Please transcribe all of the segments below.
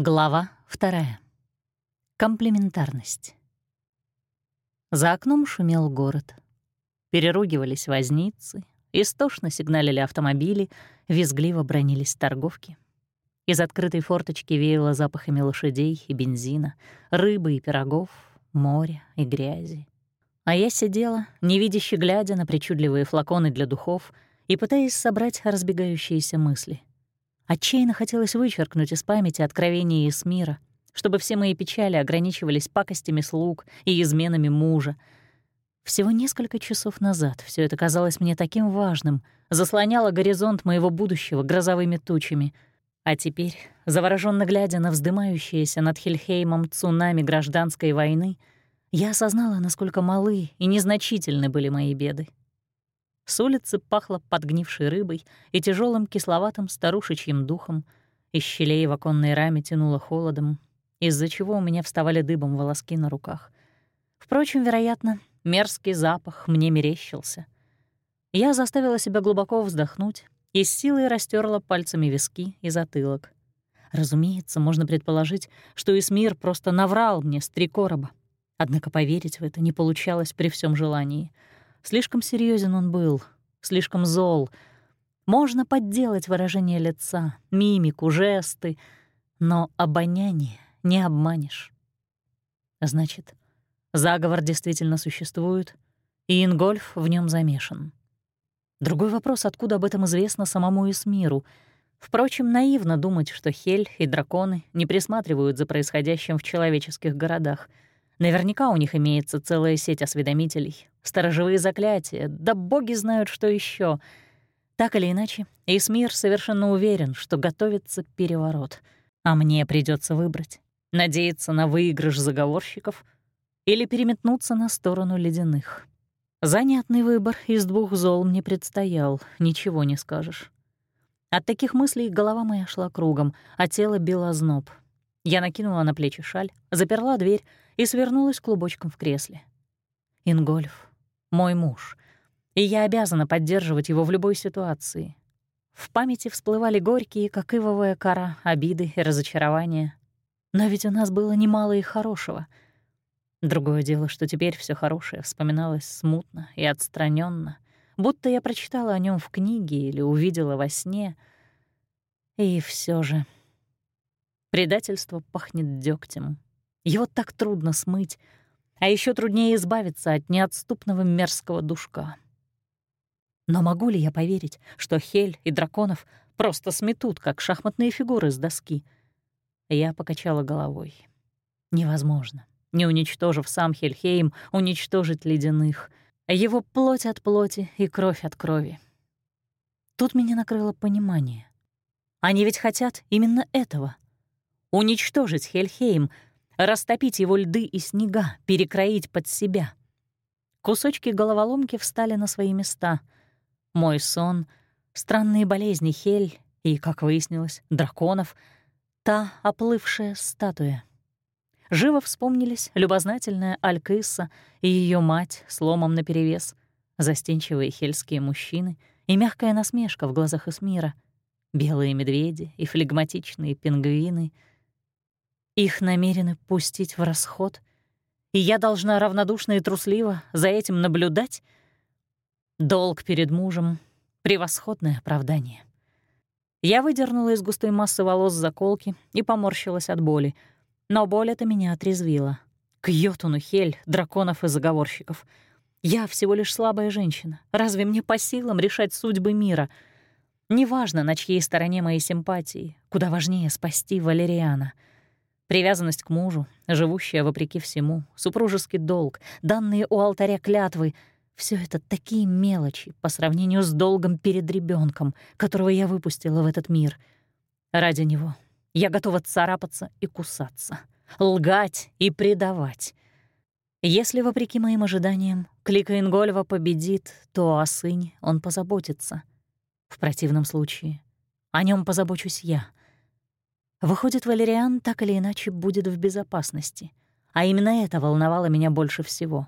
Глава вторая. Комплементарность. За окном шумел город. Переругивались возницы, истошно сигналили автомобили, визгливо бронились торговки. Из открытой форточки веяло запахами лошадей и бензина, рыбы и пирогов, моря и грязи. А я сидела, невидяще глядя на причудливые флаконы для духов и пытаясь собрать разбегающиеся мысли — Отчаянно хотелось вычеркнуть из памяти откровения из мира, чтобы все мои печали ограничивались пакостями слуг и изменами мужа. Всего несколько часов назад все это казалось мне таким важным, заслоняло горизонт моего будущего грозовыми тучами. А теперь, завороженно глядя на вздымающееся над Хельхеймом цунами гражданской войны, я осознала, насколько малы и незначительны были мои беды. С улицы пахло подгнившей рыбой и тяжелым кисловатым старушечьим духом. Из щелей в оконной раме тянуло холодом, из-за чего у меня вставали дыбом волоски на руках. Впрочем, вероятно, мерзкий запах мне мерещился. Я заставила себя глубоко вздохнуть и с силой растерла пальцами виски и затылок. Разумеется, можно предположить, что Исмир просто наврал мне с три короба. Однако поверить в это не получалось при всем желании — Слишком серьезен он был, слишком зол. Можно подделать выражение лица, мимику, жесты, но обоняние не обманешь. Значит, заговор действительно существует, и Ингольф в нем замешан. Другой вопрос, откуда об этом известно самому Исмиру. Впрочем, наивно думать, что Хель и драконы не присматривают за происходящим в человеческих городах — Наверняка у них имеется целая сеть осведомителей, сторожевые заклятия, да боги знают, что еще. Так или иначе, Исмир совершенно уверен, что готовится переворот, а мне придется выбрать — надеяться на выигрыш заговорщиков или переметнуться на сторону ледяных. Занятный выбор из двух зол мне предстоял, ничего не скажешь. От таких мыслей голова моя шла кругом, а тело било зноб. Я накинула на плечи шаль, заперла дверь и свернулась клубочком в кресле. Ингольф — мой муж, и я обязана поддерживать его в любой ситуации. В памяти всплывали горькие, как ивовая кора, обиды и разочарования. Но ведь у нас было немало и хорошего. Другое дело, что теперь все хорошее вспоминалось смутно и отстраненно, будто я прочитала о нем в книге или увидела во сне. И все же предательство пахнет дегтем. Его так трудно смыть, а еще труднее избавиться от неотступного мерзкого душка. Но могу ли я поверить, что Хель и драконов просто сметут, как шахматные фигуры с доски? Я покачала головой. Невозможно, не уничтожив сам Хельхейм, уничтожить ледяных, его плоть от плоти и кровь от крови. Тут меня накрыло понимание. Они ведь хотят именно этого — уничтожить Хельхейм — растопить его льды и снега, перекроить под себя. Кусочки головоломки встали на свои места. Мой сон, странные болезни Хель и, как выяснилось, драконов, та оплывшая статуя. Живо вспомнились любознательная Алькисса и ее мать с ломом наперевес, застенчивые хельские мужчины и мягкая насмешка в глазах Эсмира, белые медведи и флегматичные пингвины — их намерены пустить в расход, и я должна равнодушно и трусливо за этим наблюдать? Долг перед мужем — превосходное оправдание. Я выдернула из густой массы волос заколки и поморщилась от боли, но боль это меня отрезвила. К Йотуну Хель, драконов и заговорщиков. Я всего лишь слабая женщина. Разве мне по силам решать судьбы мира? Неважно, на чьей стороне мои симпатии, куда важнее спасти Валериана — Привязанность к мужу, живущая вопреки всему, супружеский долг, данные у алтаря клятвы — все это такие мелочи по сравнению с долгом перед ребенком, которого я выпустила в этот мир. Ради него я готова царапаться и кусаться, лгать и предавать. Если, вопреки моим ожиданиям, Клика Ингольва победит, то о сыне он позаботится. В противном случае о нем позабочусь я — Выходит, Валериан так или иначе будет в безопасности. А именно это волновало меня больше всего.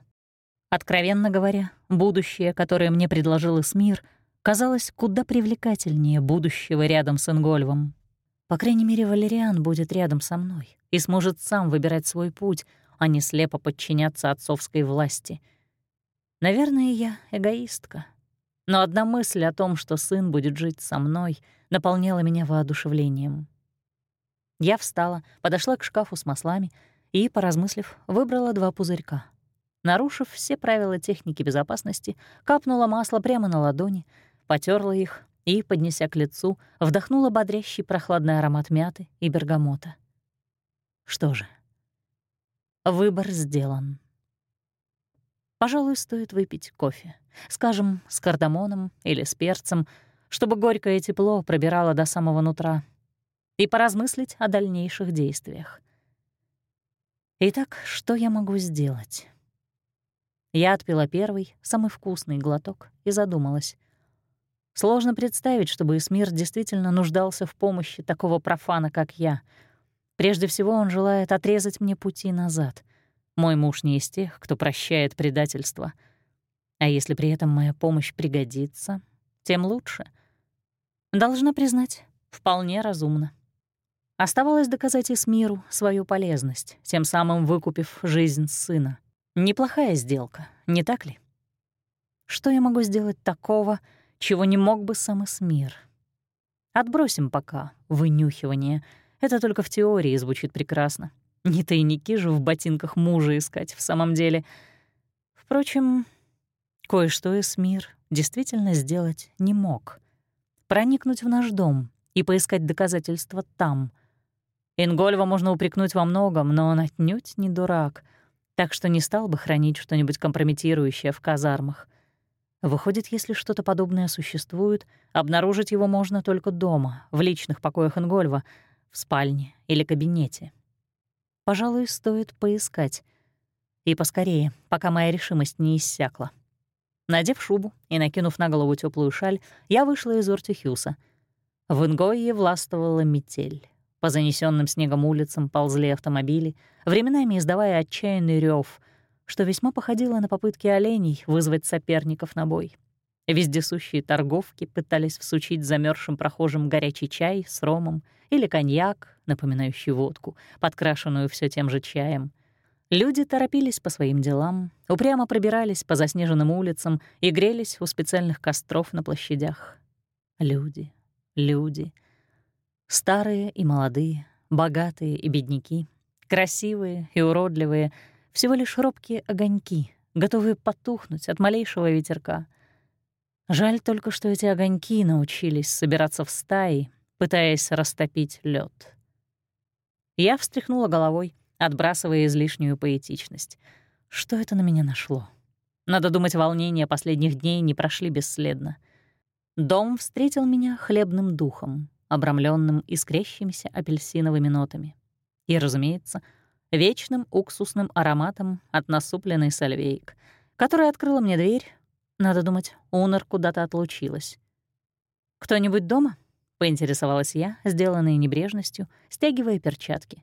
Откровенно говоря, будущее, которое мне предложил Эсмир, казалось куда привлекательнее будущего рядом с Ингольвом. По крайней мере, Валериан будет рядом со мной и сможет сам выбирать свой путь, а не слепо подчиняться отцовской власти. Наверное, я эгоистка. Но одна мысль о том, что сын будет жить со мной, наполняла меня воодушевлением. Я встала, подошла к шкафу с маслами и, поразмыслив, выбрала два пузырька. Нарушив все правила техники безопасности, капнула масло прямо на ладони, потерла их и, поднеся к лицу, вдохнула бодрящий прохладный аромат мяты и бергамота. Что же, выбор сделан. Пожалуй, стоит выпить кофе, скажем, с кардамоном или с перцем, чтобы горькое тепло пробирало до самого нутра, и поразмыслить о дальнейших действиях. Итак, что я могу сделать? Я отпила первый, самый вкусный глоток и задумалась — Сложно представить, чтобы Эсмир действительно нуждался в помощи такого профана, как я. Прежде всего, он желает отрезать мне пути назад. Мой муж не из тех, кто прощает предательство. А если при этом моя помощь пригодится, тем лучше. Должна признать, вполне разумно. Оставалось доказать Эсмиру свою полезность, тем самым выкупив жизнь сына. Неплохая сделка, не так ли? Что я могу сделать такого, чего не мог бы сам Эсмир. Отбросим пока вынюхивание. Это только в теории звучит прекрасно. Не тайники же в ботинках мужа искать в самом деле. Впрочем, кое-что Эсмир действительно сделать не мог. Проникнуть в наш дом и поискать доказательства там. Ингольва можно упрекнуть во многом, но он отнюдь не дурак, так что не стал бы хранить что-нибудь компрометирующее в казармах. Выходит, если что-то подобное существует, обнаружить его можно только дома, в личных покоях Ингольва, в спальне или кабинете. Пожалуй, стоит поискать. И поскорее, пока моя решимость не иссякла. Надев шубу и накинув на голову теплую шаль, я вышла из Ортюхюса. В Ингойе властвовала метель. По занесенным снегом улицам ползли автомобили, временами издавая отчаянный рев, что весьма походило на попытки оленей вызвать соперников на бой. Вездесущие торговки пытались всучить замерзшим прохожим горячий чай с ромом или коньяк, напоминающий водку, подкрашенную все тем же чаем. Люди торопились по своим делам, упрямо пробирались по заснеженным улицам и грелись у специальных костров на площадях. Люди, люди. Старые и молодые, богатые и бедняки, красивые и уродливые — всего лишь робкие огоньки, готовые потухнуть от малейшего ветерка. Жаль только, что эти огоньки научились собираться в стаи, пытаясь растопить лед. Я встряхнула головой, отбрасывая излишнюю поэтичность. Что это на меня нашло? Надо думать, волнения последних дней не прошли бесследно. Дом встретил меня хлебным духом, обрамленным искрящимися апельсиновыми нотами. И, разумеется, вечным уксусным ароматом от насупленной сальвейк, которая открыла мне дверь. Надо думать, Унор куда-то отлучилась. «Кто-нибудь дома?» — поинтересовалась я, сделанной небрежностью, стягивая перчатки.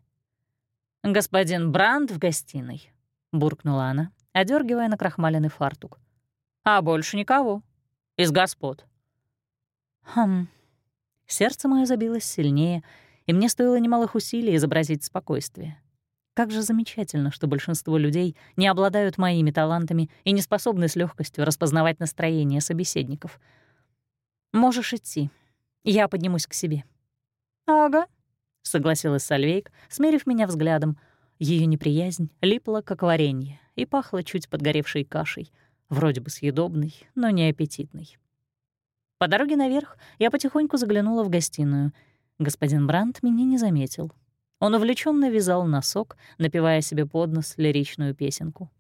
«Господин Бранд в гостиной», — буркнула она, одергивая на крахмаленный фартук. «А больше никого. Из господ». «Хм». Сердце мое забилось сильнее, и мне стоило немалых усилий изобразить спокойствие. Как же замечательно, что большинство людей не обладают моими талантами и не способны с легкостью распознавать настроение собеседников. Можешь идти. Я поднимусь к себе. Ага, согласилась Сальвейк, смерив меня взглядом. Ее неприязнь липла, как варенье, и пахла чуть подгоревшей кашей, вроде бы съедобной, но не аппетитной. По дороге наверх я потихоньку заглянула в гостиную. Господин Брандт меня не заметил, он увлеченно вязал носок, напевая себе под нос лиричную песенку.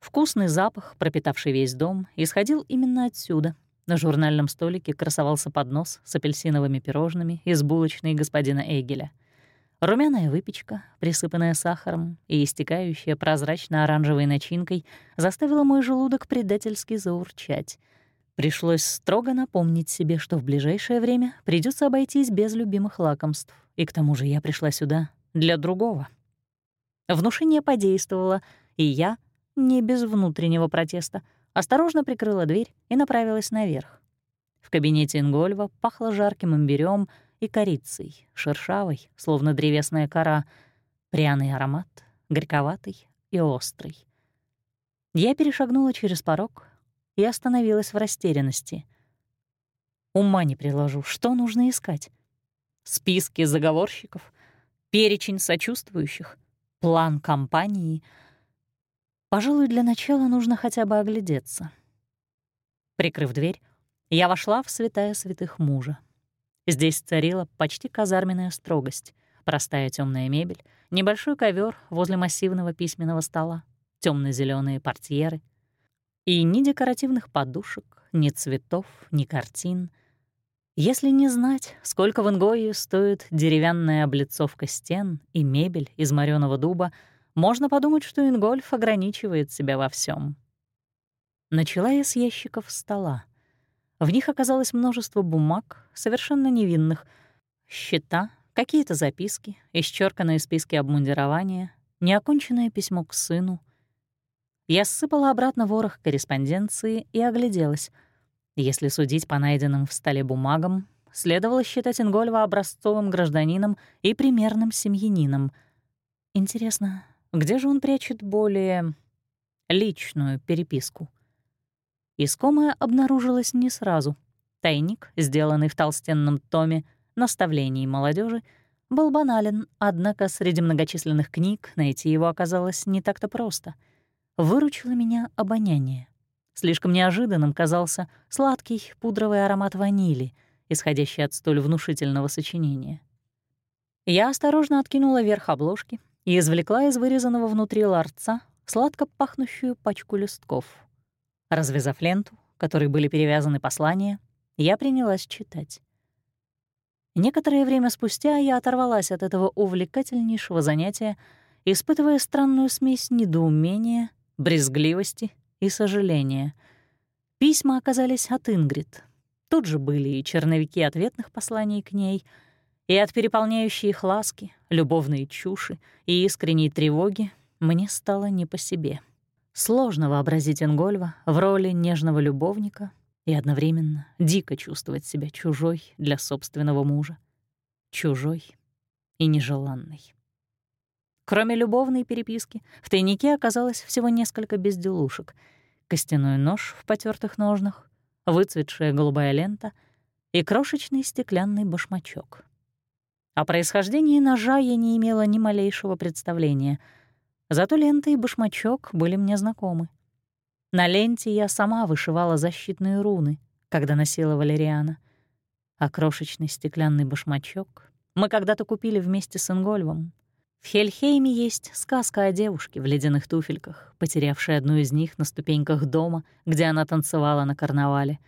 Вкусный запах, пропитавший весь дом, исходил именно отсюда. На журнальном столике красовался поднос с апельсиновыми пирожными из булочной господина Эгеля. Румяная выпечка, присыпанная сахаром и истекающая прозрачно-оранжевой начинкой, заставила мой желудок предательски заурчать. Пришлось строго напомнить себе, что в ближайшее время придется обойтись без любимых лакомств. И к тому же я пришла сюда для другого. Внушение подействовало, и я, не без внутреннего протеста, осторожно прикрыла дверь и направилась наверх. В кабинете Ингольва пахло жарким имбирём и корицей, шершавой, словно древесная кора, пряный аромат, горьковатый и острый. Я перешагнула через порог и остановилась в растерянности. Ума не приложу, что нужно искать? Списки заговорщиков, перечень сочувствующих, план компании. Пожалуй, для начала нужно хотя бы оглядеться. Прикрыв дверь, я вошла в святая святых мужа. Здесь царила почти казарменная строгость, простая темная мебель, небольшой ковер возле массивного письменного стола, темно зеленые портьеры — и ни декоративных подушек, ни цветов, ни картин. Если не знать, сколько в Ингое стоит деревянная облицовка стен и мебель из морёного дуба, можно подумать, что Ингольф ограничивает себя во всем. Начала я с ящиков стола. В них оказалось множество бумаг, совершенно невинных, счета, какие-то записки, исчерканные списки обмундирования, неоконченное письмо к сыну, я ссыпала обратно ворох корреспонденции и огляделась. Если судить по найденным в столе бумагам, следовало считать Ингольва образцовым гражданином и примерным семьянином. Интересно, где же он прячет более личную переписку? Искомое обнаружилось не сразу. Тайник, сделанный в толстенном томе наставлений молодежи, был банален, однако среди многочисленных книг найти его оказалось не так-то просто — выручило меня обоняние. Слишком неожиданным казался сладкий пудровый аромат ванили, исходящий от столь внушительного сочинения. Я осторожно откинула верх обложки и извлекла из вырезанного внутри ларца сладко пахнущую пачку листков. Развязав ленту, которой были перевязаны послания, я принялась читать. Некоторое время спустя я оторвалась от этого увлекательнейшего занятия, испытывая странную смесь недоумения брезгливости и сожаления. Письма оказались от Ингрид. Тут же были и черновики ответных посланий к ней, и от переполняющей их ласки, любовные чуши и искренней тревоги мне стало не по себе. Сложно вообразить Ингольва в роли нежного любовника и одновременно дико чувствовать себя чужой для собственного мужа. Чужой и нежеланной. Кроме любовной переписки, в тайнике оказалось всего несколько безделушек. Костяной нож в потертых ножнах, выцветшая голубая лента и крошечный стеклянный башмачок. О происхождении ножа я не имела ни малейшего представления, зато лента и башмачок были мне знакомы. На ленте я сама вышивала защитные руны, когда носила валериана, а крошечный стеклянный башмачок мы когда-то купили вместе с Ингольвом в Хельхейме есть сказка о девушке в ледяных туфельках, потерявшей одну из них на ступеньках дома, где она танцевала на карнавале.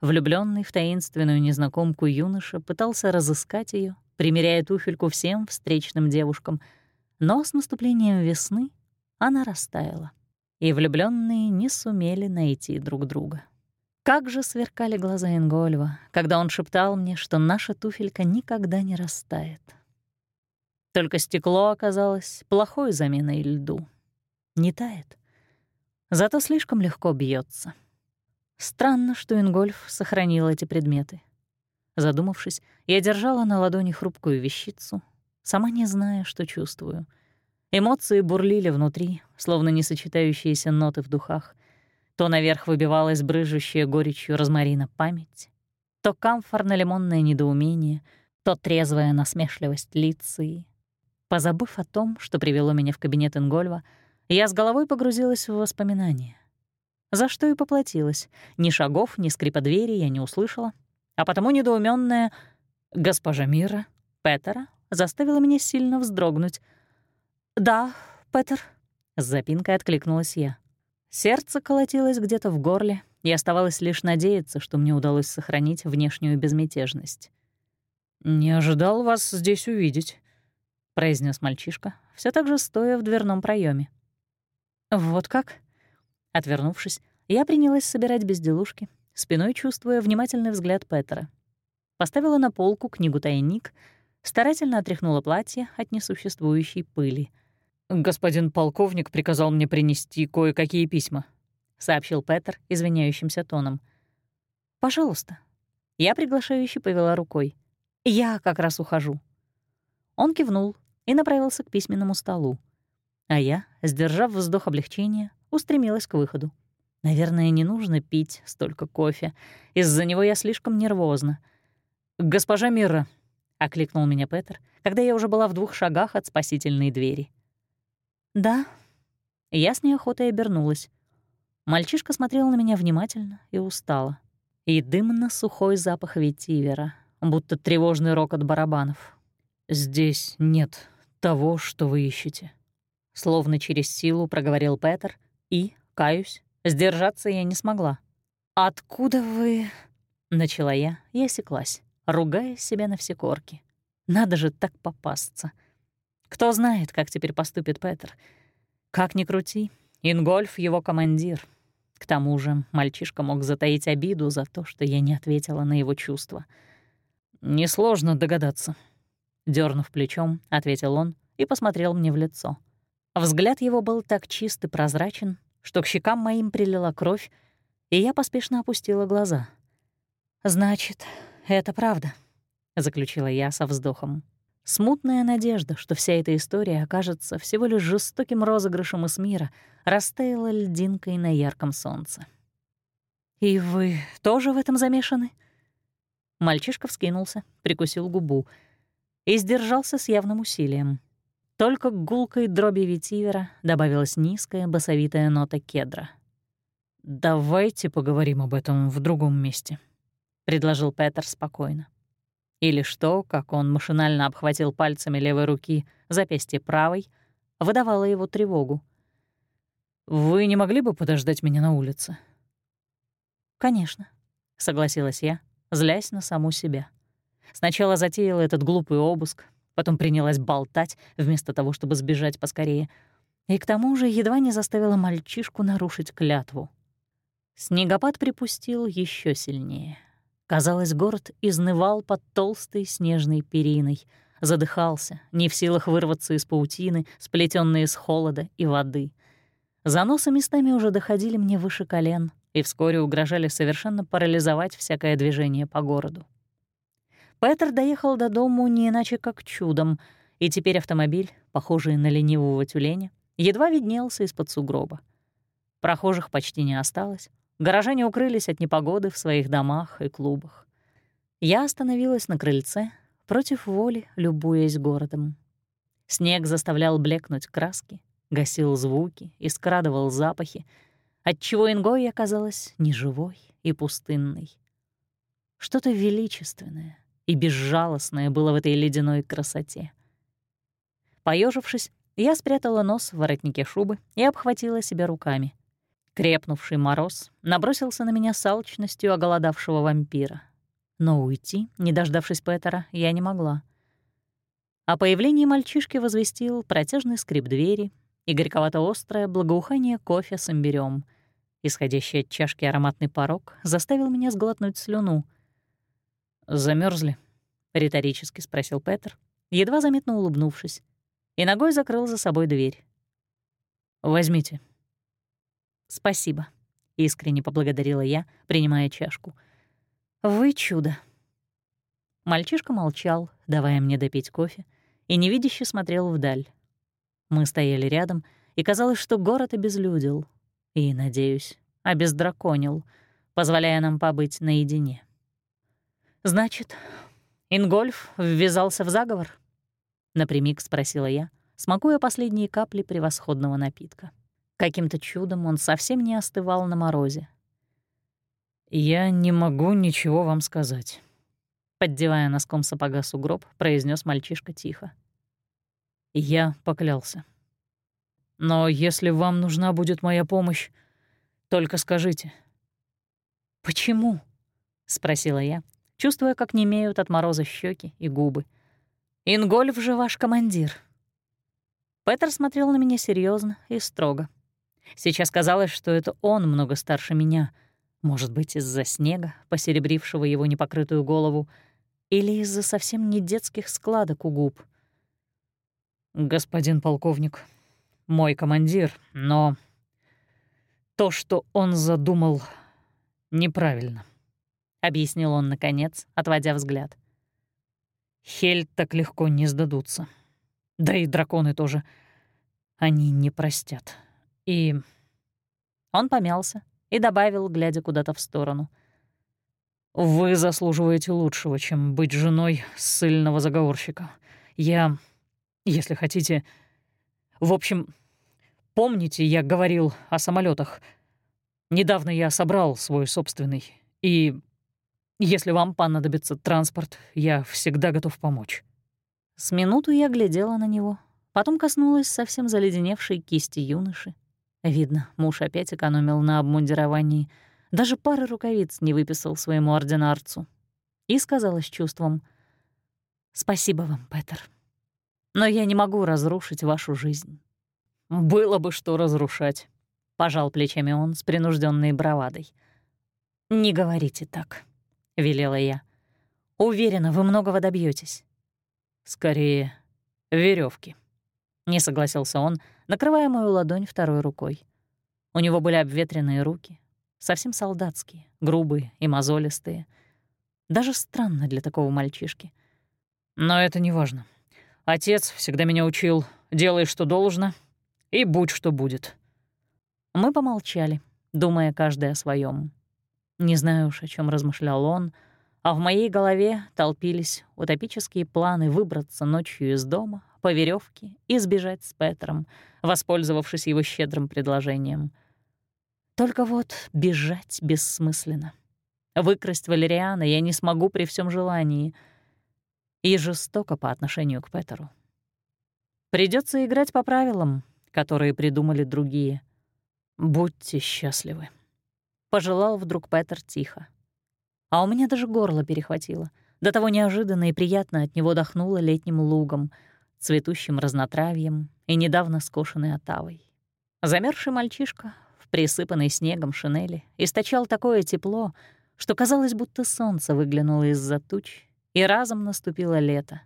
Влюбленный в таинственную незнакомку юноша пытался разыскать ее, примеряя туфельку всем встречным девушкам, но с наступлением весны она растаяла, и влюбленные не сумели найти друг друга. Как же сверкали глаза Ингольва, когда он шептал мне, что наша туфелька никогда не растает. Только стекло оказалось плохой заменой льду. Не тает. Зато слишком легко бьется. Странно, что Ингольф сохранил эти предметы. Задумавшись, я держала на ладони хрупкую вещицу, сама не зная, что чувствую. Эмоции бурлили внутри, словно несочетающиеся ноты в духах. То наверх выбивалась брыжущая горечью розмарина память, то камфорно-лимонное недоумение, то трезвая насмешливость лица Позабыв о том, что привело меня в кабинет Ингольва, я с головой погрузилась в воспоминания. За что и поплатилась. Ни шагов, ни скрипа двери я не услышала, а потому недоуменная госпожа Мира, Петера, заставила меня сильно вздрогнуть. «Да, Петер», — с запинкой откликнулась я. Сердце колотилось где-то в горле, и оставалось лишь надеяться, что мне удалось сохранить внешнюю безмятежность. «Не ожидал вас здесь увидеть», — произнес мальчишка, все так же стоя в дверном проеме. «Вот как?» Отвернувшись, я принялась собирать безделушки, спиной чувствуя внимательный взгляд Петера. Поставила на полку книгу-тайник, старательно отряхнула платье от несуществующей пыли. «Господин полковник приказал мне принести кое-какие письма», — сообщил Петер извиняющимся тоном. «Пожалуйста». Я приглашающе повела рукой. «Я как раз ухожу». Он кивнул и направился к письменному столу. А я, сдержав вздох облегчения, устремилась к выходу. Наверное, не нужно пить столько кофе. Из-за него я слишком нервозна. «Госпожа Мира», — окликнул меня Петер, когда я уже была в двух шагах от спасительной двери. «Да». Я с неохотой обернулась. Мальчишка смотрел на меня внимательно и устало. И дымно-сухой запах ветивера, будто тревожный рок от барабанов. «Здесь нет того, что вы ищете», — словно через силу проговорил Петер, и, каюсь, сдержаться я не смогла. «Откуда вы...» — начала я и осеклась, ругая себя на все корки. «Надо же так попасться. Кто знает, как теперь поступит Петер. Как ни крути, Ингольф — его командир. К тому же мальчишка мог затаить обиду за то, что я не ответила на его чувства. «Несложно догадаться», — дернув плечом, ответил он и посмотрел мне в лицо. Взгляд его был так чист и прозрачен, что к щекам моим прилила кровь, и я поспешно опустила глаза. «Значит, это правда», — заключила я со вздохом. Смутная надежда, что вся эта история окажется всего лишь жестоким розыгрышем из мира, растаяла льдинкой на ярком солнце. «И вы тоже в этом замешаны?» Мальчишка вскинулся, прикусил губу и сдержался с явным усилием. Только к гулкой дроби ветивера добавилась низкая басовитая нота кедра. «Давайте поговорим об этом в другом месте», — предложил Петер спокойно. Или что, как он машинально обхватил пальцами левой руки запястье правой, выдавало его тревогу. «Вы не могли бы подождать меня на улице?» «Конечно», — согласилась я, злясь на саму себя. Сначала затеяла этот глупый обыск, потом принялась болтать, вместо того, чтобы сбежать поскорее, и к тому же едва не заставила мальчишку нарушить клятву. Снегопад припустил еще сильнее. Казалось, город изнывал под толстой снежной периной, задыхался, не в силах вырваться из паутины, сплетенной из холода и воды. Заносы местами уже доходили мне выше колен и вскоре угрожали совершенно парализовать всякое движение по городу. Петер доехал до дому не иначе как чудом, и теперь автомобиль, похожий на ленивого тюленя, едва виднелся из-под сугроба. Прохожих почти не осталось, Горожане укрылись от непогоды в своих домах и клубах. Я остановилась на крыльце, против воли любуясь городом. Снег заставлял блекнуть краски, гасил звуки и скрадывал запахи, отчего Ингой оказалась неживой и пустынной. Что-то величественное и безжалостное было в этой ледяной красоте. Поежившись, я спрятала нос в воротнике шубы и обхватила себя руками — Крепнувший мороз набросился на меня с алчностью оголодавшего вампира. Но уйти, не дождавшись Петера, я не могла. О появлении мальчишки возвестил протяжный скрип двери и горьковато-острое благоухание кофе с имбирём. Исходящий от чашки ароматный порог заставил меня сглотнуть слюну. Замерзли? риторически спросил Петер, едва заметно улыбнувшись, и ногой закрыл за собой дверь. «Возьмите», «Спасибо», — искренне поблагодарила я, принимая чашку. «Вы чудо». Мальчишка молчал, давая мне допить кофе, и невидяще смотрел вдаль. Мы стояли рядом, и казалось, что город обезлюдил. И, надеюсь, обездраконил, позволяя нам побыть наедине. «Значит, Ингольф ввязался в заговор?» — напрямик спросила я, смакуя последние капли превосходного напитка. Каким-то чудом он совсем не остывал на морозе. «Я не могу ничего вам сказать», — поддевая носком сапога сугроб, произнес мальчишка тихо. «Я поклялся. Но если вам нужна будет моя помощь, только скажите». «Почему?» — спросила я, чувствуя, как немеют от мороза щеки и губы. «Ингольф же ваш командир». Петер смотрел на меня серьезно и строго. Сейчас казалось, что это он много старше меня. Может быть, из-за снега, посеребрившего его непокрытую голову, или из-за совсем не детских складок у губ. «Господин полковник, мой командир, но то, что он задумал, неправильно», — объяснил он, наконец, отводя взгляд. Хель так легко не сдадутся. Да и драконы тоже. Они не простят. И... Он помялся и добавил, глядя куда-то в сторону. «Вы заслуживаете лучшего, чем быть женой ссыльного заговорщика. Я, если хотите... В общем, помните, я говорил о самолетах. Недавно я собрал свой собственный, и если вам понадобится транспорт, я всегда готов помочь». С минуту я глядела на него, потом коснулась совсем заледеневшей кисти юноши. Видно, муж опять экономил на обмундировании, даже пары рукавиц не выписал своему ординарцу. И сказала с чувством «Спасибо вам, Петер, но я не могу разрушить вашу жизнь». «Было бы что разрушать», — пожал плечами он с принужденной бравадой. «Не говорите так», — велела я. «Уверена, вы многого добьетесь. «Скорее, веревки. не согласился он, накрывая мою ладонь второй рукой. У него были обветренные руки, совсем солдатские, грубые и мозолистые. Даже странно для такого мальчишки. Но это не важно. Отец всегда меня учил «делай, что должно, и будь, что будет». Мы помолчали, думая каждый о своем. Не знаю уж, о чем размышлял он, а в моей голове толпились утопические планы выбраться ночью из дома по веревке и сбежать с Петром, воспользовавшись его щедрым предложением. Только вот бежать бессмысленно. Выкрасть Валериана я не смогу при всем желании. И жестоко по отношению к Петеру. Придется играть по правилам, которые придумали другие. Будьте счастливы пожелал вдруг Петер тихо. А у меня даже горло перехватило. До того неожиданно и приятно от него дохнуло летним лугом, цветущим разнотравьем и недавно скошенной отавой. Замерзший мальчишка в присыпанной снегом шинели источал такое тепло, что казалось, будто солнце выглянуло из-за туч, и разом наступило лето.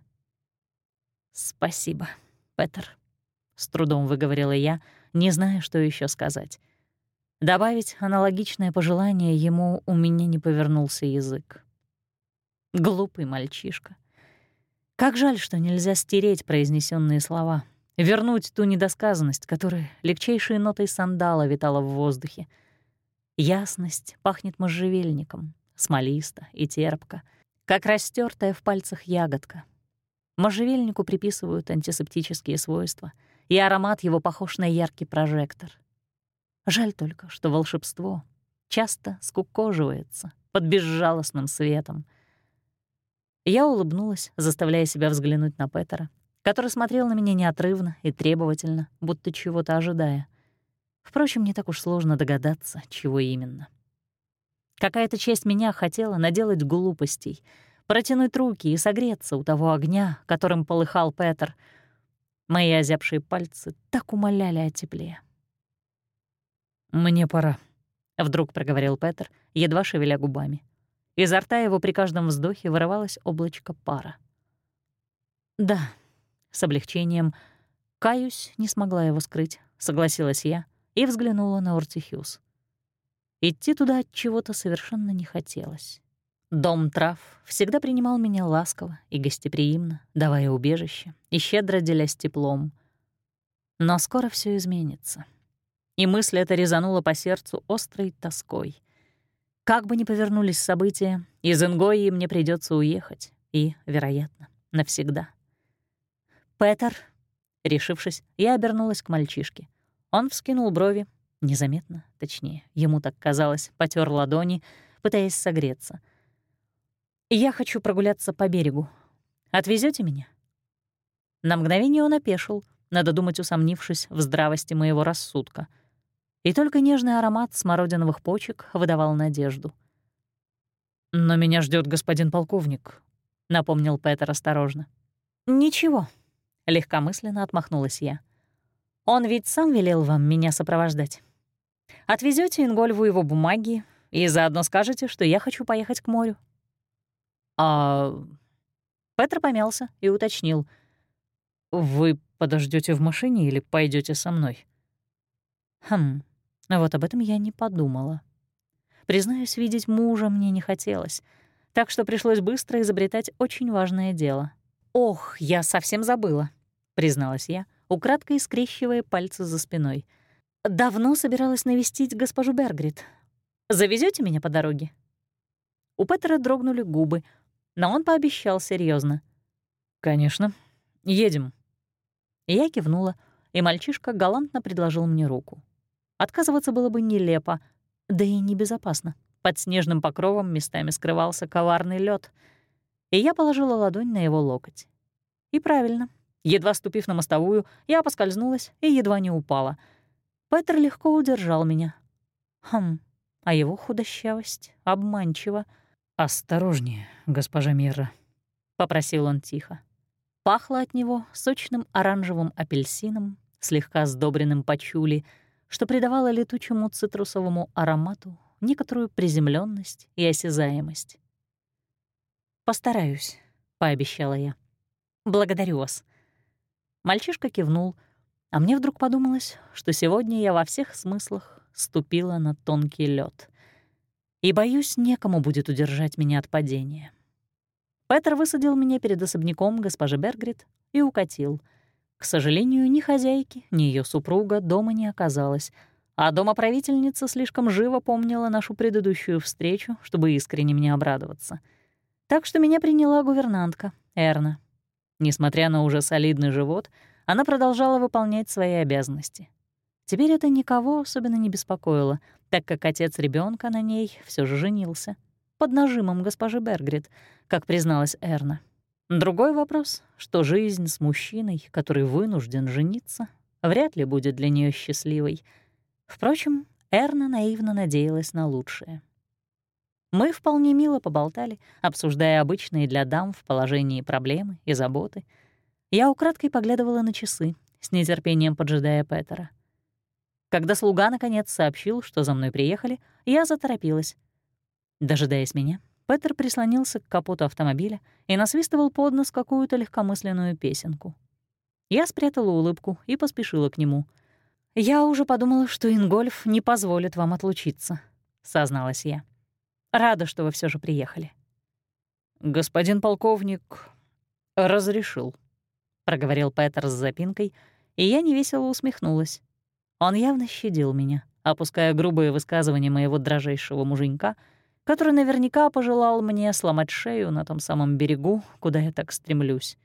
«Спасибо, Петер», — с трудом выговорила я, не зная, что еще сказать. Добавить аналогичное пожелание ему у меня не повернулся язык. Глупый мальчишка. Как жаль, что нельзя стереть произнесенные слова, вернуть ту недосказанность, которая легчайшей нотой сандала витала в воздухе. Ясность пахнет можжевельником, смолисто и терпко, как растертая в пальцах ягодка. Можжевельнику приписывают антисептические свойства, и аромат его похож на яркий прожектор — Жаль только, что волшебство часто скукоживается под безжалостным светом. Я улыбнулась, заставляя себя взглянуть на Петера, который смотрел на меня неотрывно и требовательно, будто чего-то ожидая. Впрочем, не так уж сложно догадаться, чего именно. Какая-то часть меня хотела наделать глупостей, протянуть руки и согреться у того огня, которым полыхал Петер. Мои озябшие пальцы так умоляли о тепле. «Мне пора», — вдруг проговорил Петер, едва шевеля губами. Изо рта его при каждом вздохе вырывалось облачко пара. «Да», — с облегчением, каюсь, не смогла его скрыть, согласилась я и взглянула на Ортихюс. Идти туда от чего-то совершенно не хотелось. Дом трав всегда принимал меня ласково и гостеприимно, давая убежище и щедро делясь теплом. Но скоро все изменится и мысль эта резанула по сердцу острой тоской. Как бы ни повернулись события, из Ингои мне придется уехать, и, вероятно, навсегда. «Петер», решившись, я обернулась к мальчишке. Он вскинул брови, незаметно, точнее, ему так казалось, потер ладони, пытаясь согреться. «Я хочу прогуляться по берегу. Отвезете меня?» На мгновение он опешил, надо думать, усомнившись в здравости моего рассудка — и только нежный аромат смородиновых почек выдавал надежду. «Но меня ждет господин полковник», — напомнил Петер осторожно. «Ничего», — легкомысленно отмахнулась я. «Он ведь сам велел вам меня сопровождать. Отвезете Ингольву его бумаги и заодно скажете, что я хочу поехать к морю». «А...» Петр помялся и уточнил. «Вы подождете в машине или пойдете со мной?» «Хм, а вот об этом я не подумала. Признаюсь, видеть мужа мне не хотелось, так что пришлось быстро изобретать очень важное дело «Ох, я совсем забыла», — призналась я, украдкой скрещивая пальцы за спиной. «Давно собиралась навестить госпожу Бергрид. Завезете меня по дороге?» У Петера дрогнули губы, но он пообещал серьезно. «Конечно. Едем». Я кивнула, и мальчишка галантно предложил мне руку. Отказываться было бы нелепо, да и небезопасно. Под снежным покровом местами скрывался коварный лед, и я положила ладонь на его локоть. И правильно. Едва ступив на мостовую, я поскользнулась и едва не упала. Петр легко удержал меня. Хм, а его худощавость обманчива. «Осторожнее, госпожа Мира», — попросил он тихо. Пахло от него сочным оранжевым апельсином, слегка сдобренным пачули, что придавало летучему цитрусовому аромату некоторую приземленность и осязаемость. «Постараюсь», — пообещала я. «Благодарю вас». Мальчишка кивнул, а мне вдруг подумалось, что сегодня я во всех смыслах ступила на тонкий лед, И, боюсь, некому будет удержать меня от падения. Петр высадил меня перед особняком госпожи Бергрид и укатил. К сожалению, ни хозяйки, ни ее супруга дома не оказалось, а домоправительница слишком живо помнила нашу предыдущую встречу, чтобы искренне мне обрадоваться. Так что меня приняла гувернантка, Эрна. Несмотря на уже солидный живот, она продолжала выполнять свои обязанности. Теперь это никого особенно не беспокоило, так как отец ребенка на ней все же женился — под нажимом госпожи Бергрид, как призналась Эрна. Другой вопрос, что жизнь с мужчиной, который вынужден жениться, вряд ли будет для нее счастливой. Впрочем, Эрна наивно надеялась на лучшее. Мы вполне мило поболтали, обсуждая обычные для дам в положении проблемы и заботы. Я украдкой поглядывала на часы, с нетерпением поджидая Петера. Когда слуга наконец сообщил, что за мной приехали, я заторопилась. Дожидаясь меня, Петер прислонился к капоту автомобиля и насвистывал под нос какую-то легкомысленную песенку. Я спрятала улыбку и поспешила к нему. «Я уже подумала, что Ингольф не позволит вам отлучиться», — созналась я. «Рада, что вы все же приехали». «Господин полковник разрешил», — проговорил Петер с запинкой, и я невесело усмехнулась. Он явно щадил меня, опуская грубые высказывания моего дрожайшего муженька — который наверняка пожелал мне сломать шею на том самом берегу, куда я так стремлюсь.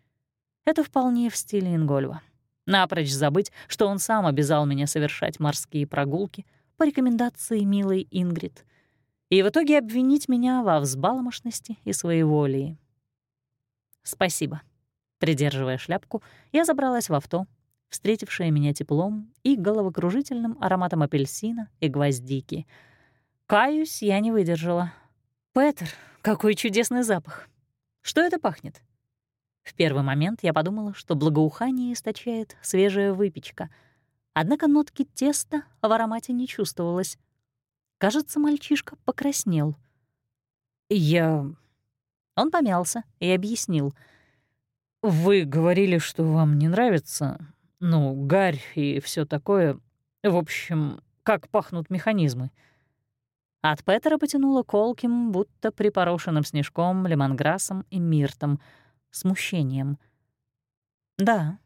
Это вполне в стиле Ингольва. Напрочь забыть, что он сам обязал меня совершать морские прогулки по рекомендации милой Ингрид, и в итоге обвинить меня во взбаломошности и своеволии. «Спасибо». Придерживая шляпку, я забралась в авто, встретившее меня теплом и головокружительным ароматом апельсина и гвоздики — Каюсь, я не выдержала. «Петер, какой чудесный запах! Что это пахнет?» В первый момент я подумала, что благоухание источает свежая выпечка, однако нотки теста в аромате не чувствовалось. Кажется, мальчишка покраснел. «Я...» Он помялся и объяснил. «Вы говорили, что вам не нравится, ну, гарь и все такое. В общем, как пахнут механизмы». От Петера потянуло колким, будто припорошенным снежком, лемонграссом и миртом, смущением. «Да».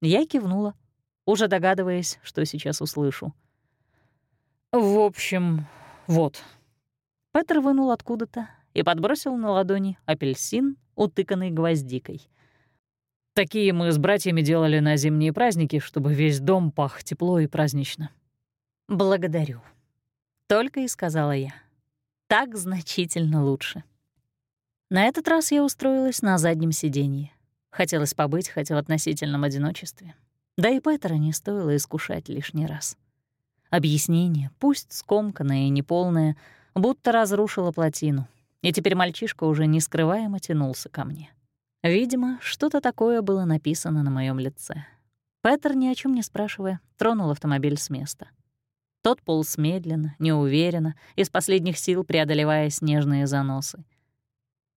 Я кивнула, уже догадываясь, что сейчас услышу. «В общем, вот». Петр вынул откуда-то и подбросил на ладони апельсин, утыканный гвоздикой. Такие мы с братьями делали на зимние праздники, чтобы весь дом пах тепло и празднично. «Благодарю», только и сказала я. Так значительно лучше. На этот раз я устроилась на заднем сиденье. Хотелось побыть хотя в относительном одиночестве. Да и Петера не стоило искушать лишний раз. Объяснение, пусть скомканное и неполное, будто разрушило плотину, и теперь мальчишка уже нескрываемо тянулся ко мне. Видимо, что-то такое было написано на моем лице. Петер, ни о чем не спрашивая, тронул автомобиль с места. Тот полз медленно, неуверенно, из последних сил преодолевая снежные заносы.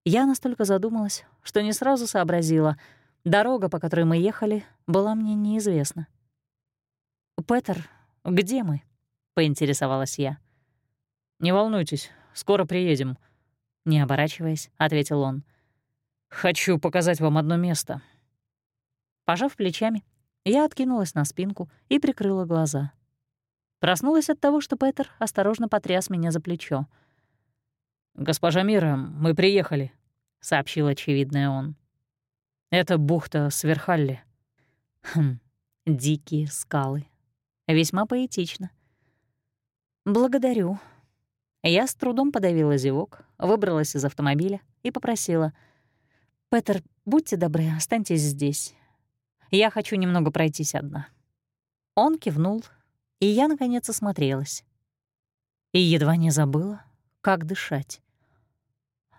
Я настолько задумалась, что не сразу сообразила. Дорога, по которой мы ехали, была мне неизвестна. «Петер, где мы?» — поинтересовалась я. «Не волнуйтесь, скоро приедем», — не оборачиваясь, ответил он. «Хочу показать вам одно место». Пожав плечами, я откинулась на спинку и прикрыла глаза. Проснулась от того, что Петер осторожно потряс меня за плечо. «Госпожа Мира, мы приехали», — сообщил очевидное он. «Это бухта Сверхалли». Хм, дикие скалы. Весьма поэтично. «Благодарю». Я с трудом подавила зевок, выбралась из автомобиля и попросила. «Петер, будьте добры, останьтесь здесь. Я хочу немного пройтись одна». Он кивнул, и я, наконец, осмотрелась. И едва не забыла, как дышать.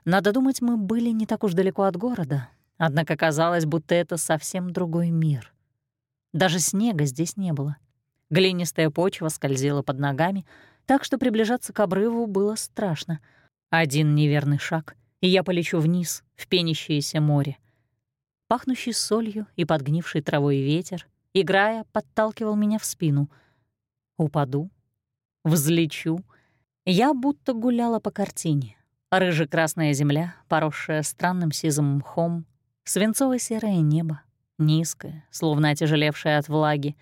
Надо думать, мы были не так уж далеко от города, однако казалось, будто это совсем другой мир. Даже снега здесь не было. Глинистая почва скользила под ногами, так что приближаться к обрыву было страшно. Один неверный шаг, и я полечу вниз, в пенящееся море. Пахнущий солью и подгнивший травой ветер, играя, подталкивал меня в спину. Упаду, взлечу. Я будто гуляла по картине. Рыже-красная земля, поросшая странным сизым мхом, свинцово-серое небо, низкое, словно отяжелевшее от влаги,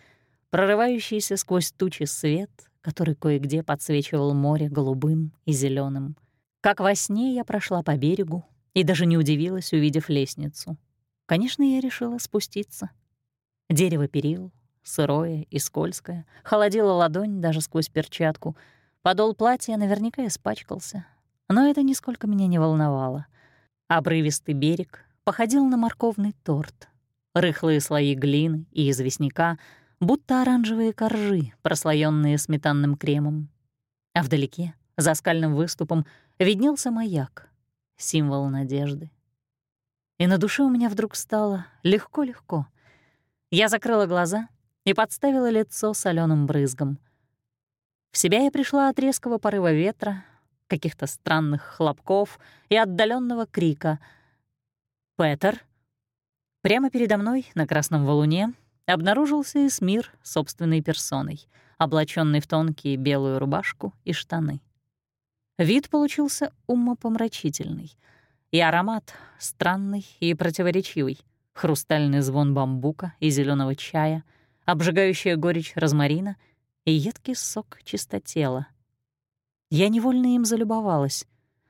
прорывающийся сквозь тучи свет, который кое-где подсвечивал море голубым и зеленым. Как во сне я прошла по берегу и даже не удивилась, увидев лестницу. Конечно, я решила спуститься. Дерево перил, сырое и скользкое, холодило ладонь даже сквозь перчатку. Подол платья наверняка испачкался, но это нисколько меня не волновало. Обрывистый берег походил на морковный торт. Рыхлые слои глины и известняка, будто оранжевые коржи, прослоенные сметанным кремом. А вдалеке, за скальным выступом, виднелся маяк, символ надежды. И на душе у меня вдруг стало легко-легко. Я закрыла глаза и подставила лицо соленым брызгом. В себя я пришла от резкого порыва ветра, каких-то странных хлопков и отдаленного крика. «Петер!» Прямо передо мной, на красном валуне, обнаружился Эсмир собственной персоной, облаченный в тонкие белую рубашку и штаны. Вид получился умопомрачительный, и аромат странный и противоречивый. Хрустальный звон бамбука и зеленого чая, обжигающая горечь розмарина и едкий сок чистотела — я невольно им залюбовалась.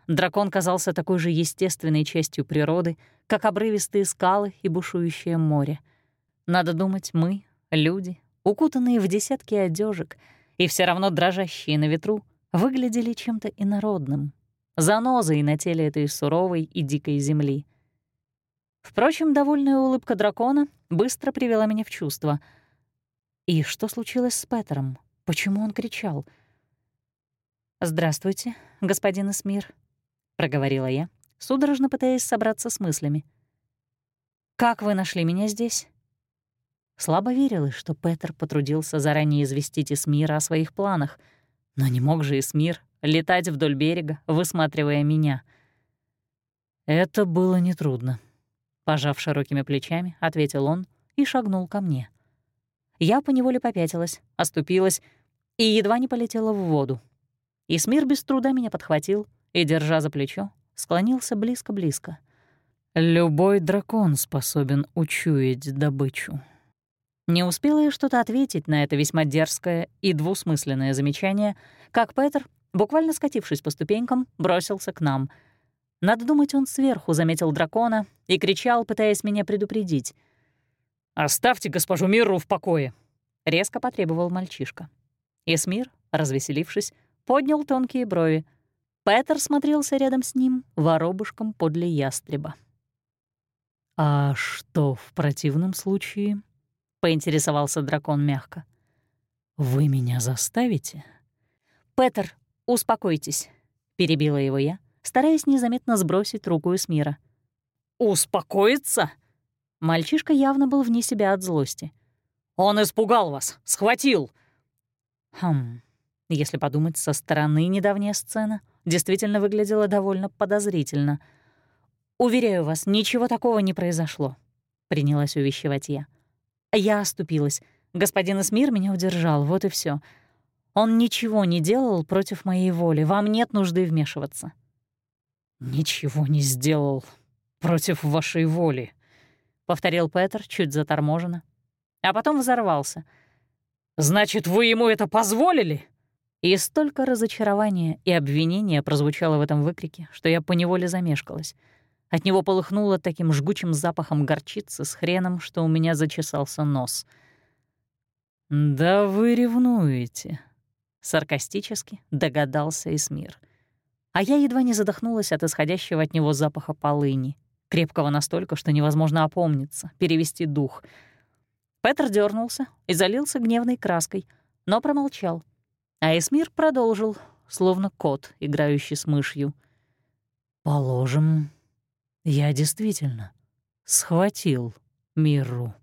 Дракон казался такой же естественной частью природы, как обрывистые скалы и бушующее море. Надо думать, мы, люди, укутанные в десятки одежек и все равно дрожащие на ветру, выглядели чем-то инородным, занозой на теле этой суровой и дикой земли. Впрочем, довольная улыбка дракона быстро привела меня в чувство. И что случилось с Петером? Почему он кричал — «Здравствуйте, господин Эсмир», — проговорила я, судорожно пытаясь собраться с мыслями. «Как вы нашли меня здесь?» Слабо верилось, что Петер потрудился заранее известить Эсмира о своих планах, но не мог же Эсмир летать вдоль берега, высматривая меня. «Это было нетрудно», — пожав широкими плечами, ответил он и шагнул ко мне. Я поневоле попятилась, оступилась и едва не полетела в воду. Исмир без труда меня подхватил и, держа за плечо, склонился близко-близко. «Любой дракон способен учуять добычу». Не успела я что-то ответить на это весьма дерзкое и двусмысленное замечание, как Петер, буквально скатившись по ступенькам, бросился к нам. Надо думать, он сверху заметил дракона и кричал, пытаясь меня предупредить. «Оставьте госпожу Мирру в покое!» — резко потребовал мальчишка. Эсмир, развеселившись, поднял тонкие брови. Петер смотрелся рядом с ним воробушком подле ястреба. «А что в противном случае?» — поинтересовался дракон мягко. «Вы меня заставите?» «Петер, успокойтесь», — перебила его я, стараясь незаметно сбросить руку из. «Успокоиться?» Мальчишка явно был вне себя от злости. «Он испугал вас, схватил!» «Хм, если подумать, со стороны недавняя сцена действительно выглядела довольно подозрительно. «Уверяю вас, ничего такого не произошло», — принялась увещевать я. Я оступилась. Господин Эсмир меня удержал, вот и все. Он ничего не делал против моей воли, вам нет нужды вмешиваться. «Ничего не сделал», «Против вашей воли», — повторил Петер чуть заторможенно, а потом взорвался. «Значит, вы ему это позволили?» И столько разочарования и обвинения прозвучало в этом выкрике, что я поневоле замешкалась. От него полыхнуло таким жгучим запахом горчицы с хреном, что у меня зачесался нос. «Да вы ревнуете», — саркастически догадался Эсмир. А я едва не задохнулась от исходящего от него запаха полыни, крепкого настолько, что невозможно опомниться, перевести дух. Петр дернулся и залился гневной краской, но промолчал. А Эсмир продолжил, словно кот, играющий с мышью. «Положим, я действительно схватил Миру».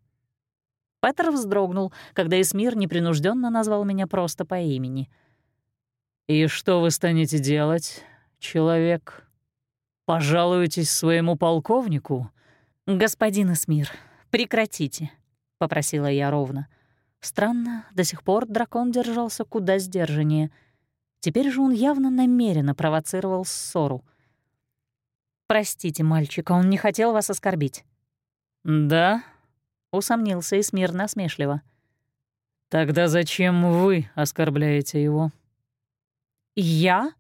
Петр вздрогнул, когда Эсмир непринужденно назвал меня просто по имени. «И что вы станете делать, человек? Пожалуетесь своему полковнику?» «Господин Эсмир, прекратите», — попросила я ровно. Странно, до сих пор дракон держался куда сдержаннее. Теперь же он явно намеренно провоцировал ссору. «Простите мальчика, он не хотел вас оскорбить». «Да?» — усомнился Эсмир насмешливо. «Тогда зачем вы оскорбляете его?» «Я?»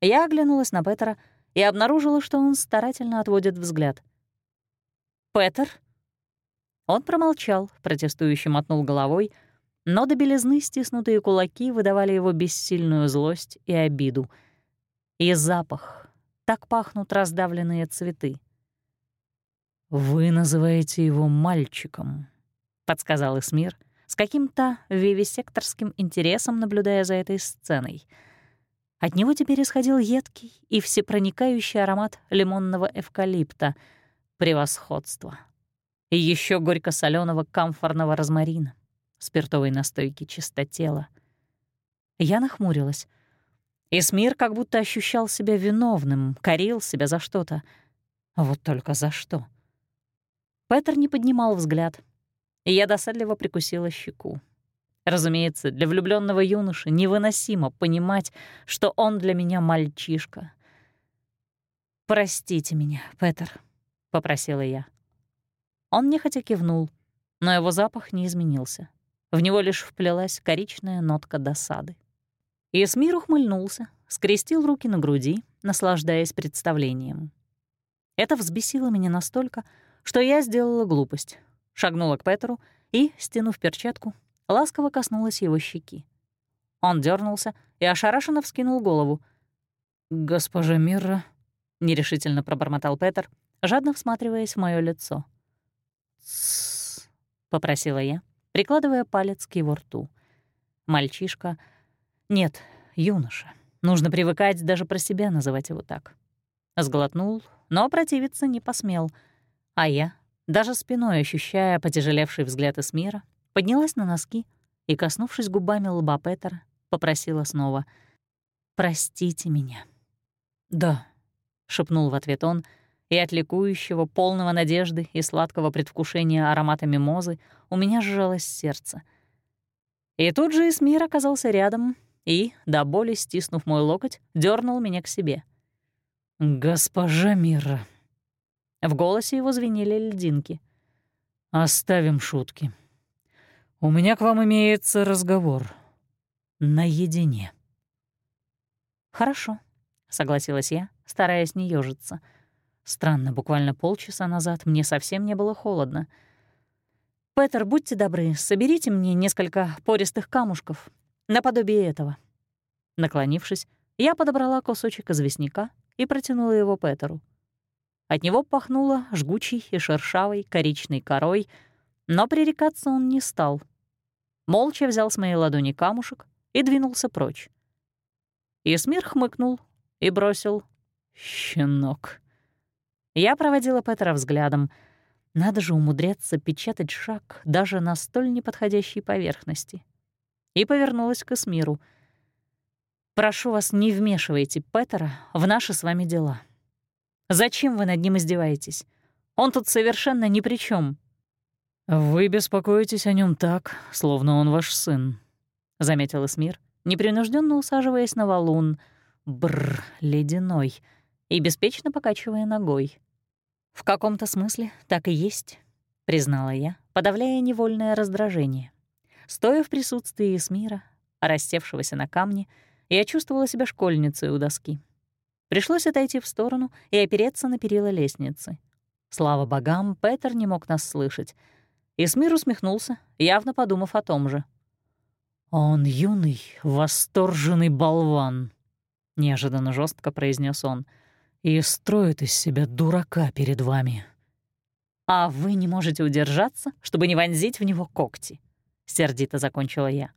Я оглянулась на Петера и обнаружила, что он старательно отводит взгляд. «Петер?» Он промолчал, протестующе мотнул головой, но до белизны стиснутые кулаки выдавали его бессильную злость и обиду. И запах. Так пахнут раздавленные цветы. «Вы называете его мальчиком», — подсказал Эсмир, с каким-то вивисекторским интересом наблюдая за этой сценой. От него теперь исходил едкий и всепроникающий аромат лимонного эвкалипта. Превосходство и еще горько соленого камфорного розмарина, спиртовой настойки чистотела. Я нахмурилась. Эсмир как будто ощущал себя виновным, корил себя за что-то. Вот только за что. Петер не поднимал взгляд, и я досадливо прикусила щеку. Разумеется, для влюбленного юноши невыносимо понимать, что он для меня мальчишка. «Простите меня, Петер», — попросила я. Он нехотя кивнул, но его запах не изменился. В него лишь вплелась коричная нотка досады. Исмир ухмыльнулся, скрестил руки на груди, наслаждаясь представлением. Это взбесило меня настолько, что я сделала глупость. Шагнула к Петеру и, стянув перчатку, ласково коснулась его щеки. Он дернулся и ошарашенно вскинул голову. «Госпожа Мирра», — нерешительно пробормотал Петер, жадно всматриваясь в мое лицо. «Тссс», — попросила я, прикладывая палец к его рту. Мальчишка... Нет, юноша. Нужно привыкать даже про себя называть его так. Сглотнул, но противиться не посмел. А я, даже спиной ощущая потяжелевший взгляд из мира, поднялась на носки и, коснувшись губами лба Петера, попросила снова «Простите меня». «Да», — шепнул в ответ он, — и от ликующего, полного надежды и сладкого предвкушения аромата мимозы у меня сжалось сердце. И тут же Эсмир оказался рядом и, до боли стиснув мой локоть, дернул меня к себе. «Госпожа Мира». В голосе его звенели льдинки. «Оставим шутки. У меня к вам имеется разговор. Наедине». «Хорошо», — согласилась я, стараясь не ёжиться. Странно, буквально полчаса назад мне совсем не было холодно. «Петер, будьте добры, соберите мне несколько пористых камушков, наподобие этого». Наклонившись, я подобрала кусочек известняка и протянула его Петеру. От него пахнуло жгучей и шершавой коричной корой, но пререкаться он не стал. Молча взял с моей ладони камушек и двинулся прочь. Исмир хмыкнул и бросил «Щенок». Я проводила Петра взглядом. Надо же умудряться печатать шаг даже на столь неподходящей поверхности. И повернулась к Эсмиру. «Прошу вас, не вмешивайте Петера в наши с вами дела. Зачем вы над ним издеваетесь? Он тут совершенно ни при чем. «Вы беспокоитесь о нем так, словно он ваш сын», — заметил Эсмир, непринужденно усаживаясь на валун, бр ледяной, и беспечно покачивая ногой. «В каком-то смысле так и есть», — признала я, подавляя невольное раздражение. Стоя в присутствии Эсмира, растевшегося на камне, я чувствовала себя школьницей у доски. Пришлось отойти в сторону и опереться на перила лестницы. Слава богам, Петер не мог нас слышать. Исмир усмехнулся, явно подумав о том же. «Он юный, восторженный болван», — неожиданно жестко произнес он, «и строит из себя дурака перед вами». «А вы не можете удержаться, чтобы не вонзить в него когти», — сердито закончила я.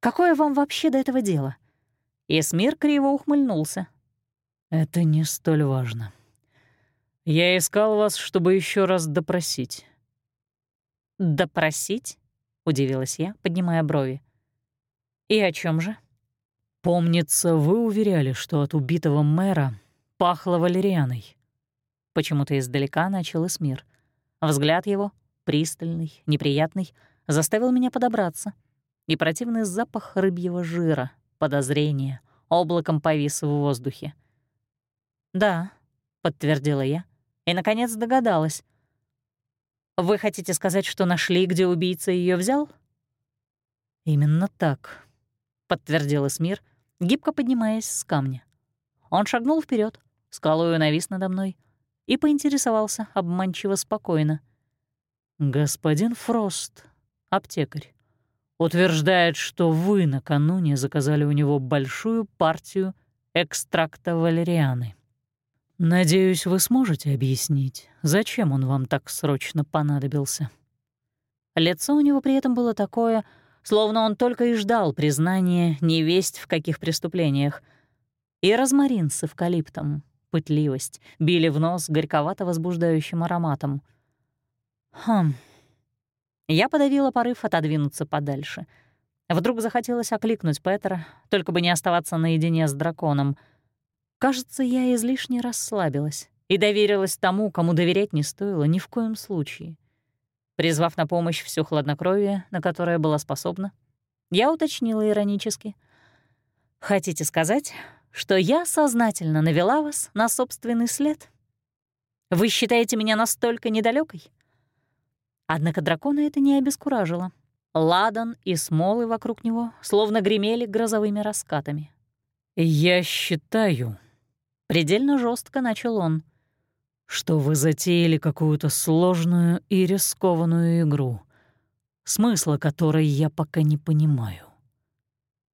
«Какое вам вообще до этого дело?» Исмир криво ухмыльнулся. «Это не столь важно. Я искал вас, чтобы еще раз допросить». «Допросить?» — удивилась я, поднимая брови. «И о чем же?» «Помнится, вы уверяли, что от убитого мэра пахло валерианой». Почему-то издалека начал Эсмир. Взгляд его, пристальный, неприятный, заставил меня подобраться. И противный запах рыбьего жира, подозрения, облаком повис в воздухе. «Да», — подтвердила я, и, наконец, догадалась. «Вы хотите сказать, что нашли, где убийца ее взял?» «Именно так», подтвердил Эсмир, гибко поднимаясь с камня. Он шагнул вперед, скалою навис надо мной и поинтересовался обманчиво спокойно. «Господин Фрост, аптекарь, утверждает, что вы накануне заказали у него большую партию экстракта валерианы. Надеюсь, вы сможете объяснить, зачем он вам так срочно понадобился?» Лицо у него при этом было такое, словно он только и ждал признания невесть в каких преступлениях. И розмарин с эвкалиптом, пытливость, били в нос горьковато-возбуждающим ароматом. Хм. Я подавила порыв отодвинуться подальше. Вдруг захотелось окликнуть Петра, только бы не оставаться наедине с драконом. Кажется, я излишне расслабилась и доверилась тому, кому доверять не стоило ни в коем случае — Призвав на помощь все хладнокровие, на которое была способна, я уточнила иронически. «Хотите сказать, что я сознательно навела вас на собственный след? Вы считаете меня настолько недалекой? Однако дракона это не обескуражило. Ладан и смолы вокруг него словно гремели грозовыми раскатами. «Я считаю...» Предельно жестко начал он что вы затеяли какую-то сложную и рискованную игру, смысла которой я пока не понимаю.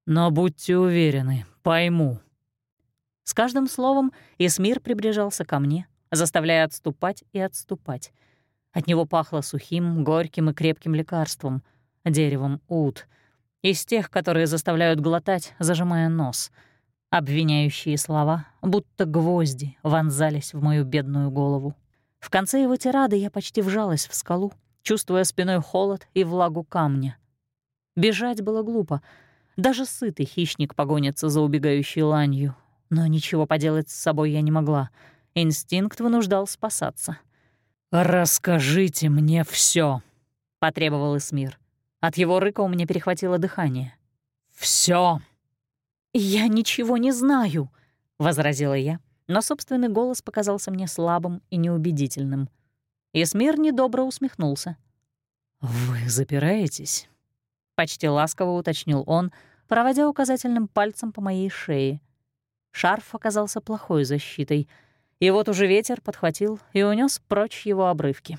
Но будьте уверены, пойму. С каждым словом Исмир приближался ко мне, заставляя отступать и отступать. От него пахло сухим, горьким и крепким лекарством, деревом ут, из тех, которые заставляют глотать, зажимая нос — Обвиняющие слова, будто гвозди, вонзались в мою бедную голову. В конце его тирады я почти вжалась в скалу, чувствуя спиной холод и влагу камня. Бежать было глупо. Даже сытый хищник погонится за убегающей ланью. Но ничего поделать с собой я не могла. Инстинкт вынуждал спасаться. «Расскажите мне все, потребовал Эсмир. От его рыка у меня перехватило дыхание. Все. «Я ничего не знаю», — возразила я, но собственный голос показался мне слабым и неубедительным. Исмир недобро усмехнулся. «Вы запираетесь?» — почти ласково уточнил он, проводя указательным пальцем по моей шее. Шарф оказался плохой защитой, и вот уже ветер подхватил и унес прочь его обрывки.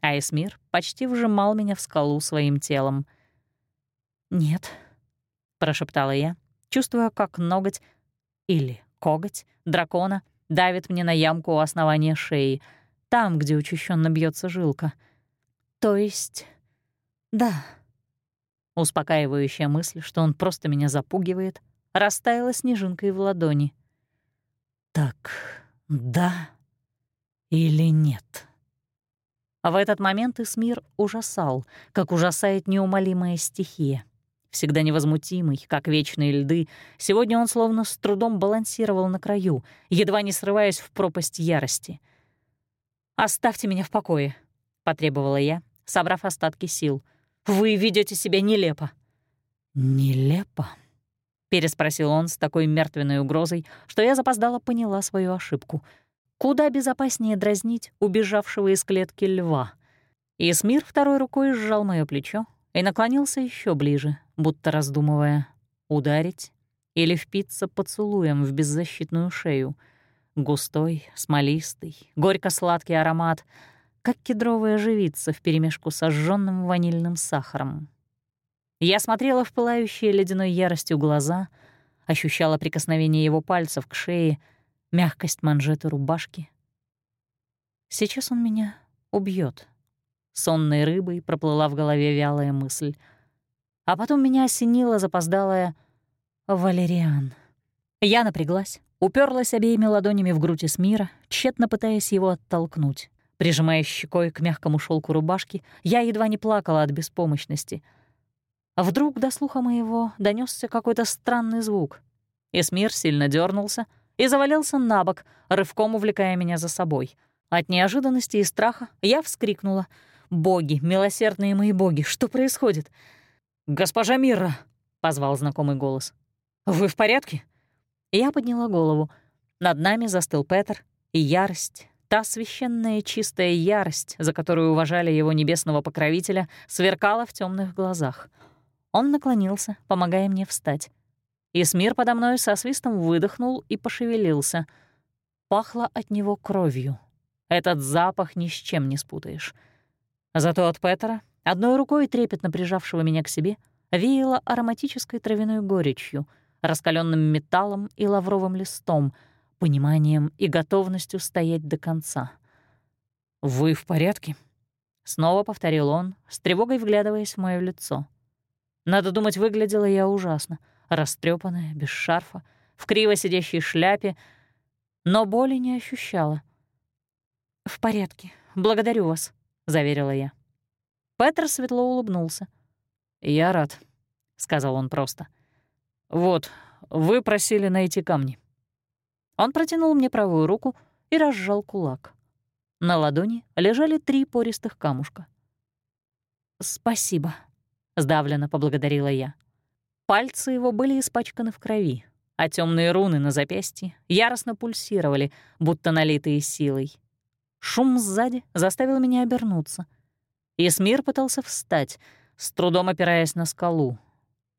А Эсмир почти вжимал меня в скалу своим телом. «Нет», — прошептала я, чувствуя, как ноготь или коготь дракона давит мне на ямку у основания шеи, там, где учащенно бьется жилка. То есть, да. Успокаивающая мысль, что он просто меня запугивает, растаяла снежинкой в ладони. Так, да или нет? В этот момент Исмир ужасал, как ужасает неумолимая стихия всегда невозмутимый, как вечные льды, сегодня он словно с трудом балансировал на краю, едва не срываясь в пропасть ярости. «Оставьте меня в покое», — потребовала я, собрав остатки сил. «Вы ведете себя нелепо». «Нелепо?» — переспросил он с такой мертвенной угрозой, что я запоздала поняла свою ошибку. Куда безопаснее дразнить убежавшего из клетки льва. Исмир второй рукой сжал моё плечо и наклонился еще ближе, будто раздумывая, ударить или впиться поцелуем в беззащитную шею. Густой, смолистый, горько-сладкий аромат, как кедровая живица вперемешку с сожженным ванильным сахаром. Я смотрела в пылающие ледяной яростью глаза, ощущала прикосновение его пальцев к шее, мягкость манжеты рубашки. Сейчас он меня убьет. Сонной рыбой проплыла в голове вялая мысль. А потом меня осенила запоздалая «Валериан». Я напряглась, уперлась обеими ладонями в грудь Эсмира, тщетно пытаясь его оттолкнуть. Прижимая щекой к мягкому шелку рубашки, я едва не плакала от беспомощности — а вдруг до слуха моего донесся какой-то странный звук. Эсмир сильно дернулся и завалился на бок, рывком увлекая меня за собой. От неожиданности и страха я вскрикнула. «Боги, милосердные мои боги, что происходит?» «Госпожа Мира!» — позвал знакомый голос. «Вы в порядке?» Я подняла голову. Над нами застыл Петр, и ярость, та священная чистая ярость, за которую уважали его небесного покровителя, сверкала в темных глазах — он наклонился, помогая мне встать. Исмир подо мной со свистом выдохнул и пошевелился. Пахло от него кровью. Этот запах ни с чем не спутаешь. Зато от Петера, одной рукой трепетно прижавшего меня к себе, веяло ароматической травяной горечью, раскаленным металлом и лавровым листом, пониманием и готовностью стоять до конца. «Вы в порядке?» — снова повторил он, с тревогой вглядываясь в мое лицо. Надо думать, выглядела я ужасно, растрепанная, без шарфа, в криво сидящей шляпе, но боли не ощущала. «В порядке, благодарю вас», — заверила я. Петр светло улыбнулся. «Я рад», — сказал он просто. «Вот, вы просили найти камни». Он протянул мне правую руку и разжал кулак. На ладони лежали три пористых камушка. «Спасибо», — сдавленно поблагодарила я. Пальцы его были испачканы в крови, а темные руны на запястье яростно пульсировали, будто налитые силой. Шум сзади заставил меня обернуться. Исмир пытался встать, с трудом опираясь на скалу.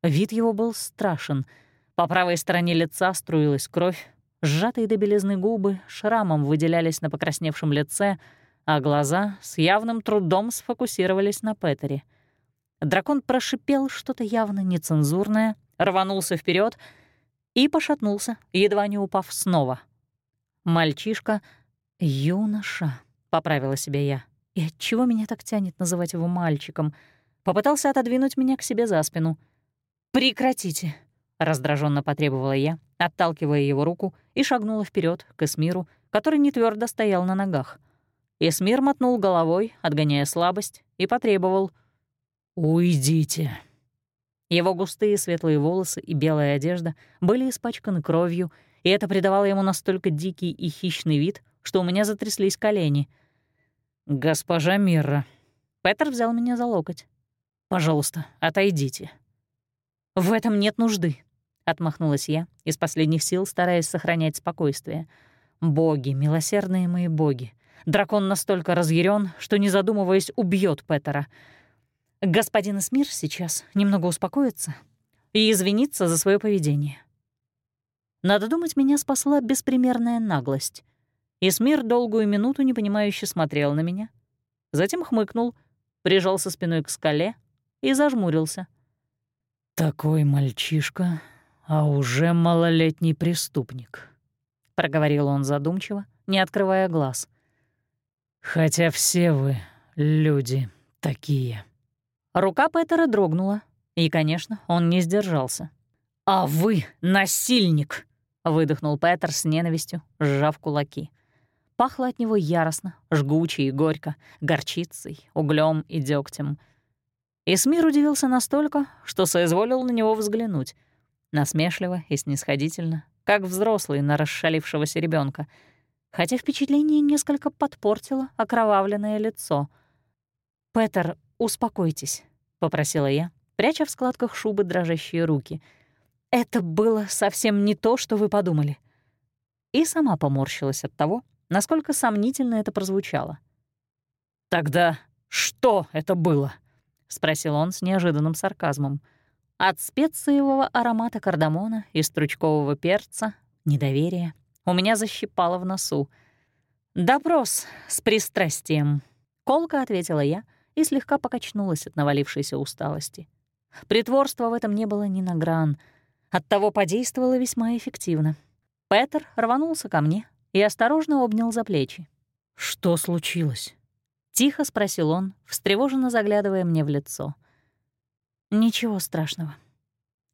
Вид его был страшен. По правой стороне лица струилась кровь, сжатые до белизны губы шрамом выделялись на покрасневшем лице, а глаза с явным трудом сфокусировались на Петере — Дракон прошипел что-то явно нецензурное, рванулся вперед и пошатнулся, едва не упав снова. Мальчишка — юноша, — поправила себя я. И отчего меня так тянет называть его мальчиком? Попытался отодвинуть меня к себе за спину. «Прекратите!» — раздраженно потребовала я, отталкивая его руку, и шагнула вперед к Эсмиру, который не твердо стоял на ногах. Эсмир мотнул головой, отгоняя слабость, и потребовал — «Уйдите». Его густые светлые волосы и белая одежда были испачканы кровью, и это придавало ему настолько дикий и хищный вид, что у меня затряслись колени. «Госпожа Мирра». Петр взял меня за локоть. «Пожалуйста, отойдите». «В этом нет нужды», — отмахнулась я, из последних сил стараясь сохранять спокойствие. «Боги, милосердные мои боги! Дракон настолько разъярен, что, не задумываясь, убьет Петера. Господин Смир сейчас немного успокоится и извинится за свое поведение. Надо думать, меня спасла беспримерная наглость. Исмир долгую минуту непонимающе смотрел на меня, затем хмыкнул, прижался спиной к скале и зажмурился. «Такой мальчишка, а уже малолетний преступник», — проговорил он задумчиво, не открывая глаз. «Хотя все вы люди такие». Рука Петера дрогнула, и, конечно, он не сдержался. «А вы — насильник!» — выдохнул Петер с ненавистью, сжав кулаки. Пахло от него яростно, жгуче и горько, горчицей, углем и дегтем. Исмир удивился настолько, что соизволил на него взглянуть. Насмешливо и снисходительно, как взрослый на расшалившегося ребенка, хотя впечатление несколько подпортило окровавленное лицо. Петер «Успокойтесь», — попросила я, пряча в складках шубы дрожащие руки. «Это было совсем не то, что вы подумали». И сама поморщилась от того, насколько сомнительно это прозвучало. «Тогда что это было?» — спросил он с неожиданным сарказмом. От специевого аромата кардамона и стручкового перца, недоверия, у меня защипало в носу. «Допрос с пристрастием», — колко ответила я и слегка покачнулась от навалившейся усталости. Притворства в этом не было ни на гран, оттого подействовало весьма эффективно. Петер рванулся ко мне и осторожно обнял за плечи. «Что случилось?» — тихо спросил он, встревоженно заглядывая мне в лицо. «Ничего страшного».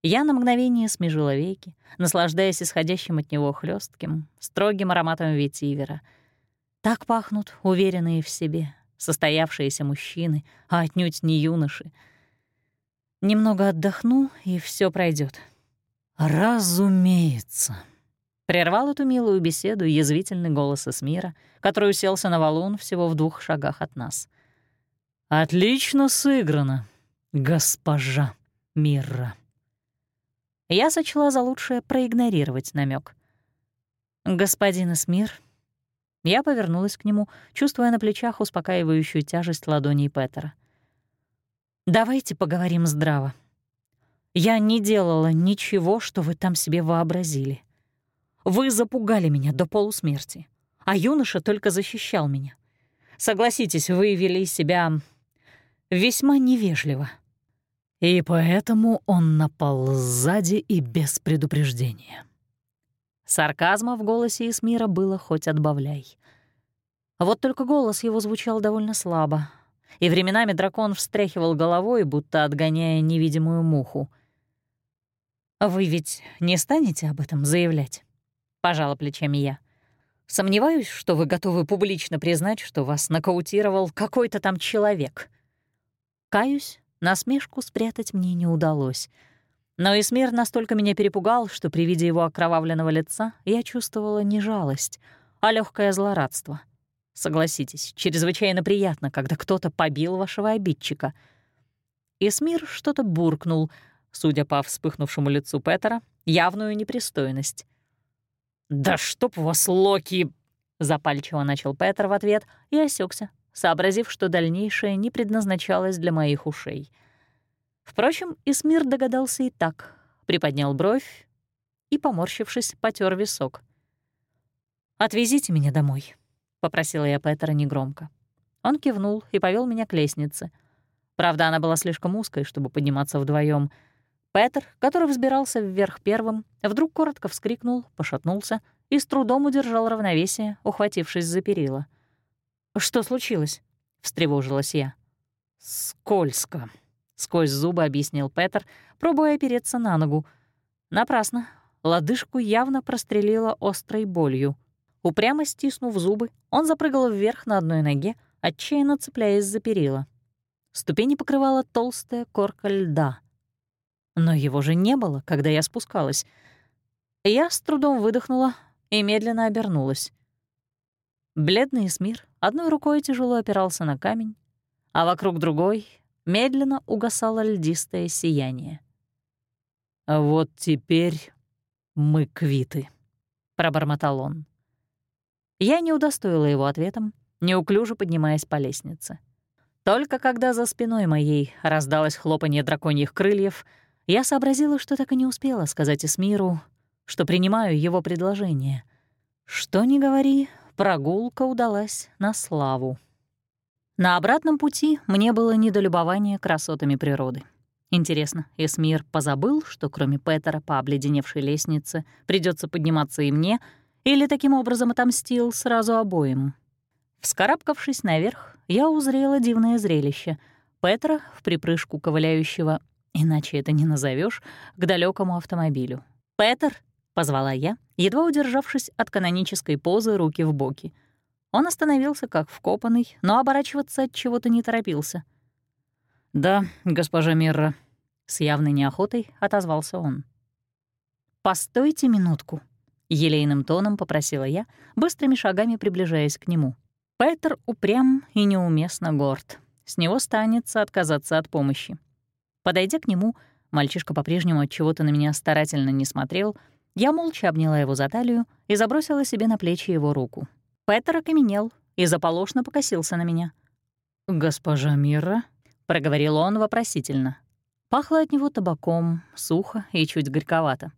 Я на мгновение смежила веки, наслаждаясь исходящим от него хлестким, строгим ароматом ветивера. Так пахнут уверенные в себе, состоявшиеся мужчины, а отнюдь не юноши. Немного отдохну, и все пройдет. «Разумеется», Прервал эту милую беседу язвительный голос Эсмира, который уселся на валун всего в двух шагах от нас. «Отлично сыграно, госпожа Мирра». Я сочла за лучшее проигнорировать намек. «Господин Эсмир...» Я повернулась к нему, чувствуя на плечах успокаивающую тяжесть ладоней Петера. «Давайте поговорим здраво. Я не делала ничего, что вы там себе вообразили. Вы запугали меня до полусмерти, а юноша только защищал меня. Согласитесь, вы вели себя весьма невежливо. И поэтому он напал сзади и без предупреждения. Сарказма в голосе Исмира было хоть отбавляй. Вот только голос его звучал довольно слабо, и временами дракон встряхивал головой, будто отгоняя невидимую муху. «Вы ведь не станете об этом заявлять?» Пожала плечами я. Сомневаюсь, что вы готовы публично признать, что вас нокаутировал какой-то там человек. Каюсь, насмешку спрятать мне не удалось. Но Исмир настолько меня перепугал, что при виде его окровавленного лица я чувствовала не жалость, а легкое злорадство. Согласитесь, чрезвычайно приятно, когда кто-то побил вашего обидчика. Исмир что-то буркнул, судя по вспыхнувшему лицу Петера, явную непристойность. «Да чтоб вас, Локи!» — запальчиво начал Петр в ответ и осекся, сообразив, что дальнейшее не предназначалось для моих ушей. Впрочем, Исмир догадался и так, приподнял бровь и, поморщившись, потер висок. «Отвезите меня домой», — попросила я Петра негромко. Он кивнул и повел меня к лестнице. Правда, она была слишком узкой, чтобы подниматься вдвоем. Петер, который взбирался вверх первым, вдруг коротко вскрикнул, пошатнулся и с трудом удержал равновесие, ухватившись за перила. «Что случилось?» — встревожилась я. «Скользко», — сквозь зубы объяснил Петер, пробуя опереться на ногу. Напрасно. Лодыжку явно прострелила острой болью. Упрямо стиснув зубы, он запрыгал вверх на одной ноге, отчаянно цепляясь за перила. Ступени покрывала толстая корка льда — но его же не было, когда я спускалась. Я с трудом выдохнула и медленно обернулась. Бледный Смир одной рукой тяжело опирался на камень, а вокруг другой медленно угасало льдистое сияние. «А вот теперь мы квиты», — пробормотал он. Я не удостоила его ответом, неуклюже поднимаясь по лестнице. Только когда за спиной моей раздалось хлопанье драконьих крыльев — я сообразила, что так и не успела сказать Эсмиру, что принимаю его предложение. Что ни говори, прогулка удалась на славу. На обратном пути мне было недолюбование красотами природы. Интересно, Эсмир позабыл, что кроме Петера по обледеневшей лестнице придется подниматься и мне, или таким образом отомстил сразу обоим? Вскарабкавшись наверх, я узрела дивное зрелище — Петра в припрыжку ковыляющего иначе это не назовешь, к далекому автомобилю. «Петер!» — позвала я, едва удержавшись от канонической позы руки в боки. Он остановился как вкопанный, но оборачиваться от чего-то не торопился. «Да, госпожа Мирра», — с явной неохотой отозвался он. «Постойте минутку», — елейным тоном попросила я, быстрыми шагами приближаясь к нему. Петер упрям и неуместно горд. С него станется отказаться от помощи. Подойдя к нему, мальчишка по-прежнему от чего-то на меня старательно не смотрел, я молча обняла его за талию и забросила себе на плечи его руку. Петер окаменел и заполошно покосился на меня. «Госпожа Мира?» — проговорил он вопросительно. Пахло от него табаком, сухо и чуть горьковато.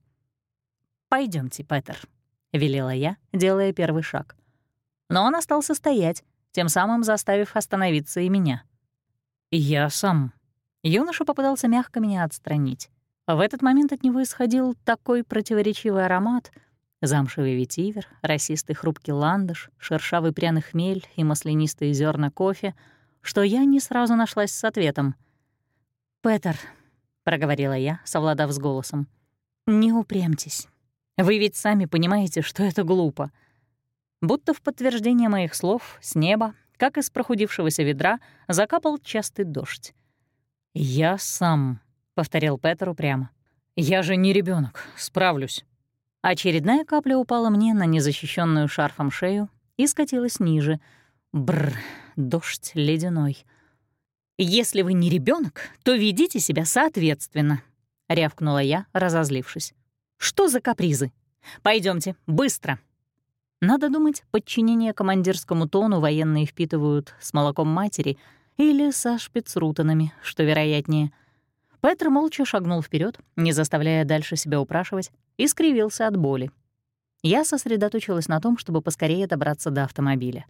Пойдемте, Петер», — велела я, делая первый шаг. Но он остался стоять, тем самым заставив остановиться и меня. «Я сам». Юноша попытался мягко меня отстранить. В этот момент от него исходил такой противоречивый аромат — замшевый ветивер, росистый хрупкий ландыш, шершавый пряный хмель и маслянистые зерна кофе, что я не сразу нашлась с ответом. «Петер», — проговорила я, совладав с голосом, — «не упрямьтесь. Вы ведь сами понимаете, что это глупо». Будто в подтверждение моих слов с неба, как из прохудившегося ведра, закапал частый дождь. «Я сам», — повторил Петер упрямо. «Я же не ребенок, справлюсь». Очередная капля упала мне на незащищенную шарфом шею и скатилась ниже. Бр, дождь ледяной. «Если вы не ребенок, то ведите себя соответственно», — рявкнула я, разозлившись. «Что за капризы? Пойдемте, быстро!» Надо думать, подчинение командирскому тону военные впитывают с молоком матери или со шпицрутанами, что вероятнее. Петр молча шагнул вперед, не заставляя дальше себя упрашивать, и скривился от боли. Я сосредоточилась на том, чтобы поскорее добраться до автомобиля.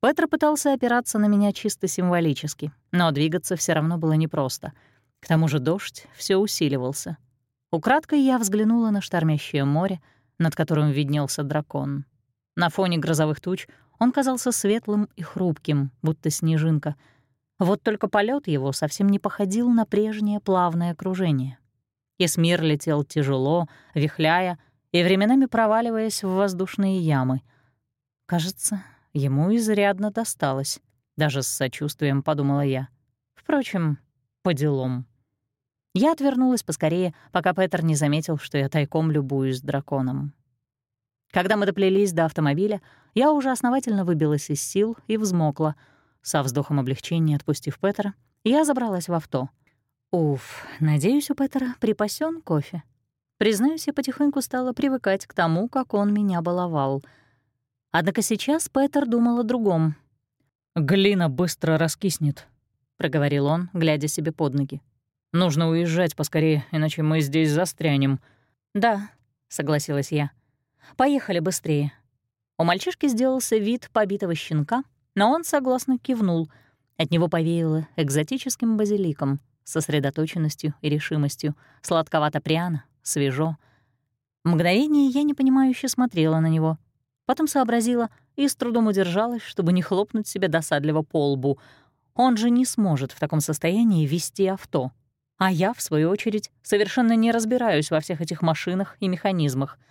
Петр пытался опираться на меня чисто символически, но двигаться все равно было непросто. К тому же дождь все усиливался. Украдкой я взглянула на штормящее море, над которым виднелся дракон. На фоне грозовых туч он казался светлым и хрупким, будто снежинка. Вот только полет его совсем не походил на прежнее плавное окружение. Эсмир летел тяжело, вихляя и временами проваливаясь в воздушные ямы. Кажется, ему изрядно досталось. Даже с сочувствием подумала я. Впрочем, по делам. Я отвернулась поскорее, пока Петер не заметил, что я тайком любуюсь драконом. Когда мы доплелись до автомобиля, я уже основательно выбилась из сил и взмокла. Со вздохом облегчения отпустив Петера, я забралась в авто. Уф, надеюсь, у Петера припасен кофе. Признаюсь, я потихоньку стала привыкать к тому, как он меня баловал. Однако сейчас Петер думал о другом. «Глина быстро раскиснет», — проговорил он, глядя себе под ноги. «Нужно уезжать поскорее, иначе мы здесь застрянем». «Да», — согласилась я. Поехали быстрее». У мальчишки сделался вид побитого щенка, но он согласно кивнул. От него повеяло экзотическим базиликом, сосредоточенностью и решимостью, сладковато-пряно, свежо. Мгновение я непонимающе смотрела на него. Потом сообразила и с трудом удержалась, чтобы не хлопнуть себя досадливо по лбу. Он же не сможет в таком состоянии вести авто. А я, в свою очередь, совершенно не разбираюсь во всех этих машинах и механизмах —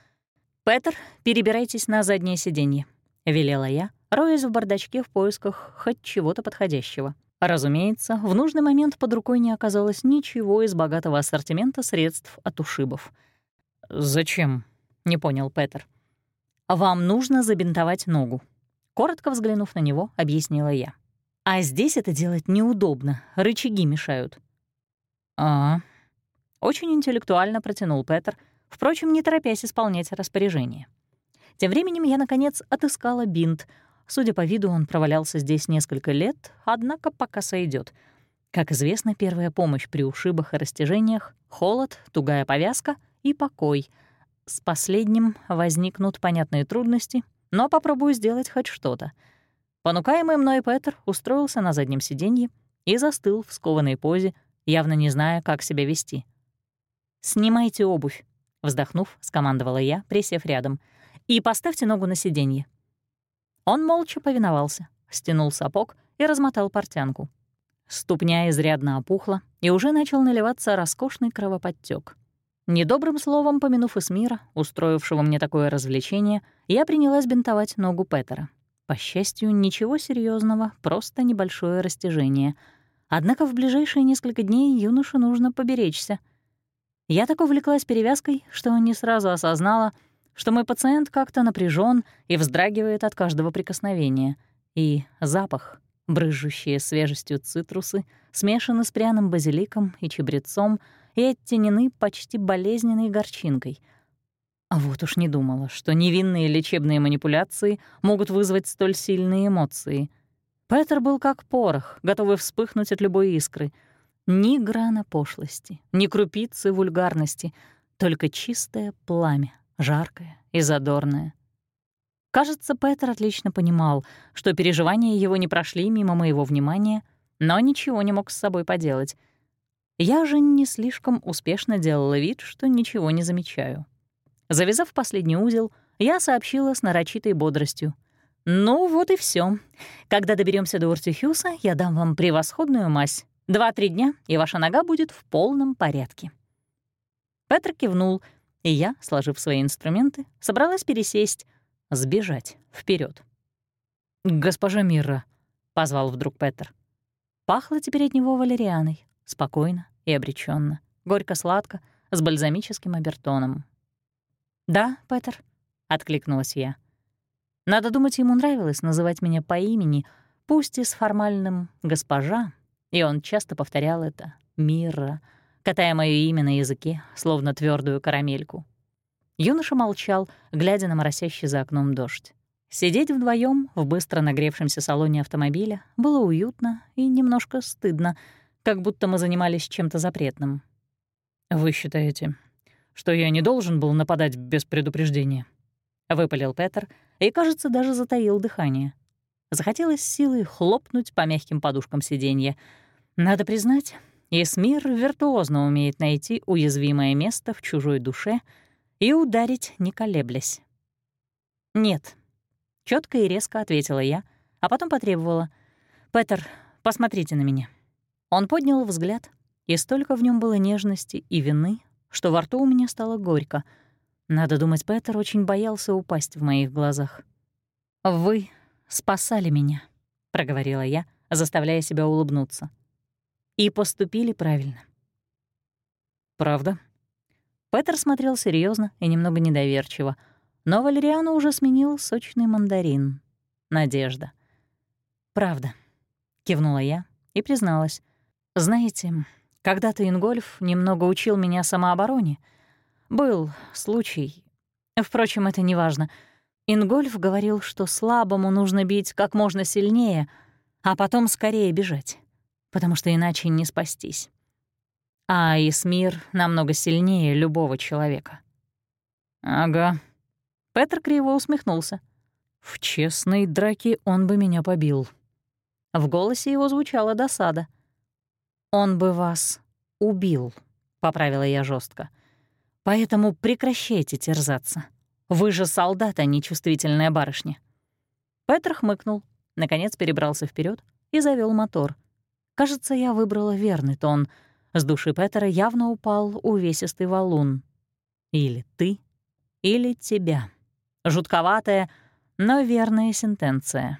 «Петер, перебирайтесь на заднее сиденье», — велела я, роясь в бардачке в поисках хоть чего-то подходящего. Разумеется, в нужный момент под рукой не оказалось ничего из богатого ассортимента средств от ушибов. «Зачем?» — не понял Петер. «Вам нужно забинтовать ногу», — коротко взглянув на него, объяснила я. «А здесь это делать неудобно, рычаги мешают». «А...» — очень интеллектуально протянул Петер, впрочем, не торопясь исполнять распоряжение. Тем временем я, наконец, отыскала бинт. Судя по виду, он провалялся здесь несколько лет, однако пока сойдет. Как известно, первая помощь при ушибах и растяжениях — холод, тугая повязка и покой. С последним возникнут понятные трудности, но попробую сделать хоть что-то. Понукаемый мной Петр устроился на заднем сиденье и застыл в скованной позе, явно не зная, как себя вести. «Снимайте обувь», Вздохнув, скомандовала я, присев рядом. «И поставьте ногу на сиденье». Он молча повиновался, стянул сапог и размотал портянку. Ступня изрядно опухла, и уже начал наливаться роскошный кровоподтек. Недобрым словом помянув Эсмира, устроившего мне такое развлечение, я принялась бинтовать ногу Петера. По счастью, ничего серьезного, просто небольшое растяжение. Однако в ближайшие несколько дней юноше нужно поберечься — я так увлеклась перевязкой, что не сразу осознала, что мой пациент как-то напряжен и вздрагивает от каждого прикосновения. И запах, брызжущие свежестью цитрусы, смешаны с пряным базиликом и чебрецом и оттенены почти болезненной горчинкой. Вот уж не думала, что невинные лечебные манипуляции могут вызвать столь сильные эмоции. Петер был как порох, готовый вспыхнуть от любой искры. Ни грана пошлости, ни крупицы вульгарности, только чистое пламя, жаркое и задорное. Кажется, Петер отлично понимал, что переживания его не прошли мимо моего внимания, но ничего не мог с собой поделать. Я же не слишком успешно делала вид, что ничего не замечаю. Завязав последний узел, я сообщила с нарочитой бодростью. «Ну вот и все. Когда доберемся до Уртюхюса, я дам вам превосходную мазь. Два-три дня, и ваша нога будет в полном порядке». Петр кивнул, и я, сложив свои инструменты, собралась пересесть, сбежать вперед. «Госпожа Мирра», — позвал вдруг Петр. Пахло теперь от него валерианой, спокойно и обреченно, горько-сладко, с бальзамическим обертоном. «Да, Петер», — откликнулась я. Надо думать, ему нравилось называть меня по имени, пусть и с формальным «госпожа», и он часто повторял это «Мира», катая моё имя на языке, словно твердую карамельку. Юноша молчал, глядя на моросящий за окном дождь. Сидеть вдвоем в быстро нагревшемся салоне автомобиля было уютно и немножко стыдно, как будто мы занимались чем-то запретным. «Вы считаете, что я не должен был нападать без предупреждения?» — выпалил Петер и, кажется, даже затаил дыхание. Захотелось силой хлопнуть по мягким подушкам сиденья. Надо признать, Эсмир виртуозно умеет найти уязвимое место в чужой душе и ударить, не колеблясь. «Нет», — четко и резко ответила я, а потом потребовала. «Петер, посмотрите на меня». Он поднял взгляд, и столько в нем было нежности и вины, что во рту у меня стало горько. Надо думать, Петер очень боялся упасть в моих глазах. «Вы спасали меня», — проговорила я, заставляя себя улыбнуться. «И поступили правильно». «Правда?» Петер смотрел серьезно и немного недоверчиво, но Валериану уже сменил сочный мандарин. Надежда. «Правда», — кивнула я и призналась. «Знаете, когда-то Ингольф немного учил меня самообороне. Был случай. Впрочем, это не важно. Ингольф говорил, что слабому нужно бить как можно сильнее, а потом скорее бежать, потому что иначе не спастись. А Исмир намного сильнее любого человека. «Ага». Петр криво усмехнулся. «В честной драке он бы меня побил». В голосе его звучала досада. «Он бы вас убил», — поправила я жестко. «Поэтому прекращайте терзаться. Вы же солдат, а не чувствительная барышня». Петр хмыкнул, наконец перебрался вперед и завел мотор. Кажется, я выбрала верный тон. С души Петра явно упал увесистый валун. Или ты, или тебя. Жутковатая, но верная сентенция.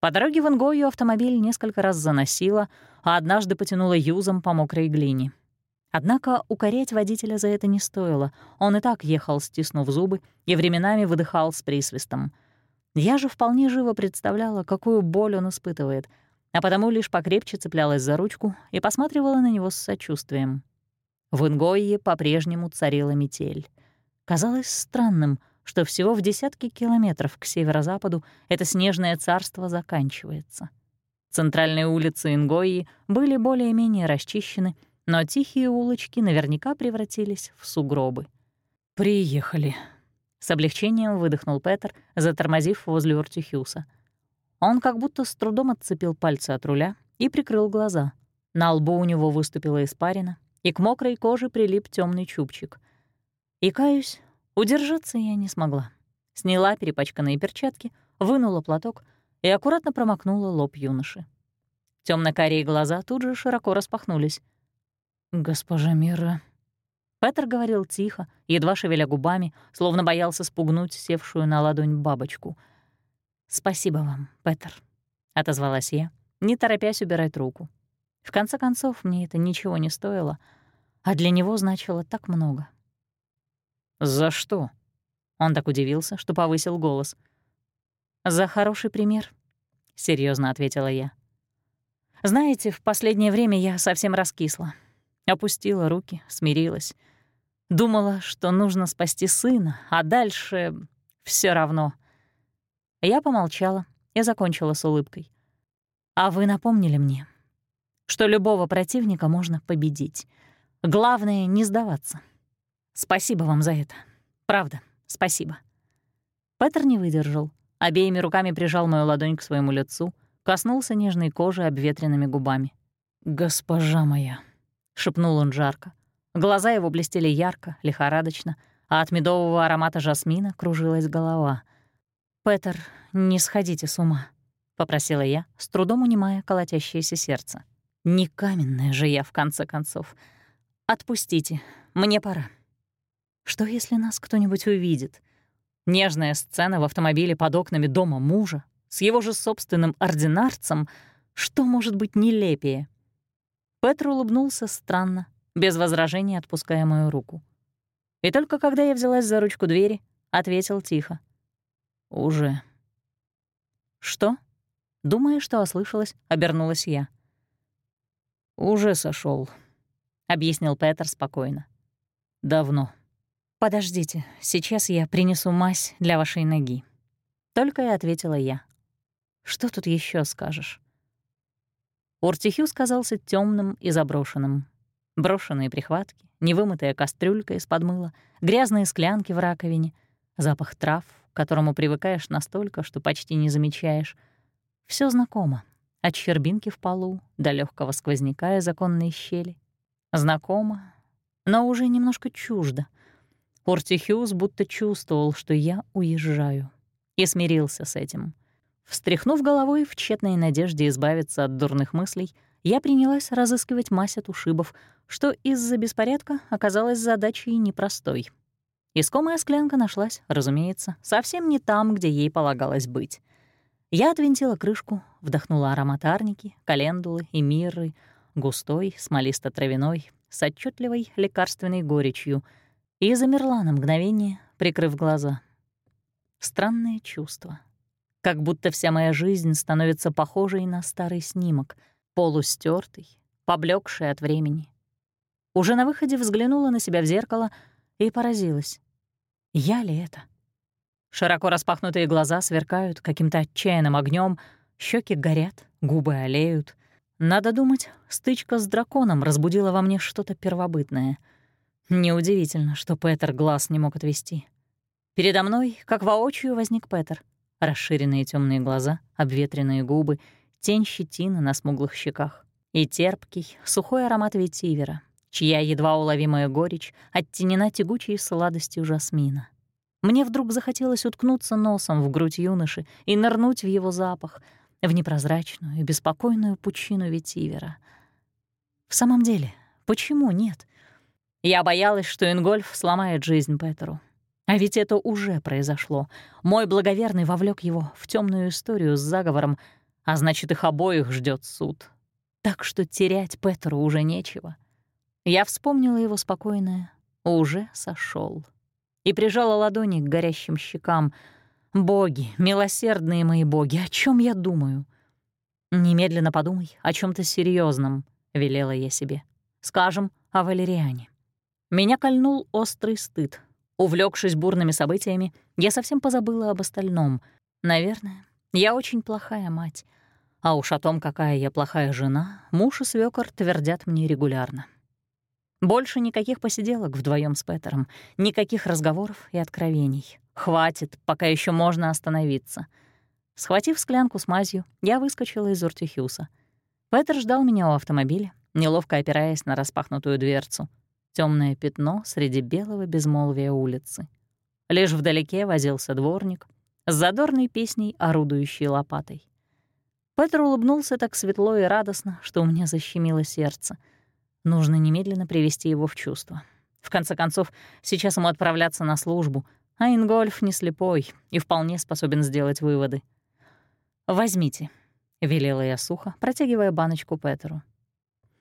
По дороге в Ингою автомобиль несколько раз заносило, а однажды потянуло юзом по мокрой глине. Однако укорять водителя за это не стоило. Он и так ехал, стиснув зубы, и временами выдыхал с присвистом. Я же вполне живо представляла, какую боль он испытывает, а потому лишь покрепче цеплялась за ручку и посматривала на него с сочувствием. В Ингойе по-прежнему царила метель. Казалось странным — что всего в десятки километров к северо-западу это снежное царство заканчивается. Центральные улицы Ингои были более-менее расчищены, но тихие улочки наверняка превратились в сугробы. «Приехали», — с облегчением выдохнул Петер, затормозив возле Ортюхюса. Он как будто с трудом отцепил пальцы от руля и прикрыл глаза. На лбу у него выступила испарина, и к мокрой коже прилип темный чубчик. И, каюсь, Удержаться я не смогла. Сняла перепачканные перчатки, вынула платок и аккуратно промокнула лоб юноши. Темно-карие глаза тут же широко распахнулись. «Госпожа Мира...» Петр говорил тихо, едва шевеля губами, словно боялся спугнуть севшую на ладонь бабочку. «Спасибо вам, Петр», — отозвалась я, не торопясь убирать руку. В конце концов, мне это ничего не стоило, а для него значило так много. «За что?» Он так удивился, что повысил голос. «За хороший пример», — серьезно ответила я. «Знаете, в последнее время я совсем раскисла. Опустила руки, смирилась. Думала, что нужно спасти сына, а дальше все равно. Я помолчала и закончила с улыбкой. А вы напомнили мне, что любого противника можно победить. Главное — не сдаваться. Спасибо вам за это. Правда, спасибо. Петр не выдержал. Обеими руками прижал мою ладонь к своему лицу, коснулся нежной кожи обветренными губами. «Госпожа моя», — шепнул он жарко. Глаза его блестели ярко, лихорадочно, а от медового аромата жасмина кружилась голова. «Петер, не сходите с ума», — попросила я, с трудом унимая колотящееся сердце. «Не каменная же я, в конце концов. Отпустите, мне пора». Что, если нас кто-нибудь увидит? Нежная сцена в автомобиле под окнами дома мужа с его же собственным ординарцем, что может быть нелепее? Петр улыбнулся странно, без возражений отпуская мою руку. И только когда я взялась за ручку двери, ответил тихо. «Уже». «Что?» Думая, что ослышалась, обернулась я. «Уже сошел, объяснил Петр спокойно. «Давно». «Подождите, сейчас я принесу мазь для вашей ноги». Только и ответила я. «Что тут еще скажешь?» Уртихюс казался темным и заброшенным. Брошенные прихватки, невымытая кастрюлька из-под мыла, грязные склянки в раковине, запах трав, к которому привыкаешь настолько, что почти не замечаешь. Все знакомо, от щербинки в полу до легкого сквозняка из оконной щели. Знакомо, но уже немножко чуждо. Портихюс будто чувствовал, что я уезжаю, и смирился с этим. Встряхнув головой в тщетной надежде избавиться от дурных мыслей, я принялась разыскивать мазь от ушибов, что из-за беспорядка оказалось задачей непростой. Искомая склянка нашлась, разумеется, совсем не там, где ей полагалось быть. Я отвинтила крышку, вдохнула аромат арники, календулы и мирры, густой, смолисто-травяной, с отчетливой лекарственной горечью, и замерла на мгновение, прикрыв глаза. Странное чувство. Как будто вся моя жизнь становится похожей на старый снимок — полустертый, поблекший от времени. Уже на выходе взглянула на себя в зеркало и поразилась. Я ли это? Широко распахнутые глаза сверкают каким-то отчаянным огнем, щеки горят, губы олеют. Надо думать, стычка с драконом разбудила во мне что-то первобытное. Неудивительно, что Петер глаз не мог отвести. Передо мной, как воочию, возник Петер. Расширенные темные глаза, обветренные губы тень щетины на смуглых щеках и терпкий, сухой аромат ветивера, чья едва уловимая горечь оттенена тягучей сладостью жасмина. Мне вдруг захотелось уткнуться носом в грудь юноши и нырнуть в его запах, в непрозрачную и беспокойную пучину ветивера. В самом деле, почему нет? Я боялась, что Ингольф сломает жизнь Петеру. А ведь это уже произошло. Мой благоверный вовлек его в темную историю с заговором, а значит, их обоих ждет суд. Так что терять Петру уже нечего. Я вспомнила его спокойное «уже сошел и прижала ладони к горящим щекам. «Боги, милосердные мои боги, о чем я думаю?» «Немедленно подумай о чем то серьезном, велела я себе. «Скажем, о Валериане». Меня кольнул острый стыд. Увлекшись бурными событиями, я совсем позабыла об остальном. Наверное, я очень плохая мать. А уж о том, какая я плохая жена, муж и свёкор твердят мне регулярно. Больше никаких посиделок вдвоем с Петером, никаких разговоров и откровений. Хватит, пока еще можно остановиться. Схватив склянку с мазью, я выскочила из Уртихюса. Петер ждал меня у автомобиля, неловко опираясь на распахнутую дверцу. Темное пятно среди белого безмолвия улицы. Лишь вдалеке возился дворник, с задорной песней, орудующей лопатой. Петр улыбнулся так светло и радостно, что у меня защемило сердце. Нужно немедленно привести его в чувство. В конце концов, сейчас ему отправляться на службу, а Ингольф не слепой и вполне способен сделать выводы. «Возьмите», — велела я сухо, протягивая баночку Петеру.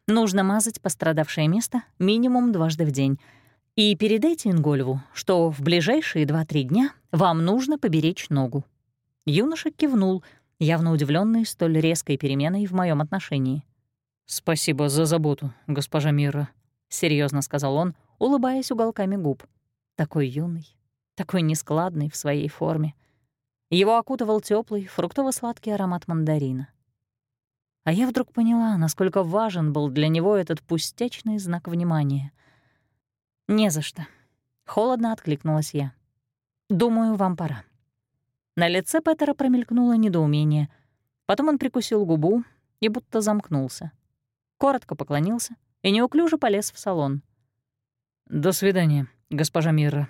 «Нужно мазать пострадавшее место минимум дважды в день. И передайте Ингольву, что в ближайшие два-три дня вам нужно поберечь ногу». Юноша кивнул — явно удивленный столь резкой переменой в моем отношении. «Спасибо за заботу, госпожа Мира», — серьезно сказал он, улыбаясь уголками губ. Такой юный, такой нескладный в своей форме. Его окутывал теплый фруктово-сладкий аромат мандарина. А я вдруг поняла, насколько важен был для него этот пустячный знак внимания. «Не за что», — холодно откликнулась я. «Думаю, вам пора». На лице Петера промелькнуло недоумение. Потом он прикусил губу и будто замкнулся. Коротко поклонился и неуклюже полез в салон. «До свидания, госпожа Мирра».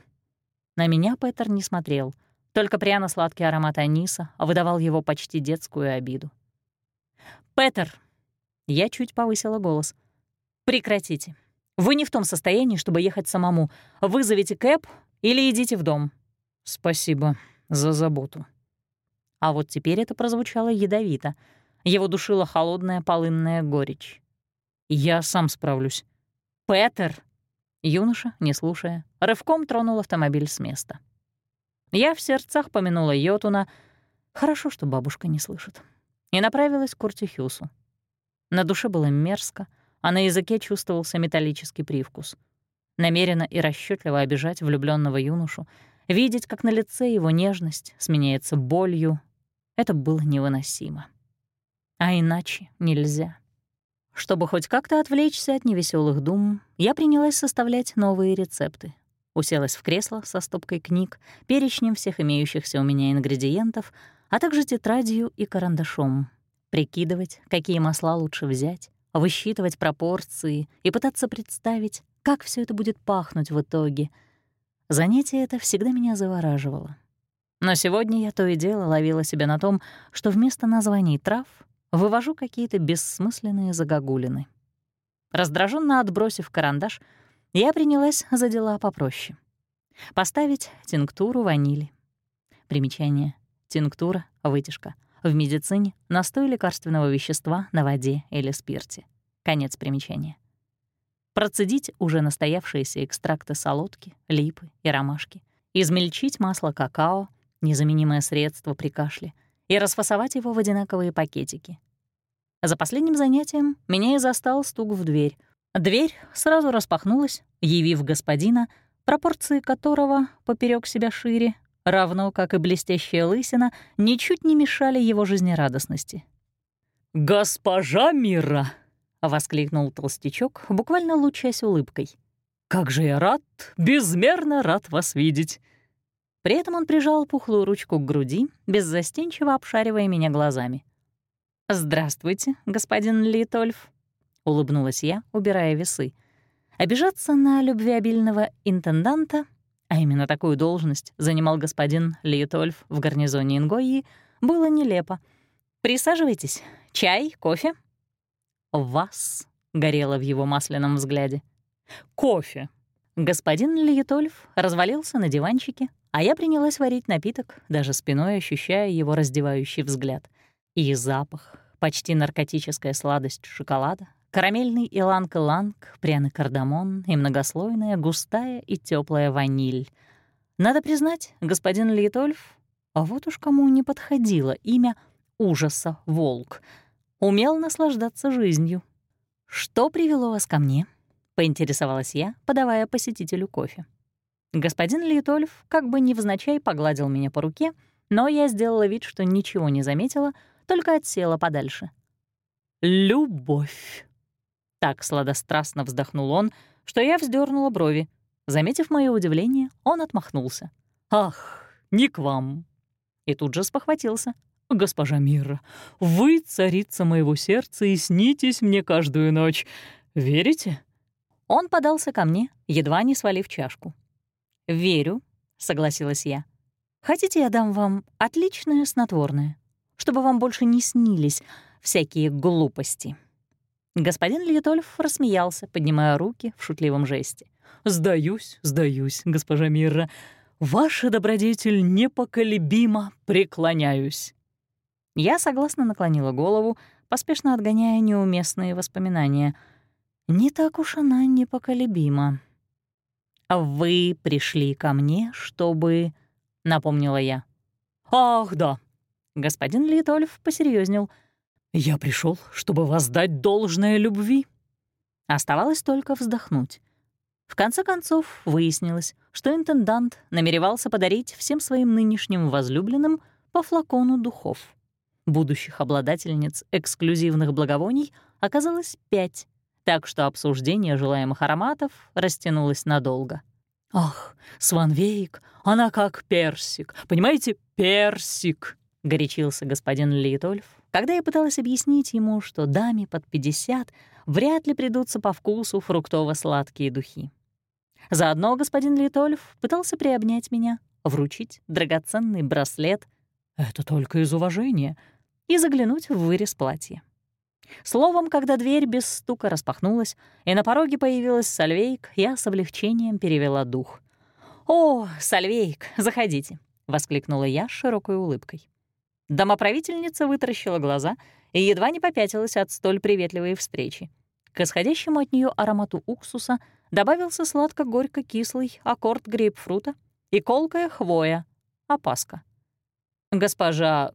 На меня Петер не смотрел, только пряно-сладкий аромат аниса выдавал его почти детскую обиду. «Петер!» Я чуть повысила голос. «Прекратите. Вы не в том состоянии, чтобы ехать самому. Вызовите кэп или идите в дом». «Спасибо за заботу». А вот теперь это прозвучало ядовито. Его душила холодная полынная горечь. «Я сам справлюсь». «Петер!» Юноша, не слушая, рывком тронул автомобиль с места. Я в сердцах помянула Йотуна. Хорошо, что бабушка не слышит. И направилась к Куртихюсу. На душе было мерзко, а на языке чувствовался металлический привкус. Намеренно и расчетливо обижать влюбленного юношу, видеть, как на лице его нежность сменяется болью, это было невыносимо. А иначе нельзя. Чтобы хоть как-то отвлечься от невеселых дум, я принялась составлять новые рецепты. Уселась в кресло со стопкой книг, перечнем всех имеющихся у меня ингредиентов, а также тетрадью и карандашом. Прикидывать, какие масла лучше взять, высчитывать пропорции и пытаться представить, как все это будет пахнуть в итоге. Занятие это всегда меня завораживало. Но сегодня я то и дело ловила себя на том, что вместо названий трав вывожу какие-то бессмысленные загогулины. Раздраженно отбросив карандаш, я принялась за дела попроще. Поставить тинктуру ванили. Примечание. Тинктура — вытяжка. В медицине — настой лекарственного вещества на воде или спирте. Конец примечания. Процедить уже настоявшиеся экстракты солодки, липы и ромашки. Измельчить масло какао, незаменимое средство при кашле, и расфасовать его в одинаковые пакетики. За последним занятием меня и застал стук в дверь. Дверь сразу распахнулась, явив господина, пропорции которого поперек себя шире, равно как и блестящая лысина, ничуть не мешали его жизнерадостности. «Госпожа Мира!» — воскликнул толстячок, буквально лучась улыбкой. «Как же я рад, безмерно рад вас видеть!» При этом он прижал пухлую ручку к груди, беззастенчиво обшаривая меня глазами. «Здравствуйте, господин Литольф», — улыбнулась я, убирая весы. Обижаться на любвеобильного интенданта, а именно такую должность занимал господин Литольф в гарнизоне Ингойи, было нелепо. «Присаживайтесь. Чай, кофе?» «Вас», — горело в его масляном взгляде. «Кофе». Господин Литольф развалился на диванчике, а я принялась варить напиток, даже спиной ощущая его раздевающий взгляд. И запах, почти наркотическая сладость шоколада, карамельный иланг-иланг, пряный кардамон и многослойная, густая и теплая ваниль. Надо признать, господин Литольф, а вот уж кому не подходило имя ужаса волк, умел наслаждаться жизнью. «Что привело вас ко мне?» — поинтересовалась я, подавая посетителю кофе. Господин Литольф как бы невзначай погладил меня по руке, но я сделала вид, что ничего не заметила — только отсела подальше. «Любовь!» Так сладострастно вздохнул он, что я вздернула брови. Заметив мое удивление, он отмахнулся. «Ах, не к вам!» И тут же спохватился. «Госпожа Мира, вы царица моего сердца и снитесь мне каждую ночь. Верите?» Он подался ко мне, едва не свалив чашку. «Верю», — согласилась я. «Хотите, я дам вам отличное снотворное?» Чтобы вам больше не снились всякие глупости». Господин Литольф рассмеялся, поднимая руки в шутливом жесте. «Сдаюсь, сдаюсь, госпожа Мирра. Ваша добродетель непоколебимо преклоняюсь». Я согласно наклонила голову, поспешно отгоняя неуместные воспоминания. Не так уж она непоколебима. «Вы пришли ко мне, чтобы...» — напомнила я. «Ах, да, Господин Литольф посерьезнел. «Я пришел, чтобы воздать должное любви». Оставалось только вздохнуть. В конце концов, выяснилось, что интендант намеревался подарить всем своим нынешним возлюбленным по флакону духов. Будущих обладательниц эксклюзивных благовоний оказалось пять, так что обсуждение желаемых ароматов растянулось надолго. «Ах, Сванвейк, она как персик, понимаете, персик!» — горячился господин Литольф, когда я пыталась объяснить ему, что даме под 50 вряд ли придутся по вкусу фруктово-сладкие духи. Заодно господин Литольф пытался приобнять меня, вручить драгоценный браслет «это только из уважения» и заглянуть в вырез платья. Словом, когда дверь без стука распахнулась, и на пороге появилась Сальвейк, я с облегчением перевела дух. «О, Сальвейк, заходите!» — воскликнула я с широкой улыбкой. Домоправительница вытаращила глаза и едва не попятилась от столь приветливой встречи. К исходящему от нее аромату уксуса добавился сладко-горько-кислый аккорд грейпфрута и колкая хвоя, опаска. «Госпожа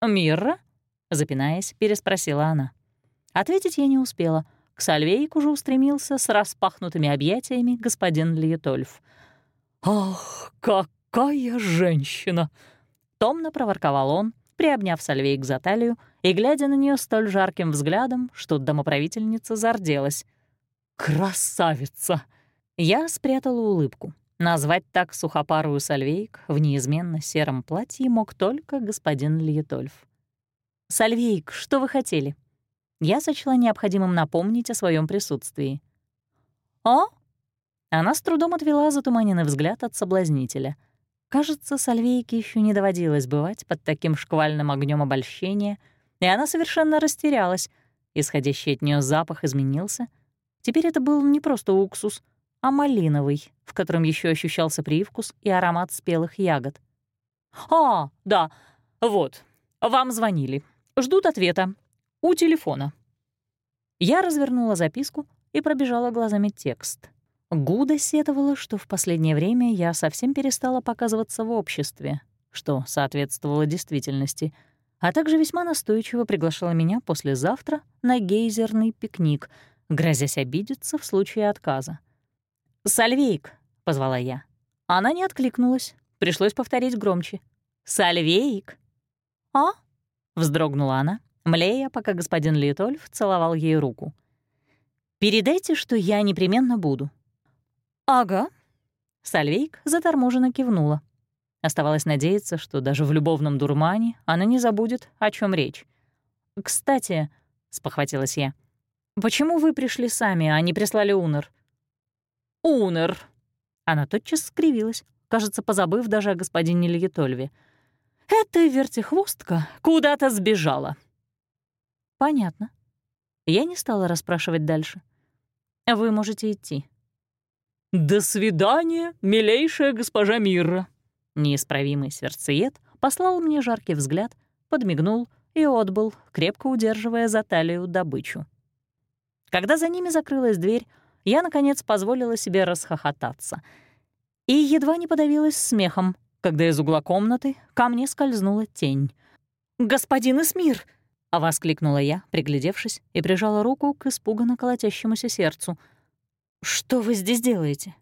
Мирра?» — запинаясь, переспросила она. Ответить я не успела. К Сальвейку же устремился с распахнутыми объятиями господин Льетольф. «Ах, какая женщина!» Томно проворковал он, приобняв Сальвейк за талию и глядя на нее столь жарким взглядом, что домоправительница зарделась. «Красавица!» Я спрятала улыбку. Назвать так сухопарую Сальвейк в неизменно сером платье мог только господин Льетольф. «Сальвейк, что вы хотели?» Я сочла необходимым напомнить о своем присутствии. «О?» Она с трудом отвела затуманенный взгляд от соблазнителя. Кажется, Сальвейке еще не доводилось бывать под таким шквальным огнем обольщения, и она совершенно растерялась. Исходящий от нее запах изменился. Теперь это был не просто уксус, а малиновый, в котором еще ощущался привкус и аромат спелых ягод. «А, да, вот, вам звонили. Ждут ответа. У телефона». Я развернула записку и пробежала глазами текст. Гуда сетовала, что в последнее время я совсем перестала показываться в обществе, что соответствовало действительности, а также весьма настойчиво приглашала меня послезавтра на гейзерный пикник, грозясь обидеться в случае отказа. «Сальвейк», — позвала я. Она не откликнулась, пришлось повторить громче. «Сальвейк». «А?» — вздрогнула она, млея, пока господин Литольф целовал ей руку. «Передайте, что я непременно буду». «Ага». Сальвейк заторможенно кивнула. Оставалось надеяться, что даже в любовном дурмане она не забудет, о чем речь. «Кстати», — спохватилась я, — «почему вы пришли сами, а не прислали Унер?» «Унер!» Она тотчас скривилась, кажется, позабыв даже о господине Льетольве. «Эта вертихвостка куда-то сбежала». «Понятно». Я не стала расспрашивать дальше. «Вы можете идти». «До свидания, милейшая госпожа Мирра!» Неисправимый сердцеед послал мне жаркий взгляд, подмигнул и отбыл, крепко удерживая за талию добычу. Когда за ними закрылась дверь, я, наконец, позволила себе расхохотаться. И едва не подавилась смехом, когда из угла комнаты ко мне скользнула тень. «Господин Эсмир!» — воскликнула я, приглядевшись, и прижала руку к испуганно колотящемуся сердцу. «Что вы здесь делаете?»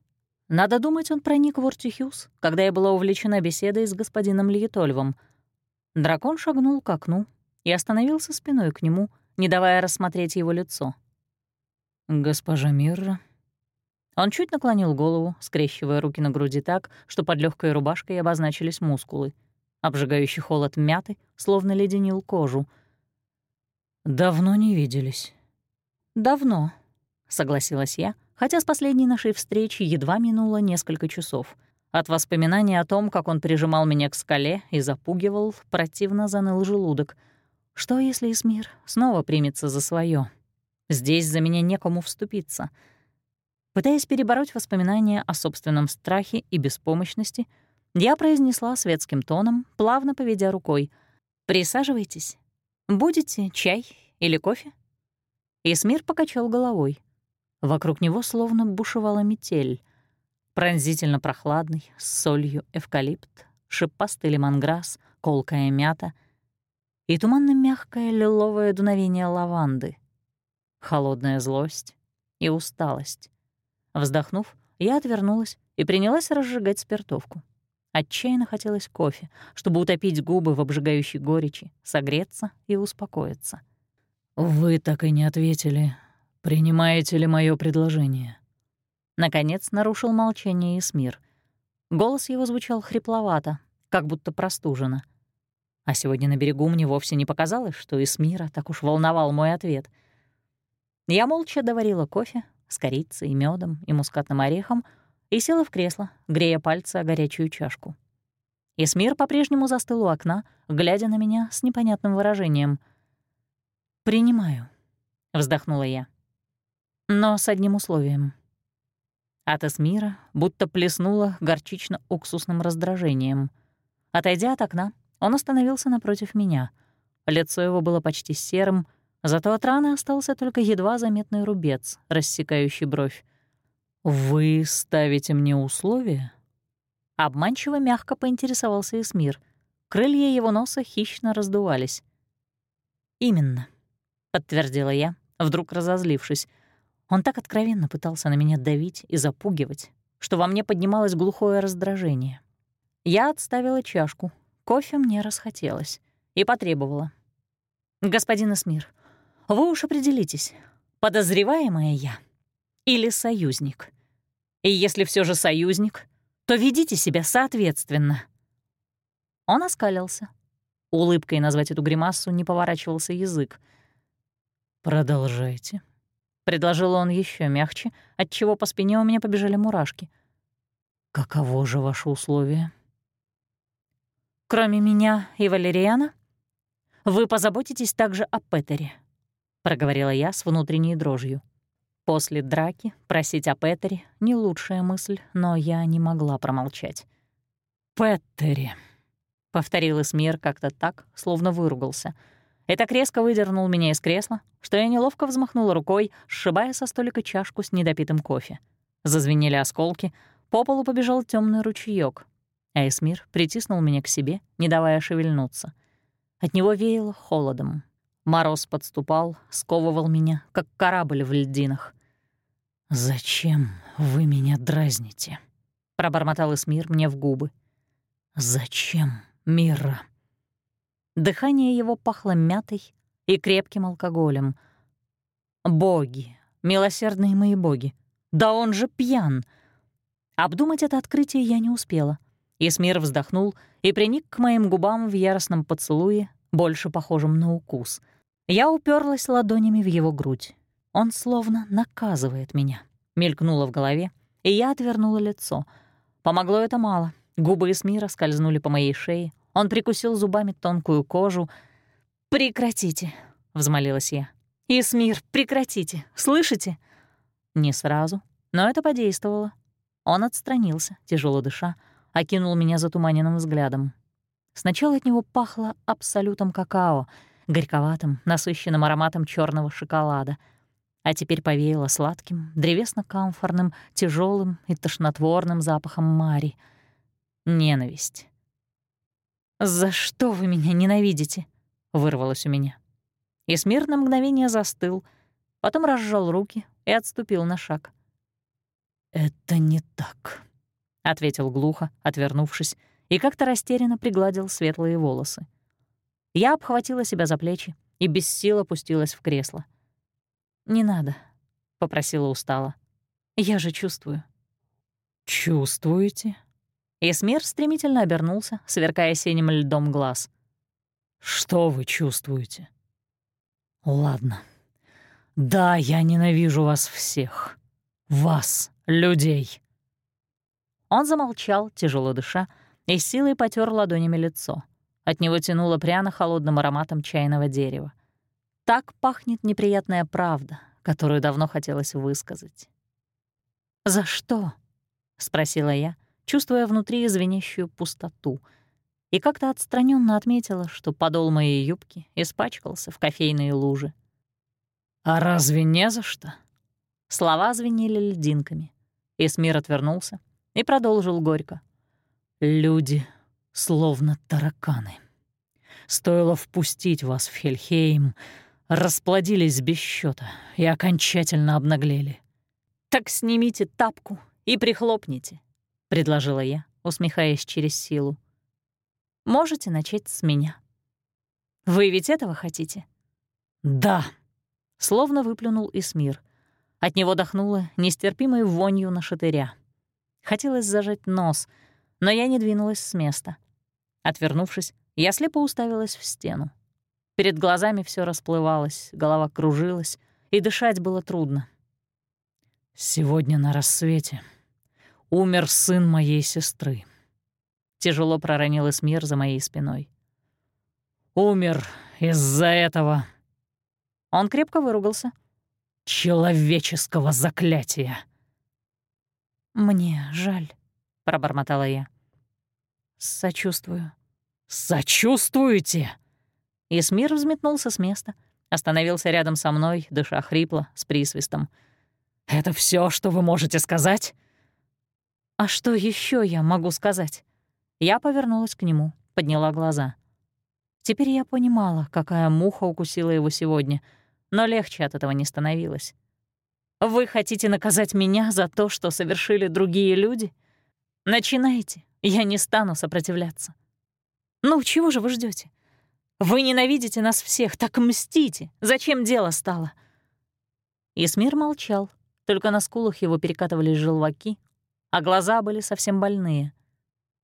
Надо думать, он проник в Ортихюс, когда я была увлечена беседой с господином Льетольвом. Дракон шагнул к окну и остановился спиной к нему, не давая рассмотреть его лицо. «Госпожа Мирра». Он чуть наклонил голову, скрещивая руки на груди так, что под легкой рубашкой обозначились мускулы. Обжигающий холод мяты словно леденил кожу. «Давно не виделись». «Давно», — согласилась я, хотя с последней нашей встречи едва минуло несколько часов. От воспоминаний о том, как он прижимал меня к скале и запугивал, противно заныл желудок. Что, если Исмир снова примется за свое? Здесь за меня некому вступиться. Пытаясь перебороть воспоминания о собственном страхе и беспомощности, я произнесла светским тоном, плавно поведя рукой. «Присаживайтесь. Будете чай или кофе?» Исмир покачал головой. Вокруг него словно бушевала метель. Пронзительно прохладный, с солью эвкалипт, шипастый лемонграсс, колкая мята и туманно-мягкое лиловое дуновение лаванды — холодная злость и усталость. Вздохнув, Я отвернулась и принялась разжигать спиртовку. Отчаянно хотелось кофе, чтобы утопить губы в обжигающей горечи, согреться и успокоиться. «Вы так и не ответили. Принимаете ли мое предложение?» Наконец нарушил молчание Исмир. Голос его звучал хрипловато, как будто простужено. А сегодня на берегу мне вовсе не показалось, что Исмира так уж волновал мой ответ. Я молча доварила кофе с корицей, и медом и мускатным орехом и села в кресло, грея пальцы о горячую чашку. Исмир по-прежнему застыл у окна, глядя на меня с непонятным выражением. «Принимаю», — вздохнула я. «Но с одним условием». От Эсмира будто плеснуло горчично-уксусным раздражением. Отойдя от окна, он остановился напротив меня. Лицо его было почти серым, зато от раны остался только едва заметный рубец, рассекающий бровь. «Вы ставите мне условия?» Обманчиво мягко поинтересовался Эсмир. Крылья его носа хищно раздувались. «Именно», — подтвердила я, вдруг разозлившись. Он так откровенно пытался на меня давить и запугивать, что во мне поднималось глухое раздражение. Я отставила чашку, кофе мне расхотелось, и потребовала. «Господин Эсмир, вы уж определитесь, подозреваемая я или союзник. И если все же союзник, то ведите себя соответственно». Он оскалился. Улыбкой назвать эту гримасу не поворачивался язык. «Продолжайте», — предложил он еще мягче, отчего по спине у меня побежали мурашки. «Каково же ваше условие?» «Кроме меня и Валериана, вы позаботитесь также о Петере», — проговорила я с внутренней дрожью. После драки просить о Петере — не лучшая мысль, но я не могла промолчать. «Петтере», — повторил Эсмир как-то так, словно выругался. И так резко выдернул меня из кресла, что я неловко взмахнула рукой, сшибая со столика чашку с недопитым кофе. Зазвенели осколки, по полу побежал темный ручеёк, Эсмир притиснул меня к себе, не давая шевельнуться. От него веяло холодом. Мороз подступал, сковывал меня, как корабль в льдинах. «Зачем вы меня дразните?» — пробормотал Эсмир мне в губы. «Зачем, Мира?» Дыхание его пахло мятой и крепким алкоголем. «Боги, милосердные мои боги, да он же пьян!» Обдумать это открытие я не успела. Эсмир вздохнул и приник к моим губам в яростном поцелуе, больше похожем на укус — я уперлась ладонями в его грудь. Он словно наказывает меня. Мелькнуло в голове, и я отвернула лицо. Помогло это мало. Губы Эсмира скользнули по моей шее. Он прикусил зубами тонкую кожу. «Прекратите!» — взмолилась я. «Исмир, прекратите! Слышите?» Не сразу, но это подействовало. Он отстранился, тяжело дыша, окинул меня затуманенным взглядом. Сначала от него пахло абсолютом какао — горьковатым, насыщенным ароматом черного шоколада, а теперь повеяло сладким, древесно-камфорным, тяжелым и тошнотворным запахом мари. Ненависть. «За что вы меня ненавидите?» — вырвалось у меня. И смир на мгновение застыл, потом разжал руки и отступил на шаг. «Это не так», — ответил глухо, отвернувшись, и как-то растерянно пригладил светлые волосы. Я обхватила себя за плечи и без сил опустилась в кресло. «Не надо», — попросила устало. «Я же чувствую». «Чувствуете?» Эсмир стремительно обернулся, сверкая синим льдом глаз. «Что вы чувствуете?» «Ладно. Да, я ненавижу вас всех. Вас, людей». Он замолчал, тяжело дыша, и силой потер ладонями лицо. От него тянуло пряно-холодным ароматом чайного дерева. Так пахнет неприятная правда, которую давно хотелось высказать. «За что?» — спросила я, чувствуя внутри звенящую пустоту, и как-то отстраненно отметила, что подол моей юбки испачкался в кофейные лужи. «А разве не за что?» Слова звенели льдинками. Эсмир отвернулся и продолжил горько. «Люди словно тараканы. Стоило впустить вас в Хельхейм, расплодились без счета и окончательно обнаглели. «Так снимите тапку и прихлопните», — предложила я, усмехаясь через силу. «Можете начать с меня. Вы ведь этого хотите?» «Да», — словно выплюнул Исмир. От него дохнуло нестерпимой вонью на шатыря. Хотелось зажать нос, но я не двинулась с места. Отвернувшись, я слепо уставилась в стену. Перед глазами все расплывалось, голова кружилась, и дышать было трудно. «Сегодня на рассвете умер сын моей сестры», — тяжело проронил Эсмир за моей спиной. «Умер из-за этого...» Он крепко выругался. «Человеческого заклятия!» «Мне жаль», — пробормотала я. «Сочувствую». «Сочувствуете?» Исмир взметнулся с места, остановился рядом со мной, дыша хрипло, с присвистом. «Это все, что вы можете сказать?» «А что еще я могу сказать?» Я повернулась к нему, подняла глаза. Теперь я понимала, какая муха укусила его сегодня, но легче от этого не становилось. «Вы хотите наказать меня за то, что совершили другие люди? Начинайте, я не стану сопротивляться. Ну, чего же вы ждете? Вы ненавидите нас всех, так мстите. Зачем дело стало?» Исмир молчал, только на скулах его перекатывались желваки, а глаза были совсем больные.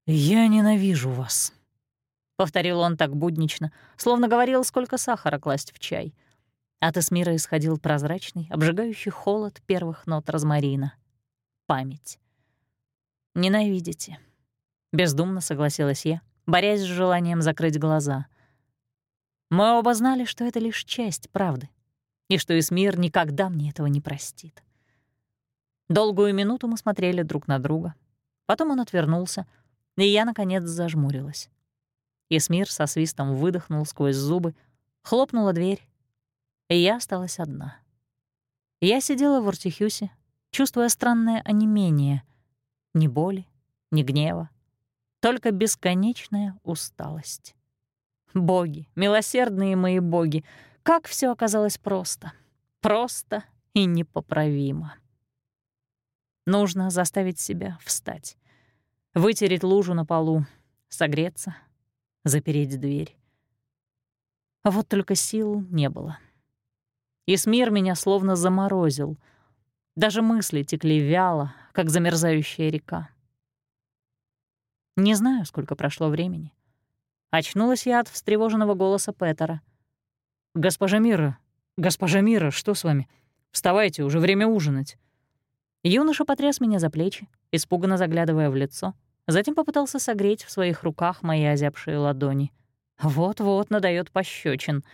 «Я ненавижу вас», — повторил он так буднично, словно говорил, сколько сахара класть в чай. От Эсмира исходил прозрачный, обжигающий холод первых нот розмарина. Память. «Ненавидите», — бездумно согласилась я, борясь с желанием закрыть глаза — мы оба знали, что это лишь часть правды, и что Исмир никогда мне этого не простит. Долгую минуту мы смотрели друг на друга. Потом он отвернулся, и я, наконец, зажмурилась. Исмир со свистом выдохнул сквозь зубы, хлопнула дверь, и я осталась одна. Я сидела в Артихюсе, чувствуя странное онемение. Ни боли, ни гнева, только бесконечная усталость. Боги, милосердные мои боги, как все оказалось просто. Просто и непоправимо. Нужно заставить себя встать, вытереть лужу на полу, согреться, запереть дверь. Вот только сил не было. И смир меня словно заморозил. Даже мысли текли вяло, как замерзающая река. Не знаю, сколько прошло времени. Очнулась я от встревоженного голоса Петера. «Госпожа Мира, госпожа Мира, что с вами? Вставайте, уже время ужинать». Юноша потряс меня за плечи, испуганно заглядывая в лицо, затем попытался согреть в своих руках мои озябшие ладони. Вот-вот надает пощечин.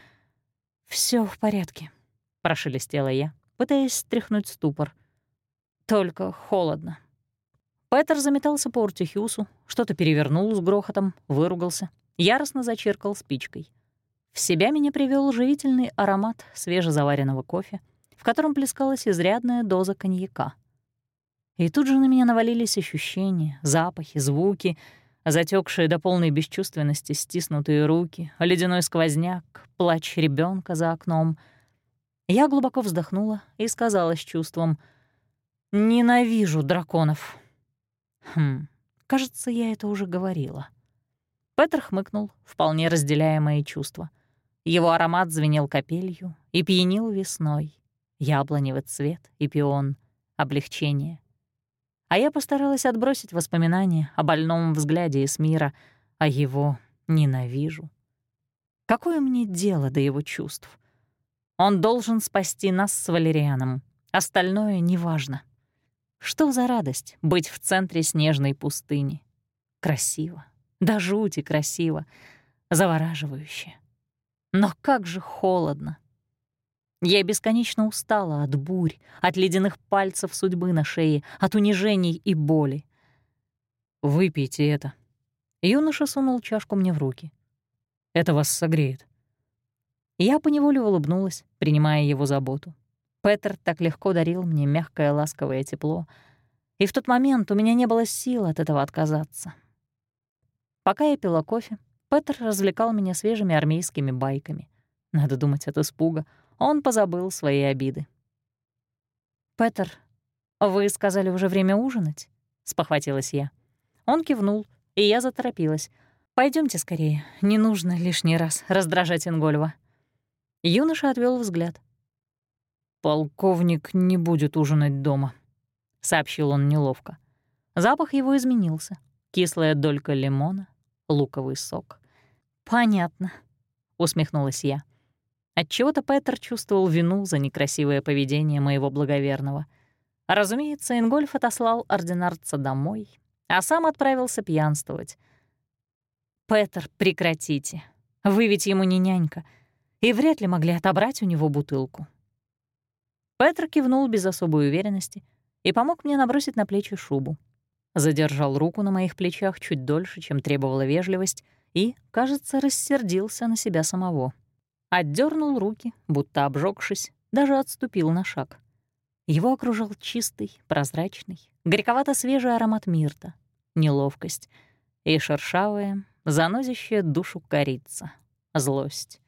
Все в порядке», — прошелестела я, пытаясь стряхнуть ступор. «Только холодно». Петер заметался по Уртихюсу, что-то перевернул с грохотом, выругался, яростно зачиркал спичкой. В себя меня привел живительный аромат свежезаваренного кофе, в котором плескалась изрядная доза коньяка. И тут же на меня навалились ощущения, запахи, звуки, затекшие до полной бесчувственности стиснутые руки, ледяной сквозняк, плач ребенка за окном. Я глубоко вздохнула и сказала с чувством «Ненавижу драконов». Хм, кажется, я это уже говорила. Петр хмыкнул, вполне разделяя мои чувства. Его аромат звенел капелью и пьянил весной. Яблоневый цвет и пион, облегчение. А я постаралась отбросить воспоминания о больном взгляде Эсмира, а его ненавижу. Какое мне дело до его чувств? Он должен спасти нас с Валерианом. Остальное неважно. Что за радость быть в центре снежной пустыни? Красиво, до жути красиво, завораживающе. Но как же холодно. Я бесконечно устала от бурь, от ледяных пальцев судьбы на шее, от унижений и боли. «Выпейте это». Юноша сунул чашку мне в руки. «Это вас согреет». Я поневоле улыбнулась, принимая его заботу. Петер так легко дарил мне мягкое ласковое тепло, и в тот момент у меня не было сил от этого отказаться. Пока я пила кофе, Петр развлекал меня свежими армейскими байками. Надо думать от испуга, он позабыл свои обиды. «Петр, «Вы сказали уже время ужинать?» — спохватилась я. Он кивнул, и я заторопилась. Пойдемте скорее, не нужно лишний раз раздражать Ингольва». Юноша отвел взгляд. «Полковник не будет ужинать дома», — сообщил он неловко. Запах его изменился. Кислая долька лимона, луковый сок. «Понятно», — усмехнулась я. Отчего-то Петер чувствовал вину за некрасивое поведение моего благоверного. Разумеется, Ингольф отослал ординарца домой, а сам отправился пьянствовать. «Петер, прекратите. Вы ведь ему не нянька, и вряд ли могли отобрать у него бутылку». Петр кивнул без особой уверенности и помог мне набросить на плечи шубу. Задержал руку на моих плечах чуть дольше, чем требовала вежливость, и, кажется, рассердился на себя самого. Отдернул руки, будто обжегшись, даже отступил на шаг. Его окружал чистый, прозрачный, горьковато-свежий аромат мирта, неловкость и шершавая, занозящая душу корица, злость.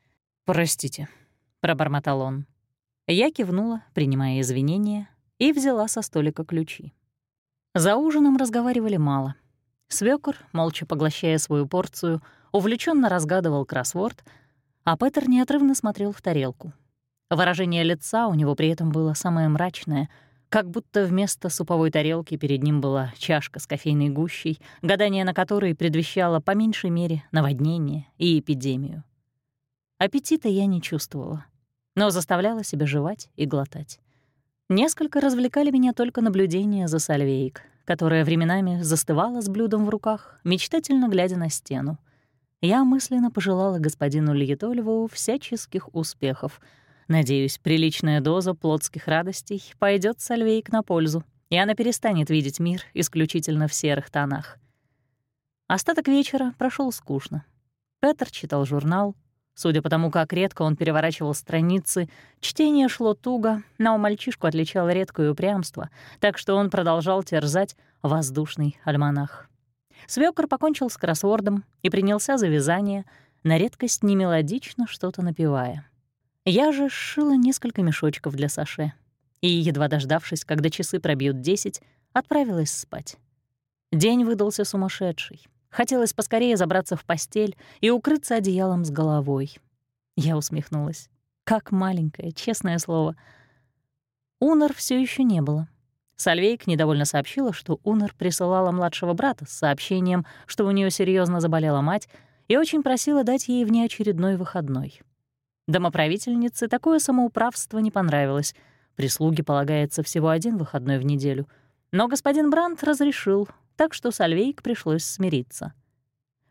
«Простите», — пробормотал он. Я кивнула, принимая извинения, и взяла со столика ключи. За ужином разговаривали мало. Свёкор, молча поглощая свою порцию, увлеченно разгадывал кроссворд, а Петер неотрывно смотрел в тарелку. Выражение лица у него при этом было самое мрачное, как будто вместо суповой тарелки перед ним была чашка с кофейной гущей, гадание на которой предвещало по меньшей мере наводнение и эпидемию. Аппетита я не чувствовала, но заставляла себя жевать и глотать. Несколько развлекали меня только наблюдения за Сальвейк, которая временами застывала с блюдом в руках, мечтательно глядя на стену. Я мысленно пожелала господину Льетолеву всяческих успехов. Надеюсь, приличная доза плотских радостей пойдет Сальвейк на пользу, и она перестанет видеть мир исключительно в серых тонах. Остаток вечера прошел скучно. Петр читал журнал. Судя по тому, как редко он переворачивал страницы, чтение шло туго, но мальчишку отличало редкое упрямство, так что он продолжал терзать воздушный альманах. Свёкор покончил с кроссвордом и принялся за вязание, на редкость немелодично что-то напевая. Я же сшила несколько мешочков для Саше и, едва дождавшись, когда часы пробьют десять, отправилась спать. День выдался сумасшедший. Хотелось поскорее забраться в постель и укрыться одеялом с головой. Я усмехнулась. Как маленькое, честное слово. Унор все еще не было. Сальвейк недовольно сообщила, что Унер присылала младшего брата с сообщением, что у нее серьезно заболела мать, и очень просила дать ей внеочередной выходной. Домоправительнице такое самоуправство не понравилось. Прислуге полагается всего один выходной в неделю. Но господин Брандт разрешил, так что Сальвейк пришлось смириться.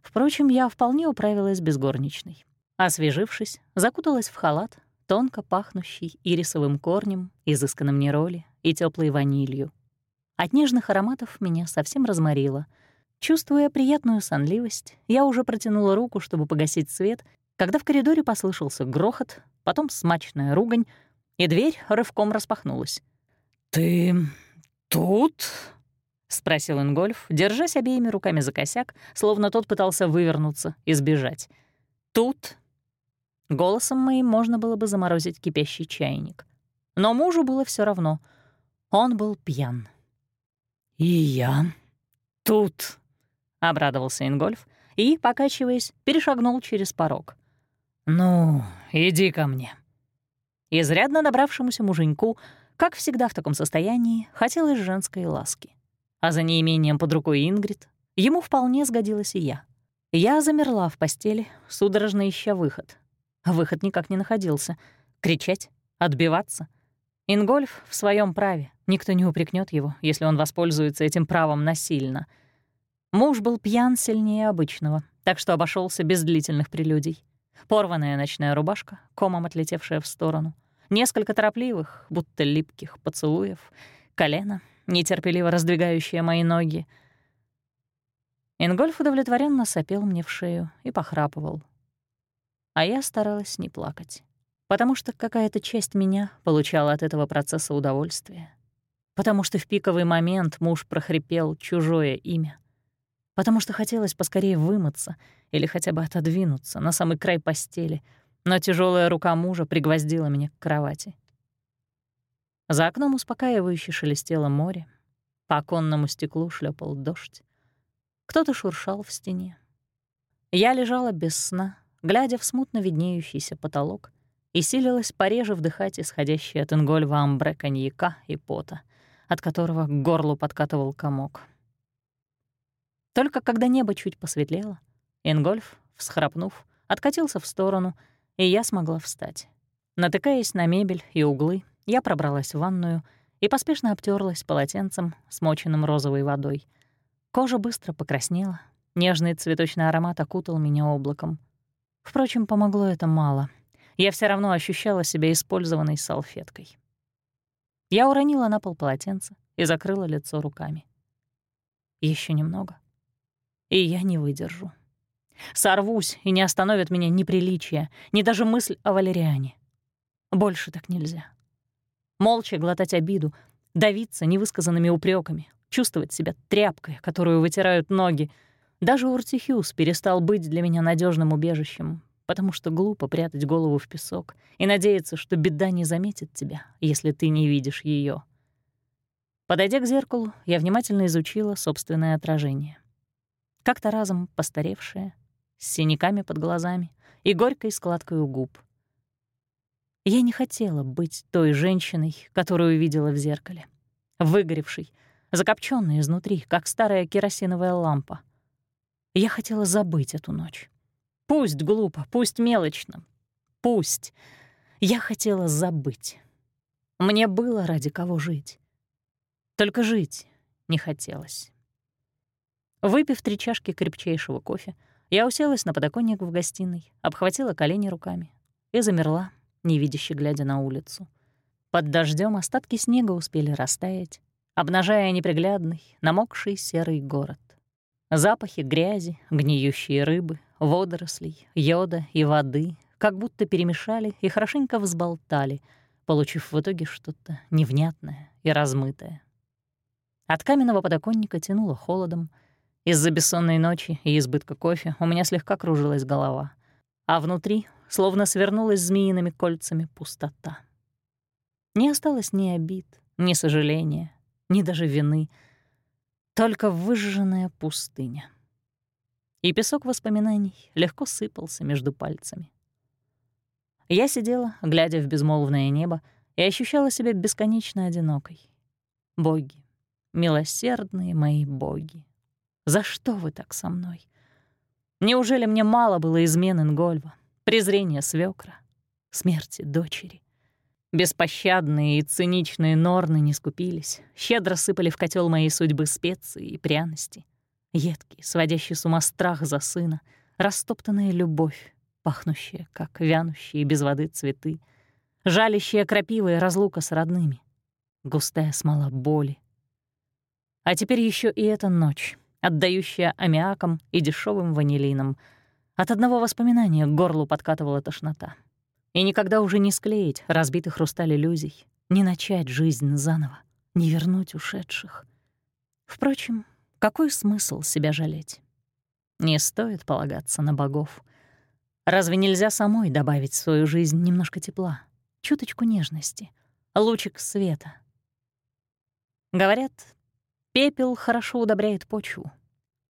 Впрочем, я вполне управилась без горничной. Освежившись, закуталась в халат, тонко пахнущий ирисовым корнем, изысканным нероли и теплой ванилью. От нежных ароматов меня совсем разморило. Чувствуя приятную сонливость, я уже протянула руку, чтобы погасить свет, когда в коридоре послышался грохот, потом смачная ругань, и дверь рывком распахнулась. «Ты тут?» — спросил Ингольф, держась обеими руками за косяк, словно тот пытался вывернуться и сбежать. «Тут Голосом моим можно было бы заморозить кипящий чайник. Но мужу было все равно. Он был пьян. «И я тут», — обрадовался Ингольф и, покачиваясь, перешагнул через порог. «Ну, иди ко мне». Изрядно набравшемуся муженьку, как всегда в таком состоянии, хотелось женской ласки. А за неимением под рукой Ингрид ему вполне сгодилась и я. Я замерла в постели, судорожно ища выход, Выход никак не находился. Кричать? Отбиваться? Ингольф в своем праве. Никто не упрекнет его, если он воспользуется этим правом насильно. Муж был пьян сильнее обычного, так что обошелся без длительных прелюдий. Порванная ночная рубашка, комом отлетевшая в сторону. Несколько торопливых, будто липких поцелуев. Колено, нетерпеливо раздвигающее мои ноги. Ингольф удовлетворенно сопел мне в шею и похрапывал, а я старалась не плакать, потому что какая-то часть меня получала от этого процесса удовольствие. Потому что в пиковый момент муж прохрипел чужое имя. Потому что хотелось поскорее вымыться или хотя бы отодвинуться на самый край постели, но тяжелая рука мужа пригвоздила меня к кровати. За окном успокаивающе шелестело море, по оконному стеклу шлепал дождь. Кто-то шуршал в стене. Я лежала без сна, глядя в смутно виднеющийся потолок, и силилась пореже вдыхать исходящие от Ингольва амбре коньяка и пота, от которого к горлу подкатывал комок. Только когда небо чуть посветлело, Ингольф, всхрапнув, откатился в сторону, и я смогла встать. Натыкаясь на мебель и углы, я пробралась в ванную и поспешно обтерлась полотенцем, смоченным розовой водой. Кожа быстро покраснела, нежный цветочный аромат окутал меня облаком. Впрочем, помогло это мало. Я все равно ощущала себя использованной салфеткой. Я уронила на пол полотенце и закрыла лицо руками. Еще немного, и я не выдержу. Сорвусь, и не остановит меня ни приличия, ни даже мысль о Валериане. Больше так нельзя молча глотать обиду, давиться невысказанными упреками, чувствовать себя тряпкой, которую вытирают ноги. Даже Уртихюс перестал быть для меня надежным убежищем, потому что глупо прятать голову в песок и надеяться, что беда не заметит тебя, если ты не видишь ее. Подойдя к зеркалу, я внимательно изучила собственное отражение. Как-то разом постаревшее, с синяками под глазами и горькой складкой у губ. Я не хотела быть той женщиной, которую видела в зеркале. Выгоревшей, закопченной изнутри, как старая керосиновая лампа. Я хотела забыть эту ночь. Пусть глупо, пусть мелочно. Пусть. Я хотела забыть. Мне было ради кого жить. Только жить не хотелось. Выпив три чашки крепчайшего кофе, я уселась на подоконник в гостиной, обхватила колени руками и замерла, невидяще глядя на улицу. Под дождем остатки снега успели растаять, обнажая неприглядный, намокший серый город. Запахи грязи, гниющие рыбы, водорослей, йода и воды как будто перемешали и хорошенько взболтали, получив в итоге что-то невнятное и размытое. От каменного подоконника тянуло холодом. Из-за бессонной ночи и избытка кофе у меня слегка кружилась голова, а внутри словно свернулась змеиными кольцами пустота. Не осталось ни обид, ни сожаления, ни даже вины, только выжженная пустыня. И песок воспоминаний легко сыпался между пальцами. Я сидела, глядя в безмолвное небо, и ощущала себя бесконечно одинокой. Боги, милосердные мои боги, за что вы так со мной? Неужели мне мало было измен Ингольва? презрение свекра, смерти дочери. Беспощадные и циничные норны не скупились, щедро сыпали в котел моей судьбы специи и пряности. Едкий, сводящий с ума страх за сына, растоптанная любовь, пахнущая, как вянущие без воды цветы, жалящая крапива и разлука с родными, густая смола боли. А теперь еще и эта ночь, отдающая аммиаком и дешевым ванилином — от одного воспоминания к горлу подкатывала тошнота. И никогда уже не склеить разбитый хрусталь иллюзий, не начать жизнь заново, не вернуть ушедших. Впрочем, какой смысл себя жалеть? Не стоит полагаться на богов. Разве нельзя самой добавить в свою жизнь немножко тепла, чуточку нежности, лучик света? Говорят, пепел хорошо удобряет почву.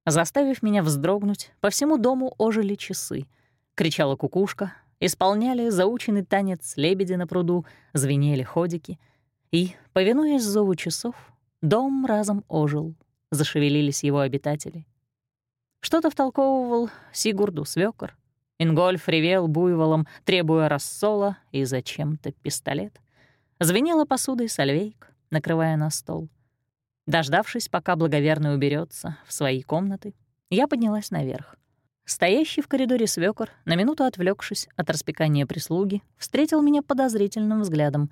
Заставив меня вздрогнуть, по всему дому ожили часы. Кричала кукушка, исполняли заученный танец лебеди на пруду, звенели ходики. И, повинуясь зову часов, дом разом ожил, зашевелились его обитатели. Что-то втолковывал Сигурду свёкор. Ингольф ревел буйволом, требуя рассола и зачем-то пистолет. Звенела посудой сальвейк, накрывая на стол — Дождавшись, пока благоверный уберется в свои комнаты, я поднялась наверх. Стоящий в коридоре свёкор, на минуту отвлекшись от распекания прислуги, встретил меня подозрительным взглядом.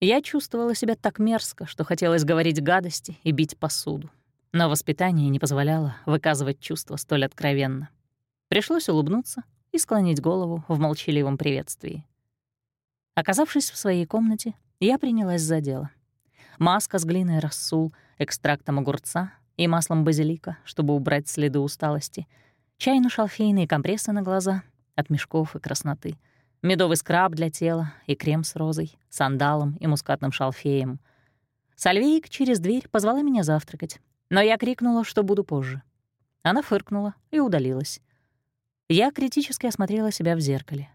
Я чувствовала себя так мерзко, что хотелось говорить гадости и бить посуду. Но воспитание не позволяло выказывать чувства столь откровенно. Пришлось улыбнуться и склонить голову в молчаливом приветствии. Оказавшись в своей комнате, я принялась за дело. Маска с глиной рассул — экстрактом огурца и маслом базилика, чтобы убрать следы усталости, чайно-шалфейные компрессы на глаза от мешков и красноты, медовый скраб для тела и крем с розой, сандалом и мускатным шалфеем. Сальвейк через дверь позвала меня завтракать, но я крикнула, что буду позже. Она фыркнула и удалилась. Я критически осмотрела себя в зеркале.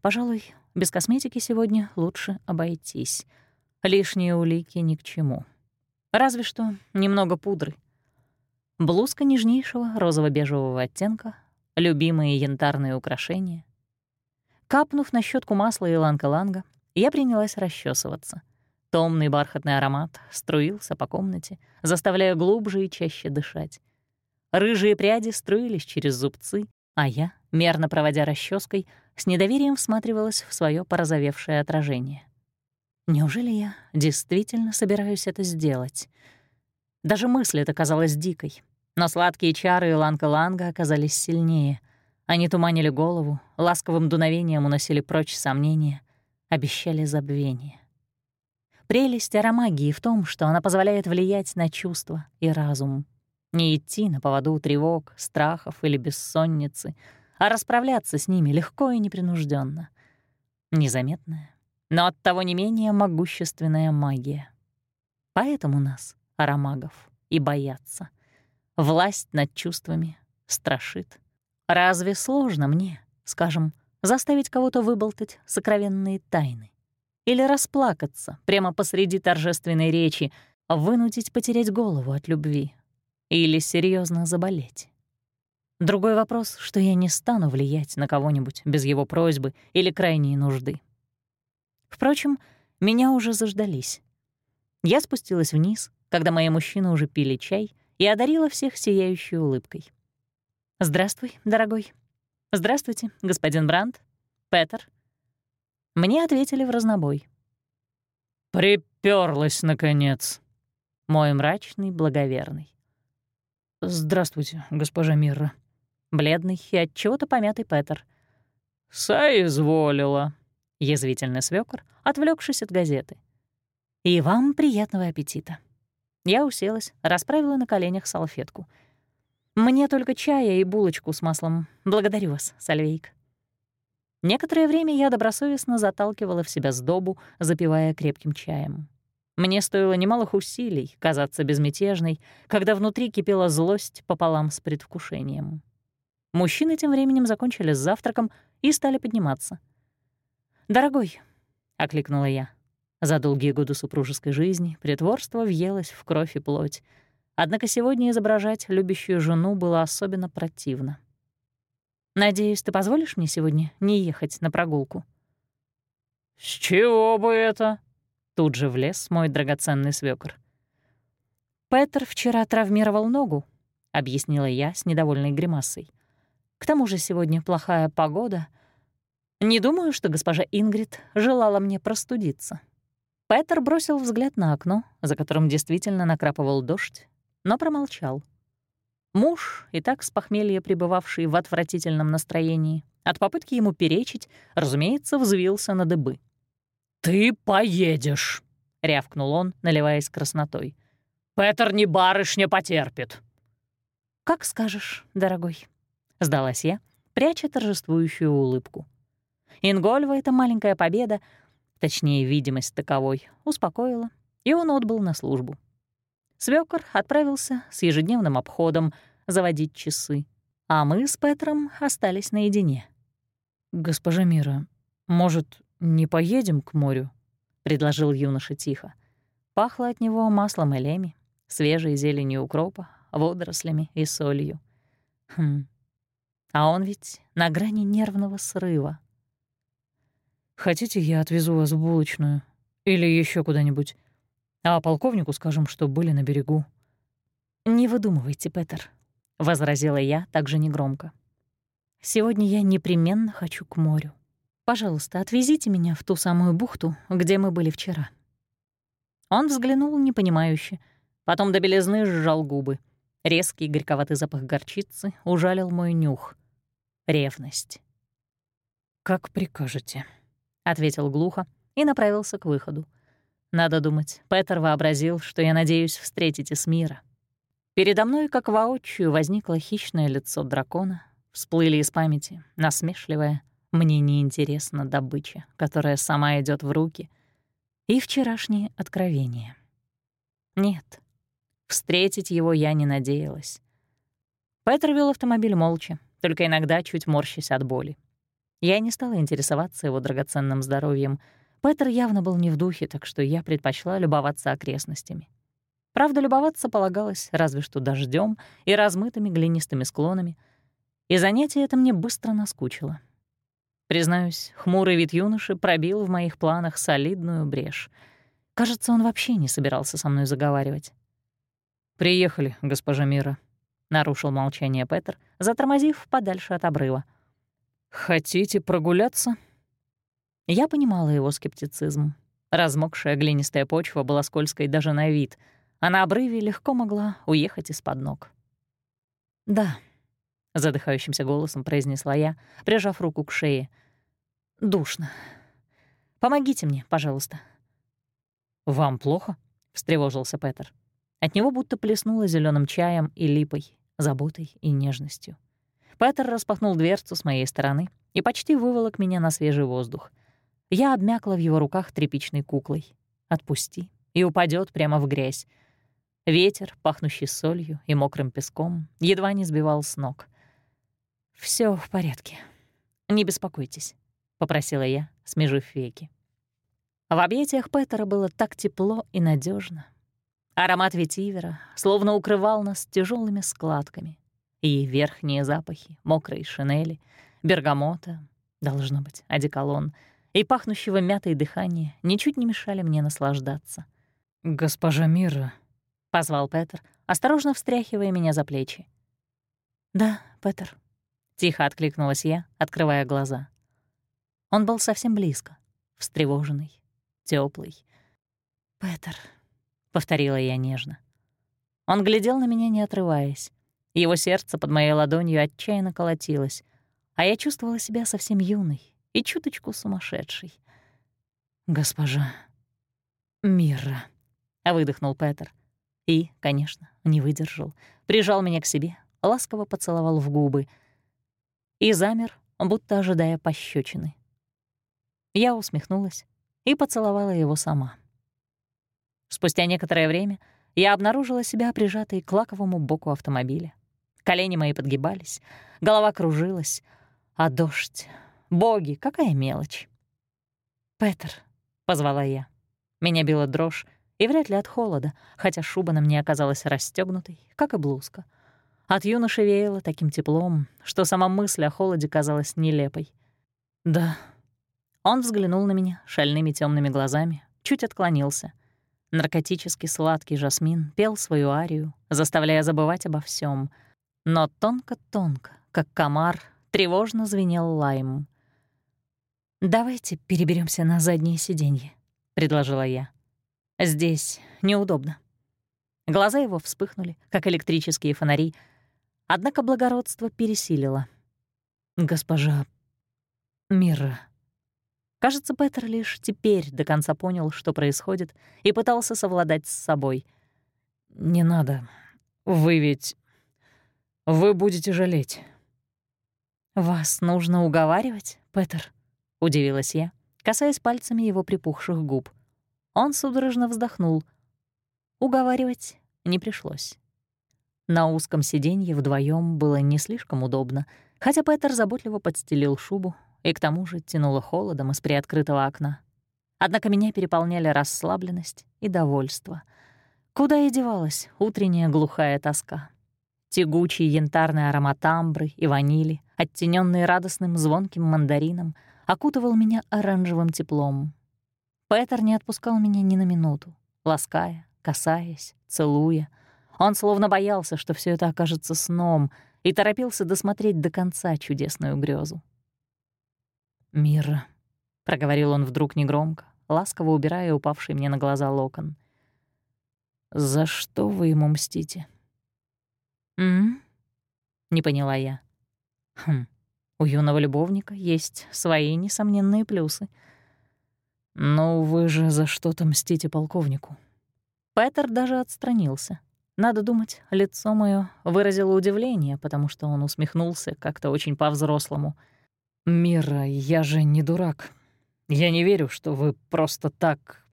Пожалуй, без косметики сегодня лучше обойтись. Лишние улики ни к чему. Разве что немного пудры. Блузка нежнейшего розово-бежевого оттенка, любимые янтарные украшения. Капнув на щетку масла иланг-иланга, я принялась расчесываться. Томный бархатный аромат струился по комнате, заставляя глубже и чаще дышать. Рыжие пряди струились через зубцы, а я, мерно проводя расческой, с недоверием всматривалась в свое порозовевшее отражение. Неужели я действительно собираюсь это сделать? Даже мысль эта казалась дикой. Но сладкие чары Ланга-Ланга оказались сильнее. Они туманили голову, ласковым дуновением уносили прочь сомнения, обещали забвение. Прелесть аромагии в том, что она позволяет влиять на чувства и разум. Не идти на поводу тревог, страхов или бессонницы, а расправляться с ними легко и непринужденно. Незаметная, но оттого не менее могущественная магия. Поэтому нас, аромагов, и боятся — Власть над чувствами страшит. Разве сложно мне, скажем, заставить кого-то выболтать сокровенные тайны? Или расплакаться прямо посреди торжественной речи, вынудить потерять голову от любви? Или серьезно заболеть? Другой вопрос, что я не стану влиять на кого-нибудь без его просьбы или крайней нужды. Впрочем, меня уже заждались. Я спустилась вниз, когда мои мужчины уже пили чай, и одарила всех сияющей улыбкой. «Здравствуй, дорогой. Здравствуйте, господин Брандт. Петер». Мне ответили в разнобой. «Припёрлась, наконец!» Мой мрачный, благоверный. «Здравствуйте, госпожа Мирра». Бледный и от чего-то помятый Петер. «Соизволила», — язвительный свёкор, отвлекшись от газеты. «И вам приятного аппетита». Я уселась, расправила на коленях салфетку. «Мне только чая и булочку с маслом. Благодарю вас, Сальвейк». Некоторое время я добросовестно заталкивала в себя сдобу, запивая крепким чаем. Мне стоило немалых усилий казаться безмятежной, когда внутри кипела злость пополам с предвкушением. Мужчины тем временем закончили с завтраком и стали подниматься. «Дорогой», — окликнула я, за долгие годы супружеской жизни притворство въелось в кровь и плоть. Однако сегодня изображать любящую жену было особенно противно. «Надеюсь, ты позволишь мне сегодня не ехать на прогулку?» «С чего бы это?» Тут же влез мой драгоценный свёкор. «Петер вчера травмировал ногу», — объяснила я с недовольной гримасой. «К тому же сегодня плохая погода. Не думаю, что госпожа Ингрид желала мне простудиться». Петер бросил взгляд на окно, за которым действительно накрапывал дождь, но промолчал. Муж, и так с похмелья пребывавший в отвратительном настроении, от попытки ему перечить, разумеется, взвился на дыбы. «Ты поедешь!» — рявкнул он, наливаясь краснотой. «Петер не барышня потерпит!» «Как скажешь, дорогой», — сдалась я, пряча торжествующую улыбку. Ингольва — это маленькая победа, точнее, видимость таковой, успокоила, и он отбыл на службу. Свёкор отправился с ежедневным обходом заводить часы, а мы с Петром остались наедине. «Госпожа Мира, может, не поедем к морю?» — предложил юноша тихо. Пахло от него маслом и леми, свежей зеленью укропа, водорослями и солью. Хм. А он ведь на грани нервного срыва. Хотите, я отвезу вас в булочную? Или еще куда-нибудь? А полковнику скажем, что были на берегу». «Не выдумывайте, Петер», — возразила я также негромко. «Сегодня я непременно хочу к морю. Пожалуйста, отвезите меня в ту самую бухту, где мы были вчера». Он взглянул непонимающе, потом до белизны сжал губы. Резкий горьковатый запах горчицы ужалил мой нюх. Ревность. «Как прикажете», — ответил глухо и направился к выходу. Надо думать, Петер вообразил, что я надеюсь встретить Эсмира. Передо мной, как воочию, возникло хищное лицо дракона, всплыли из памяти насмешливое, Мне не интересна добыча, которая сама идет в руки, и вчерашние откровения. Нет, встретить его я не надеялась. Петр вел автомобиль молча, только иногда чуть морщась от боли. Я не стала интересоваться его драгоценным здоровьем. Петр явно был не в духе, так что я предпочла любоваться окрестностями. Правда, любоваться полагалось разве что дождем и размытыми глинистыми склонами, и занятие это мне быстро наскучило. Признаюсь, хмурый вид юноши пробил в моих планах солидную брешь. Кажется, он вообще не собирался со мной заговаривать. «Приехали, госпожа Мира», — нарушил молчание Петр, затормозив подальше от обрыва. «Хотите прогуляться?» Я понимала его скептицизм. Размокшая глинистая почва была скользкой даже на вид, а на обрыве легко могла уехать из-под ног. «Да», — задыхающимся голосом произнесла я, прижав руку к шее. «Душно. Помогите мне, пожалуйста». «Вам плохо?» — встревожился Петер. От него будто плеснуло зеленым чаем и липой, заботой и нежностью. Петер распахнул дверцу с моей стороны и почти выволок меня на свежий воздух. Я обмякла в его руках тряпичной куклой. Отпусти, и упадет прямо в грязь. Ветер, пахнущий солью и мокрым песком, едва не сбивал с ног. Все в порядке. Не беспокойтесь», — попросила я, смежив веки. В объятиях Петера было так тепло и надежно. Аромат ветивера словно укрывал нас тяжелыми складками и верхние запахи мокрой шинели, бергамота, должно быть, одеколон, и пахнущего мятой дыхания ничуть не мешали мне наслаждаться. «Госпожа Мира», — позвал Петр, осторожно встряхивая меня за плечи. «Да, Петр», — тихо откликнулась я, открывая глаза. Он был совсем близко, встревоженный, теплый. «Петр», — повторила я нежно. Он глядел на меня, не отрываясь. Его сердце под моей ладонью отчаянно колотилось, а я чувствовала себя совсем юной и чуточку сумасшедшей. «Госпожа Мира», — выдохнул Петер. И, конечно, не выдержал. Прижал меня к себе, ласково поцеловал в губы и замер, будто ожидая пощечины. Я усмехнулась и поцеловала его сама. Спустя некоторое время я обнаружила себя прижатой к лаковому боку автомобиля. Колени мои подгибались, голова кружилась, а дождь... Боги, какая мелочь! «Петер», — позвала я. Меня била дрожь, и вряд ли от холода, хотя шуба на мне оказалась расстегнутой, как и блузка. От юноши веяло таким теплом, что сама мысль о холоде казалась нелепой. «Да». Он взглянул на меня шальными темными глазами, чуть отклонился. Наркотически сладкий жасмин пел свою арию, заставляя забывать обо всем — но тонко-тонко, как комар, тревожно звенел лайм. «Давайте переберемся на заднее сиденье», — предложила я. «Здесь неудобно». Глаза его вспыхнули, как электрические фонари, однако благородство пересилило. «Госпожа Мира». Кажется, Петер лишь теперь до конца понял, что происходит, и пытался совладать с собой. «Не надо. Вы ведь вы будете жалеть». «Вас нужно уговаривать, Петер?» — удивилась я, касаясь пальцами его припухших губ. Он судорожно вздохнул. Уговаривать не пришлось. На узком сиденье вдвоем было не слишком удобно, хотя Петер заботливо подстелил шубу и к тому же тянуло холодом из приоткрытого окна. Однако меня переполняли расслабленность и довольство. Куда и девалась утренняя глухая тоска. Тягучий янтарный аромат амбры и ванили, оттененный радостным звонким мандарином, окутывал меня оранжевым теплом. Петер не отпускал меня ни на минуту, лаская, касаясь, целуя. Он словно боялся, что все это окажется сном, и торопился досмотреть до конца чудесную грезу. «Мира», — проговорил он вдруг негромко, ласково убирая упавший мне на глаза локон. «За что вы ему мстите?» «М?», Не поняла я. Хм, у юного любовника есть свои несомненные плюсы. «Но вы же за что-то мстите полковнику». Петер даже отстранился. Надо думать, лицо моё выразило удивление, потому что он усмехнулся как-то очень по-взрослому. «Мира, я же не дурак. Я не верю, что вы просто так...»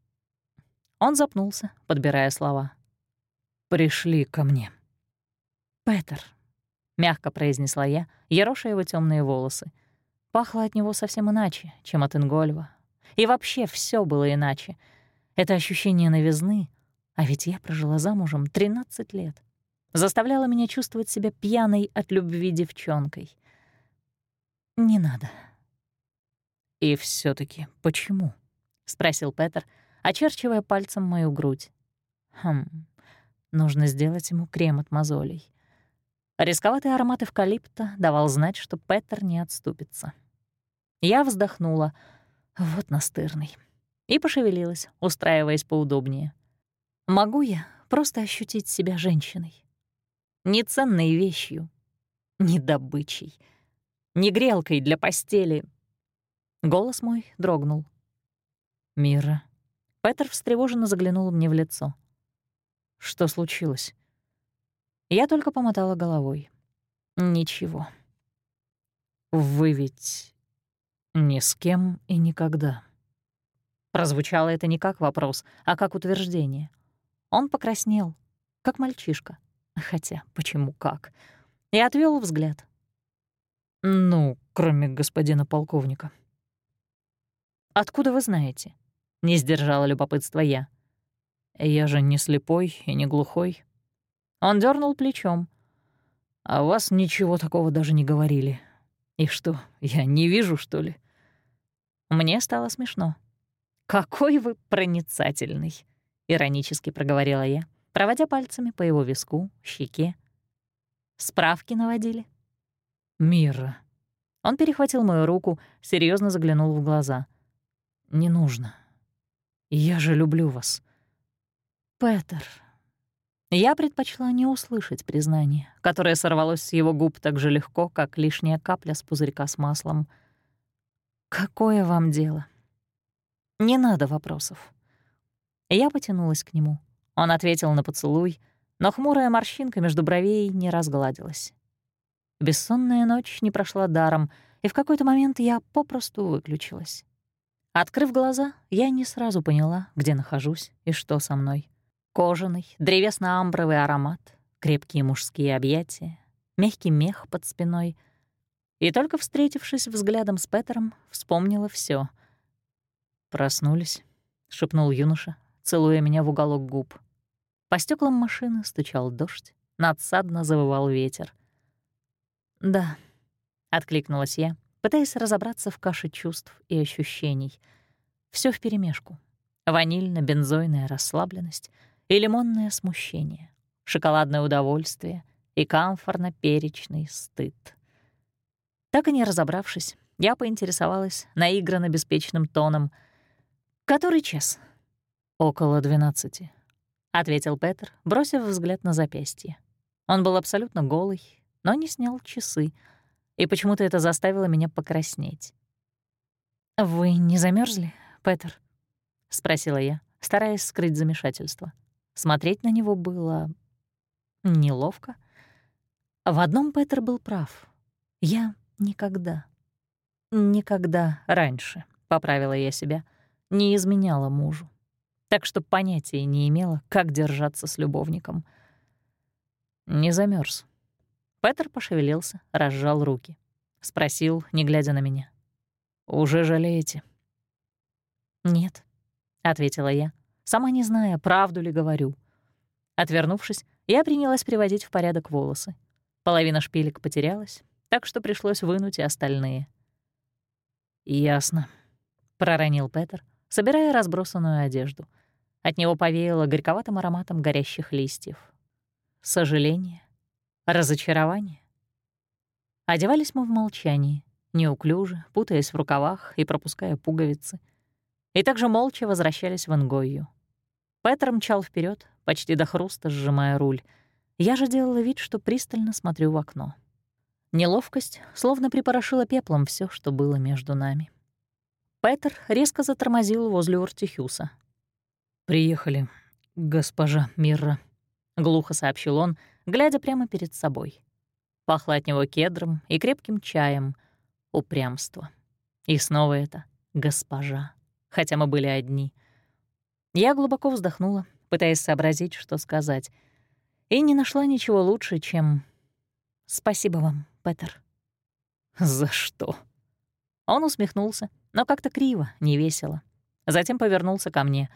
Он запнулся, подбирая слова. «Пришли ко мне». «Петер», — мягко произнесла я, ероша его темные волосы. Пахло от него совсем иначе, чем от Ингольва. И вообще все было иначе. Это ощущение новизны, а ведь я прожила замужем 13 лет, заставляло меня чувствовать себя пьяной от любви девчонкой. «Не надо». «И все таки почему?» — спросил Петер, очерчивая пальцем мою грудь. «Хм, нужно сделать ему крем от мозолей». Рисковатый аромат эвкалипта давал знать, что Петер не отступится. Я вздохнула, вот настырный, и пошевелилась, устраиваясь поудобнее. Могу я просто ощутить себя женщиной? Не ценной вещью, не добычей — не грелкой для постели. Голос мой дрогнул. «Мира». Петер встревоженно заглянул мне в лицо. «Что случилось?» Я только помотала головой. «Ничего». «Вы ведь ни с кем и никогда». Прозвучало это не как вопрос, а как утверждение. Он покраснел, как мальчишка. Хотя, почему как? И отвел взгляд. Ну, кроме господина полковника. «Откуда вы знаете?» — не сдержала любопытства я. «Я же не слепой и не глухой». Он дернул плечом. «А вас ничего такого даже не говорили. И что, я не вижу, что ли?» Мне стало смешно. «Какой вы проницательный!» — иронически проговорила я, проводя пальцами по его виску, щеке. «Справки наводили?» «Мира». Он перехватил мою руку, серьезно заглянул в глаза. «Не нужно. Я же люблю вас». «Петер». Я предпочла не услышать признание, которое сорвалось с его губ так же легко, как лишняя капля с пузырька с маслом. «Какое вам дело?» «Не надо вопросов». Я потянулась к нему. Он ответил на поцелуй, но хмурая морщинка между бровей не разгладилась. Бессонная ночь не прошла даром, и в какой-то момент я попросту выключилась. Открыв глаза, я не сразу поняла, где нахожусь и что со мной. Кожаный, древесно-амбровый аромат, крепкие мужские объятия, мягкий мех под спиной. И только встретившись взглядом с Петером, вспомнила все. «Проснулись», — шепнул юноша, целуя меня в уголок губ. По стеклам машины стучал дождь, надсадно завывал ветер. «Да», — откликнулась я, пытаясь разобраться в каше чувств и ощущений. Все вперемешку. Ванильно-бензойная расслабленность и лимонное смущение, шоколадное удовольствие и камфорно-перечный стыд. Так и не разобравшись, я поинтересовалась наигранно беспечным тоном. «Который час?» «Около двенадцати», — ответил Петр, бросив взгляд на запястье. Он был абсолютно голый но не снял часы, и почему-то это заставило меня покраснеть. «Вы не замерзли, Петер?» — спросила я, стараясь скрыть замешательство. Смотреть на него было неловко. В одном Петер был прав. Я никогда, никогда раньше, поправила я себя, не изменяла мужу. Так что понятия не имела, как держаться с любовником. Не замерз, Петер пошевелился, разжал руки. Спросил, не глядя на меня. «Уже жалеете?» «Нет», — ответила я, сама не зная, правду ли говорю. Отвернувшись, я принялась приводить в порядок волосы. Половина шпилек потерялась, так что пришлось вынуть и остальные. «Ясно», — проронил Петер, собирая разбросанную одежду. От него повеяло горьковатым ароматом горящих листьев. Сожаление, Разочарование. Одевались мы в молчании, неуклюже, путаясь в рукавах и пропуская пуговицы. И также молча возвращались в Ингойю. Петр мчал вперед, почти до хруста сжимая руль. Я же делала вид, что пристально смотрю в окно. Неловкость словно припорошила пеплом все, что было между нами. Петр резко затормозил возле Уртихюса. «Приехали, госпожа Мирра», — глухо сообщил он, глядя прямо перед собой. Пахло от него кедром и крепким чаем. упрямство. И снова это «госпожа», хотя мы были одни. Я глубоко вздохнула, пытаясь сообразить, что сказать, и не нашла ничего лучше, чем «Спасибо вам, Петер». «За что?» Он усмехнулся, но как-то криво, невесело. Затем повернулся ко мне.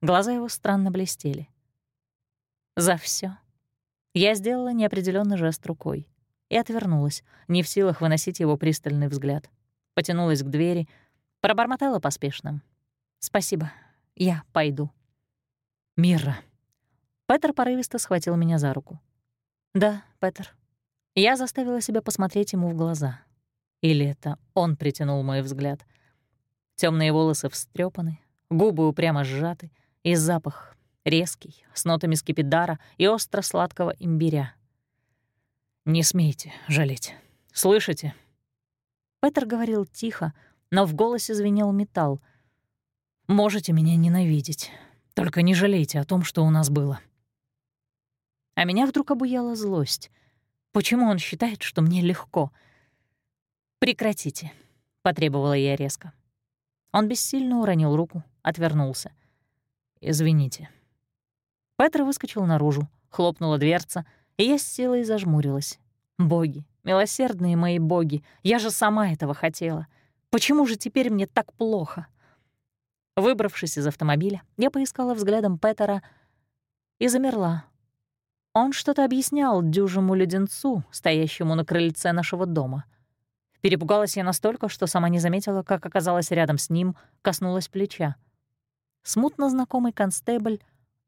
Глаза его странно блестели. «За все. Я сделала неопределенный жест рукой и отвернулась, не в силах выносить его пристальный взгляд. Потянулась к двери, пробормотала поспешно. «Спасибо, я пойду». «Мира». Петер порывисто схватил меня за руку. «Да, Петер». Я заставила себя посмотреть ему в глаза. Или это он притянул мой взгляд. Темные волосы встрепаны, губы упрямо сжаты, и запах резкий, с нотами скипидара и остро-сладкого имбиря. «Не смейте жалеть. Слышите?» Петер говорил тихо, но в голосе звенел металл. «Можете меня ненавидеть, только не жалейте о том, что у нас было». А меня вдруг обуяла злость. Почему он считает, что мне легко — «Прекратите», — потребовала я резко. Он бессильно уронил руку, отвернулся. «Извините». Петр выскочил наружу, хлопнула дверца, и я с силой зажмурилась. «Боги, милосердные мои боги, я же сама этого хотела. Почему же теперь мне так плохо?» Выбравшись из автомобиля, я поискала взглядом Петера и замерла. Он что-то объяснял дюжему леденцу, стоящему на крыльце нашего дома — Перепугалась я настолько, что сама не заметила, как оказалась рядом с ним, коснулась плеча. Смутно знакомый констебль,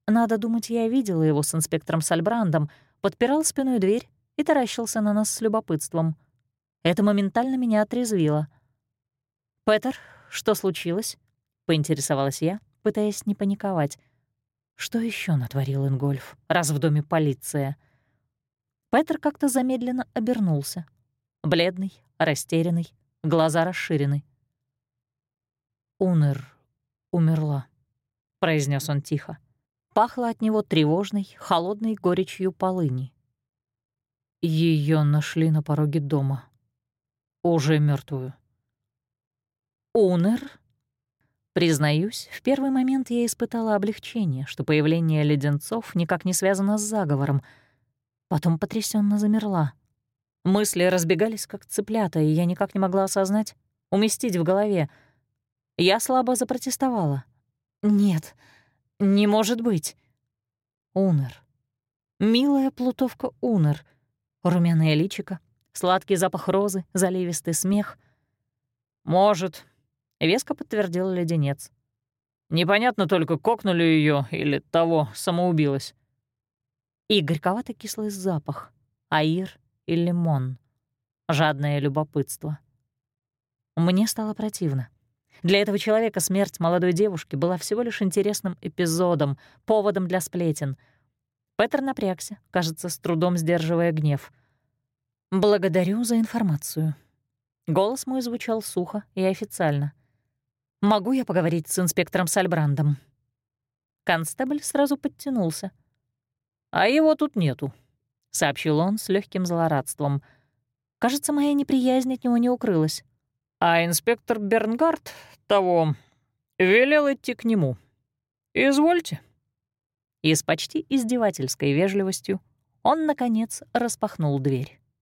надо думать, я видела его с инспектором Сальбрандом, подпирал спиной дверь и таращился на нас с любопытством. Это моментально меня отрезвило. «Петер, что случилось?» — поинтересовалась я, пытаясь не паниковать. Что еще натворил Ингольф, раз в доме полиция? Петер как-то замедленно обернулся. Бледный, растерянный, глаза расширены. «Унер умерла», — произнес он тихо. Пахло от него тревожной, холодной горечью полыни. Ее нашли на пороге дома. Уже мертвую. «Унер?» Признаюсь, в первый момент я испытала облегчение, что появление леденцов никак не связано с заговором. Потом потрясенно замерла. Мысли разбегались, как цыплята, и я никак не могла осознать, уместить в голове. Я слабо запротестовала. «Нет, не может быть». Унер. Милая плутовка Унер. Румяное личико, сладкий запах розы, заливистый смех. «Может», — веско подтвердил леденец. «Непонятно только, кокнули ее или того самоубилась». И горьковато-кислый запах. Аир и лимон. Жадное любопытство. Мне стало противно. Для этого человека смерть молодой девушки была всего лишь интересным эпизодом, поводом для сплетен. Петр напрягся, кажется, с трудом сдерживая гнев. «Благодарю за информацию». Голос мой звучал сухо и официально. «Могу я поговорить с инспектором Сальбрандом?» Констебль сразу подтянулся. «А его тут нету», — сообщил он с легким злорадством. Кажется, моя неприязнь от него не укрылась. «А инспектор Бернгард того велел идти к нему. Извольте». И с почти издевательской вежливостью он, наконец, распахнул дверь.